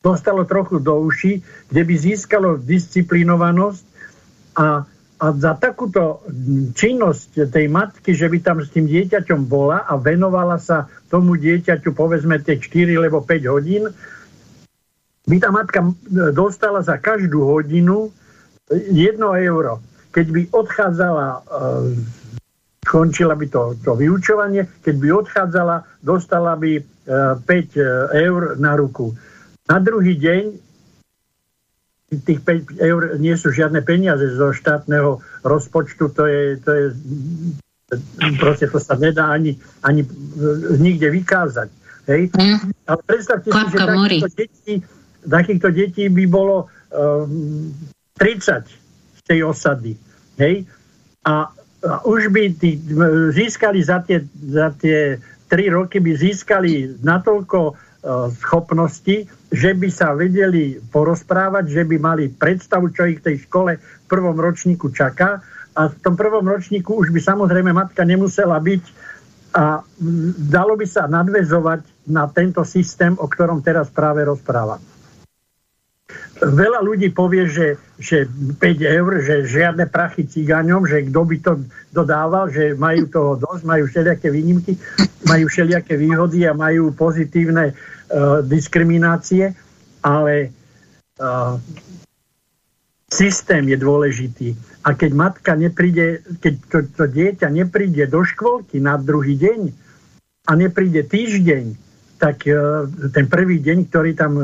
dostalo trochu do uši, kde by získalo disciplinovanosť a, a za takúto činnosť tej matky, že by tam s tým dieťaťom bola a venovala sa tomu dieťaťu povedzme tie 4 alebo 5 hodín, by tá matka dostala za každú hodinu 1 euro. Keď by odchádzala skončila by to, to vyučovanie, keď by odchádzala, dostala by 5 e, e, eur na ruku. Na druhý deň tých 5 eur nie sú žiadne peniaze zo štátneho rozpočtu, to je, to je proste to sa nedá ani, ani nikde vykázať. Hej? Mm. Ale predstavte si, že takýchto detí, takýchto detí by bolo um, 30 z tej osady. Hej? A už by tí, získali za tie, za tie tri roky by získali natoľko uh, schopnosti, že by sa vedeli porozprávať, že by mali predstavu, čo ich v tej škole v prvom ročníku čaká a v tom prvom ročníku už by samozrejme matka nemusela byť a dalo by sa nadvezovať na tento systém, o ktorom teraz práve rozprávam. Veľa ľudí povie, že, že 5 eur, že žiadne prachy cigáňom, že kto by to dodával, že majú toho dosť, majú všelijaké výnimky, majú všelijaké výhody a majú pozitívne uh, diskriminácie, ale uh, systém je dôležitý. A keď matka nepríde, keď to, to dieťa nepríde do škôlky na druhý deň a nepríde týždeň, tak e, ten prvý deň, ktorý tam e,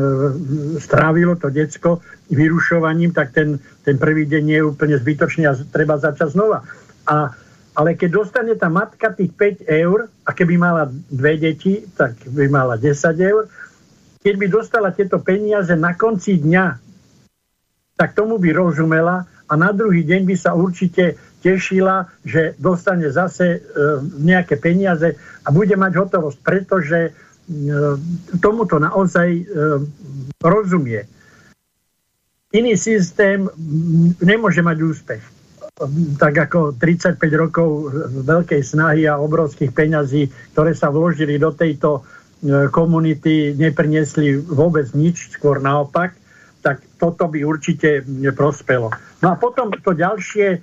strávilo to decko vyrušovaním, tak ten, ten prvý deň je úplne zbytočný a treba začať znova. A, ale keď dostane tá matka tých 5 eur, a keby mala dve deti, tak by mala 10 eur, keď by dostala tieto peniaze na konci dňa, tak tomu by rozumela a na druhý deň by sa určite tešila, že dostane zase e, nejaké peniaze a bude mať hotovosť, pretože tomuto naozaj e, rozumie. Iný systém nemôže mať úspech. tak ako 35 rokov veľkej snahy a obrovských peňazí, ktoré sa vložili do tejto e, komunity, nepriniesli vôbec nič, skôr naopak, tak toto by určite prospelo. No a potom to ďalšie, e,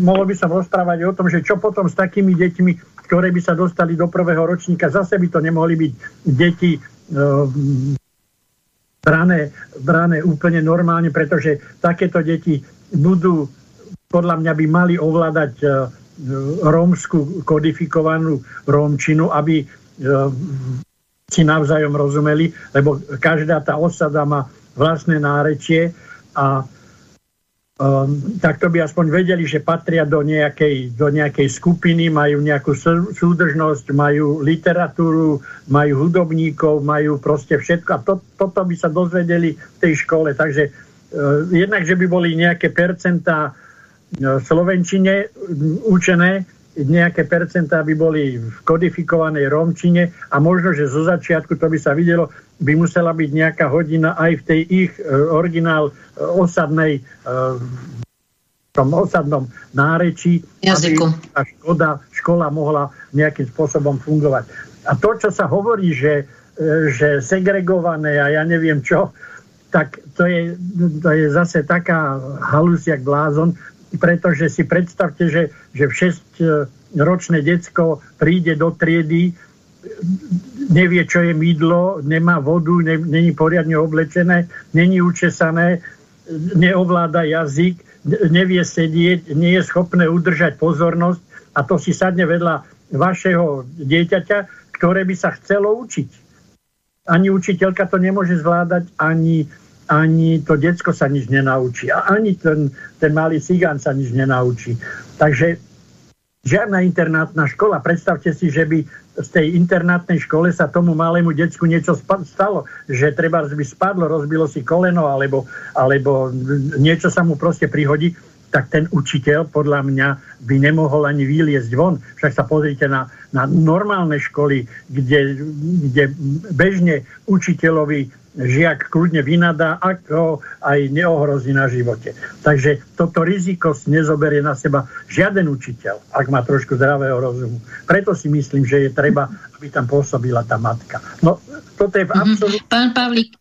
mohol by som rozprávať o tom, že čo potom s takými deťmi, ktoré by sa dostali do prvého ročníka, zase by to nemohli byť deti e, brané, brané úplne normálne, pretože takéto deti budú podľa mňa by mali ovládať e, rómsku kodifikovanú rómčinu, aby e, si navzájom rozumeli, lebo každá tá osada má vlastné nárečie a um, tak to by aspoň vedeli, že patria do nejakej, do nejakej skupiny, majú nejakú súdržnosť, majú literatúru, majú hudobníkov, majú proste všetko a to, toto by sa dozvedeli v tej škole. Takže uh, jednak, že by boli nejaké percentá v Slovenčine učené, nejaké percentá by boli v kodifikovanej romčine a možno, že zo začiatku to by sa videlo, by musela byť nejaká hodina aj v tej ich e, originál osadnej e, v tom osadnom nárečí, Jazyku. aby tá škoda, škola mohla nejakým spôsobom fungovať. A to, čo sa hovorí, že, že segregované a ja neviem čo, tak to je, to je zase taká halus jak blázon pretože si predstavte, že, že v 6-ročné decko príde do triedy, nevie, čo je mydlo, nemá vodu, ne, není poriadne oblečené, není učesané, neovláda jazyk, nevie sedieť, nie je schopné udržať pozornosť a to si sadne vedľa vašeho dieťaťa, ktoré by sa chcelo učiť. Ani učiteľka to nemôže zvládať, ani ani to decko sa nič nenaučí. A ani ten, ten malý cigán sa nič nenaučí. Takže žiadna internátna škola. Predstavte si, že by z tej internátnej škole sa tomu malému decku niečo stalo, že treba by spadlo, rozbilo si koleno, alebo, alebo niečo sa mu proste prihodí, tak ten učiteľ podľa mňa by nemohol ani vyliezť von. Však sa pozrite na, na normálne školy, kde, kde bežne učiteľovi žiak kľudne vynadá, ako aj neohrozí na živote. Takže toto riziko nezoberie na seba žiaden učiteľ, ak má trošku zdravého rozumu. Preto si myslím, že je treba, aby tam pôsobila tá matka. No, toto je v mhm. absolútne... Pán Pavlík.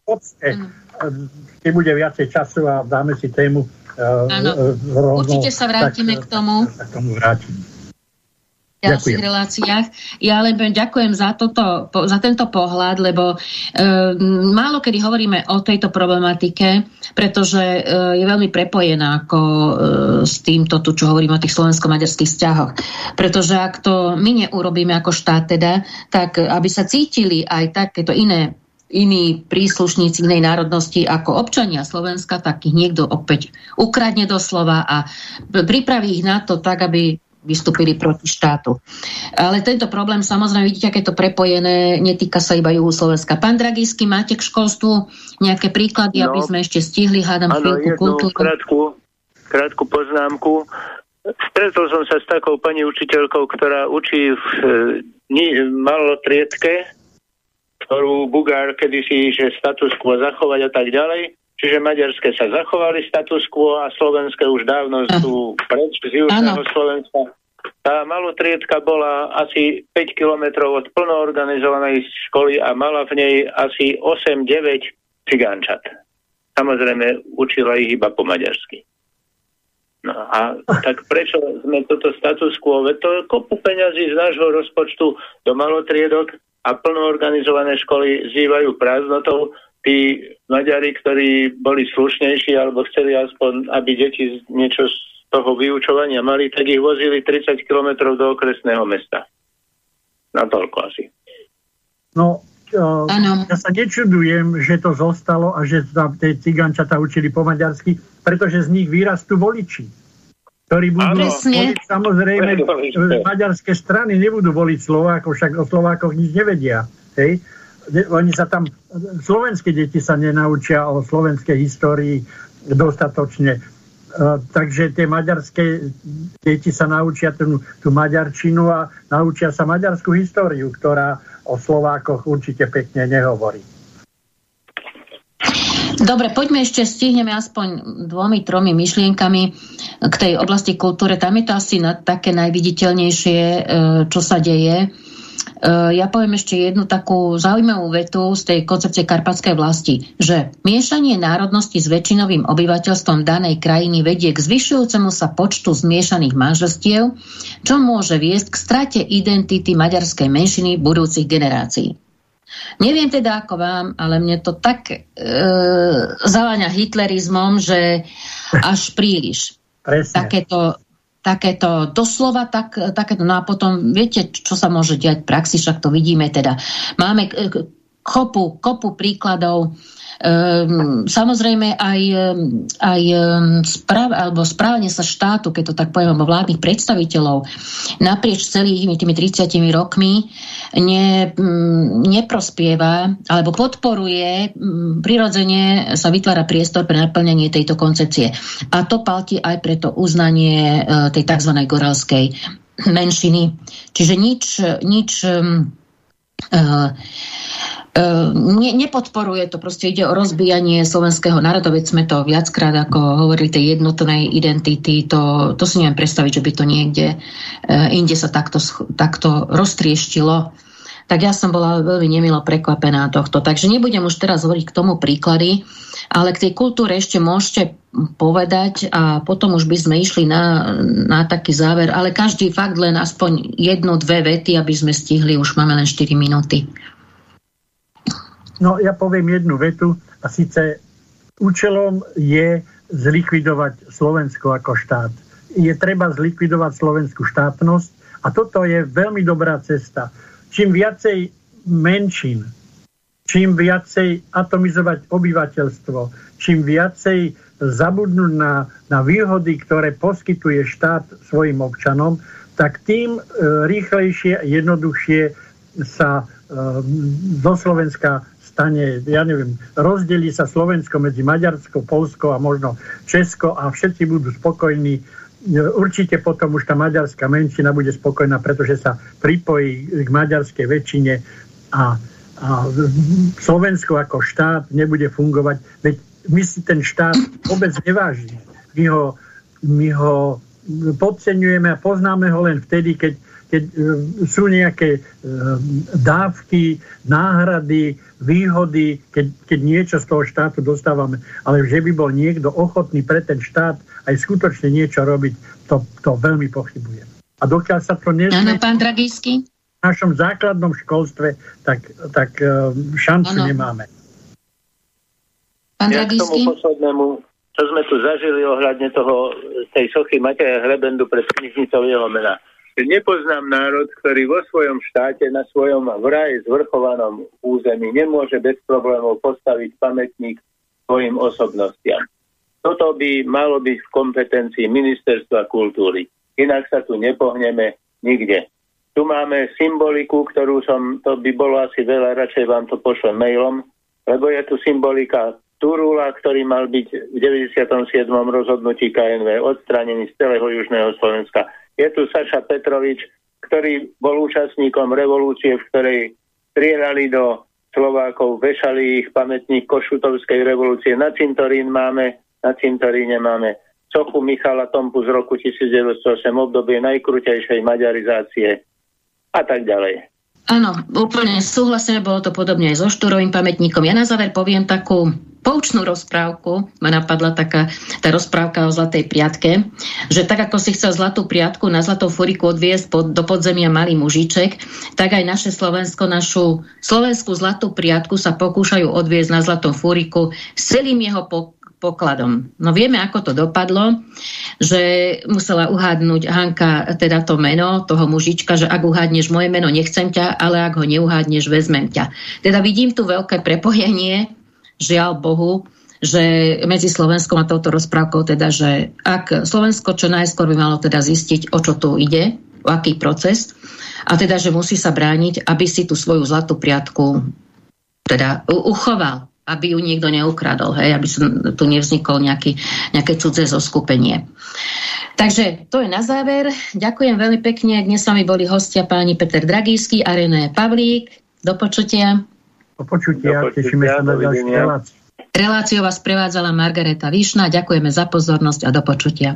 Keď bude viacej času a dáme si tému Áno, uh, určite sa vrátime tak, k tomu. Sa k tomu vrátim ďalších Ďakujem. reláciách. Ja len ďakujem za, toto, za tento pohľad, lebo e, málo kedy hovoríme o tejto problematike, pretože e, je veľmi prepojená ako e, s týmto, tu, čo hovorím o tých slovensko-maďarských vzťahoch. Pretože ak to my neurobíme ako štát teda, tak aby sa cítili aj takéto iné iní príslušníci inej národnosti ako občania Slovenska, tak ich niekto opäť ukradne doslova a pripraví ich na to tak, aby vystúpili proti štátu. Ale tento problém, samozrejme, vidíte, aké to prepojené, netýka sa iba juhu Slovenska. Pán Dragisky, máte k školstvu nejaké príklady, no, aby sme ešte stihli, hádam ano, chvíľku kultúru? Krátku, krátku poznámku. Stretol som sa s takou pani učiteľkou, ktorá učí v e, malotriedke, ktorú Bugár kedysi, že status quo zachovať a tak ďalej. Čiže maďarské sa zachovali status quo a slovenské už dávno sú preč z južného Slovenska. Tá malotriedka bola asi 5 kilometrov od plnoorganizovanej školy a mala v nej asi 8-9 cigánčat. Samozrejme, učila ich iba po maďarsky. No a tak prečo sme toto status quo? Veď to kopu peňazí z nášho rozpočtu do malotriedok a plnoorganizované školy zývajú prázdnotou tí Maďari, ktorí boli slušnejší alebo chceli aspoň, aby deti niečo z toho vyučovania mali, tak ich vozili 30 km do okresného mesta. Na toľko asi. No, uh, ja sa nečudujem, že to zostalo a že sa tie cigančata učili po maďarsky, pretože z nich vyrastú voliči ktorí budú voliť samozrejme maďarské strany, nebudú voliť Slovákov, však o Slovákoch nič nevedia. Hej? Oni sa tam, slovenské deti sa nenaučia o slovenskej histórii dostatočne. Uh, takže tie maďarské deti sa naučia tú, tú maďarčinu a naučia sa maďarskú históriu, ktorá o Slovákoch určite pekne nehovorí. Dobre, poďme ešte, stihneme aspoň dvomi, tromi myšlienkami. k tej oblasti kultúre, tam je to asi na, také najviditeľnejšie, e, čo sa deje. E, ja poviem ešte jednu takú zaujímavú vetu z tej koncepcie karpatskej vlasti, že miešanie národnosti s väčšinovým obyvateľstvom danej krajiny vedie k zvyšujúcemu sa počtu zmiešaných manželstiev, čo môže viesť k strate identity maďarskej menšiny budúcich generácií. Neviem teda ako vám, ale mne to tak e, zaváňa hitlerizmom, že až príliš. Presne. Takéto, takéto doslova, tak, takéto, no a potom viete, čo sa môže diať v praxi, však to vidíme teda. Máme kopu, kopu príkladov Um, samozrejme aj, aj správ, alebo správanie sa štátu, keď to tak poviem, alebo vládnych predstaviteľov naprieč celými tými 30 rokmi ne, neprospieva alebo podporuje prirodzene sa vytvára priestor pre naplnenie tejto koncepcie. A to platí aj pre to uznanie uh, tej tzv. goralskej menšiny. Čiže nič, nič uh, Ehm, ne, nepodporuje to, proste ide o rozbijanie slovenského národa, veď sme to viackrát ako hovorili tej jednotnej identity, to, to si neviem predstaviť, že by to niekde uh, inde sa takto, takto roztrieštilo. Tak ja som bola veľmi nemilo prekvapená tohto. Takže nebudem už teraz hovoriť k tomu príklady, ale k tej kultúre ešte môžete povedať a potom už by sme išli na, na taký záver, ale každý fakt len aspoň jednu, dve vety, aby sme stihli, už máme len 4 minúty. No ja poviem jednu vetu a síce účelom je zlikvidovať Slovensko ako štát. Je treba zlikvidovať slovenskú štátnosť a toto je veľmi dobrá cesta. Čím viacej menšín, čím viacej atomizovať obyvateľstvo, čím viacej zabudnúť na, na výhody, ktoré poskytuje štát svojim občanom, tak tým e, rýchlejšie a jednoduchšie sa e, do Slovenska stane, ja neviem, rozdelí sa Slovensko medzi Maďarsko, Polsko a možno Česko a všetci budú spokojní. Určite potom už tá maďarská menšina bude spokojná, pretože sa pripojí k maďarskej väčšine a, a Slovensko ako štát nebude fungovať. Veď my si ten štát vôbec nevážime. My ho, my ho podceňujeme a poznáme ho len vtedy, keď keď e, sú nejaké e, dávky, náhrady, výhody, keď, keď niečo z toho štátu dostávame, ale že by bol niekto ochotný pre ten štát aj skutočne niečo robiť, to, to veľmi pochybujem. A dokiaľ sa to nezmení pán Dragísky? v našom základnom školstve, tak, tak e, šancu ano. nemáme. Pán ja k tomu poslednému, čo sme tu zažili ohľadne toho, tej sochy Mateja Hrebendu pred knižnicou jeho mena Nepoznám národ, ktorý vo svojom štáte, na svojom vraj zvrchovanom území nemôže bez problémov postaviť pamätník svojim osobnostiam. Toto by malo byť v kompetencii ministerstva kultúry. Inak sa tu nepohneme nikde. Tu máme symboliku, ktorú som, to by bolo asi veľa, radšej vám to pošlem mailom, lebo je tu symbolika Turula, ktorý mal byť v 97. rozhodnutí KNV odstránený z celého južného Slovenska je tu Saša Petrovič, ktorý bol účastníkom revolúcie, v ktorej strieľali do Slovákov, vešali ich pamätník Košutovskej revolúcie. Na cintorín máme, na cintoríne máme sochu Michala Tompu z roku 1908, obdobie najkrutejšej maďarizácie a tak ďalej. Áno, úplne súhlasíme, bolo to podobne aj so Štúrovým pamätníkom. Ja na záver poviem takú poučnú rozprávku, ma napadla taká tá rozprávka o Zlatej priatke, že tak ako si chcel Zlatú priatku na Zlatou furiku odviesť pod, do podzemia malý mužiček, tak aj naše Slovensko, našu slovenskú Zlatú priatku sa pokúšajú odviesť na Zlatom furiku s celým jeho po, pokladom. No vieme, ako to dopadlo, že musela uhádnuť Hanka teda to meno toho mužička, že ak uhádneš moje meno, nechcem ťa, ale ak ho neuhádneš, vezmem ťa. Teda vidím tu veľké prepojenie, žiaľ Bohu, že medzi Slovenskom a touto rozprávkou teda, že ak Slovensko čo najskôr by malo teda zistiť, o čo tu ide, o aký proces, a teda, že musí sa brániť, aby si tú svoju zlatú priatku teda uchoval aby ju niekto neukradol, hej, aby tu nevznikol nejaký, nejaké cudzé zoskupenie. Takže to je na záver. Ďakujem veľmi pekne. Dnes s vami boli hostia páni Peter Dragísky a René Pavlík. Do počutia. Do počutia. Do počutia. Tešíme sa na ďalšie relácie. Reláciu vás prevádzala Margareta Výšna. Ďakujeme za pozornosť a do počutia.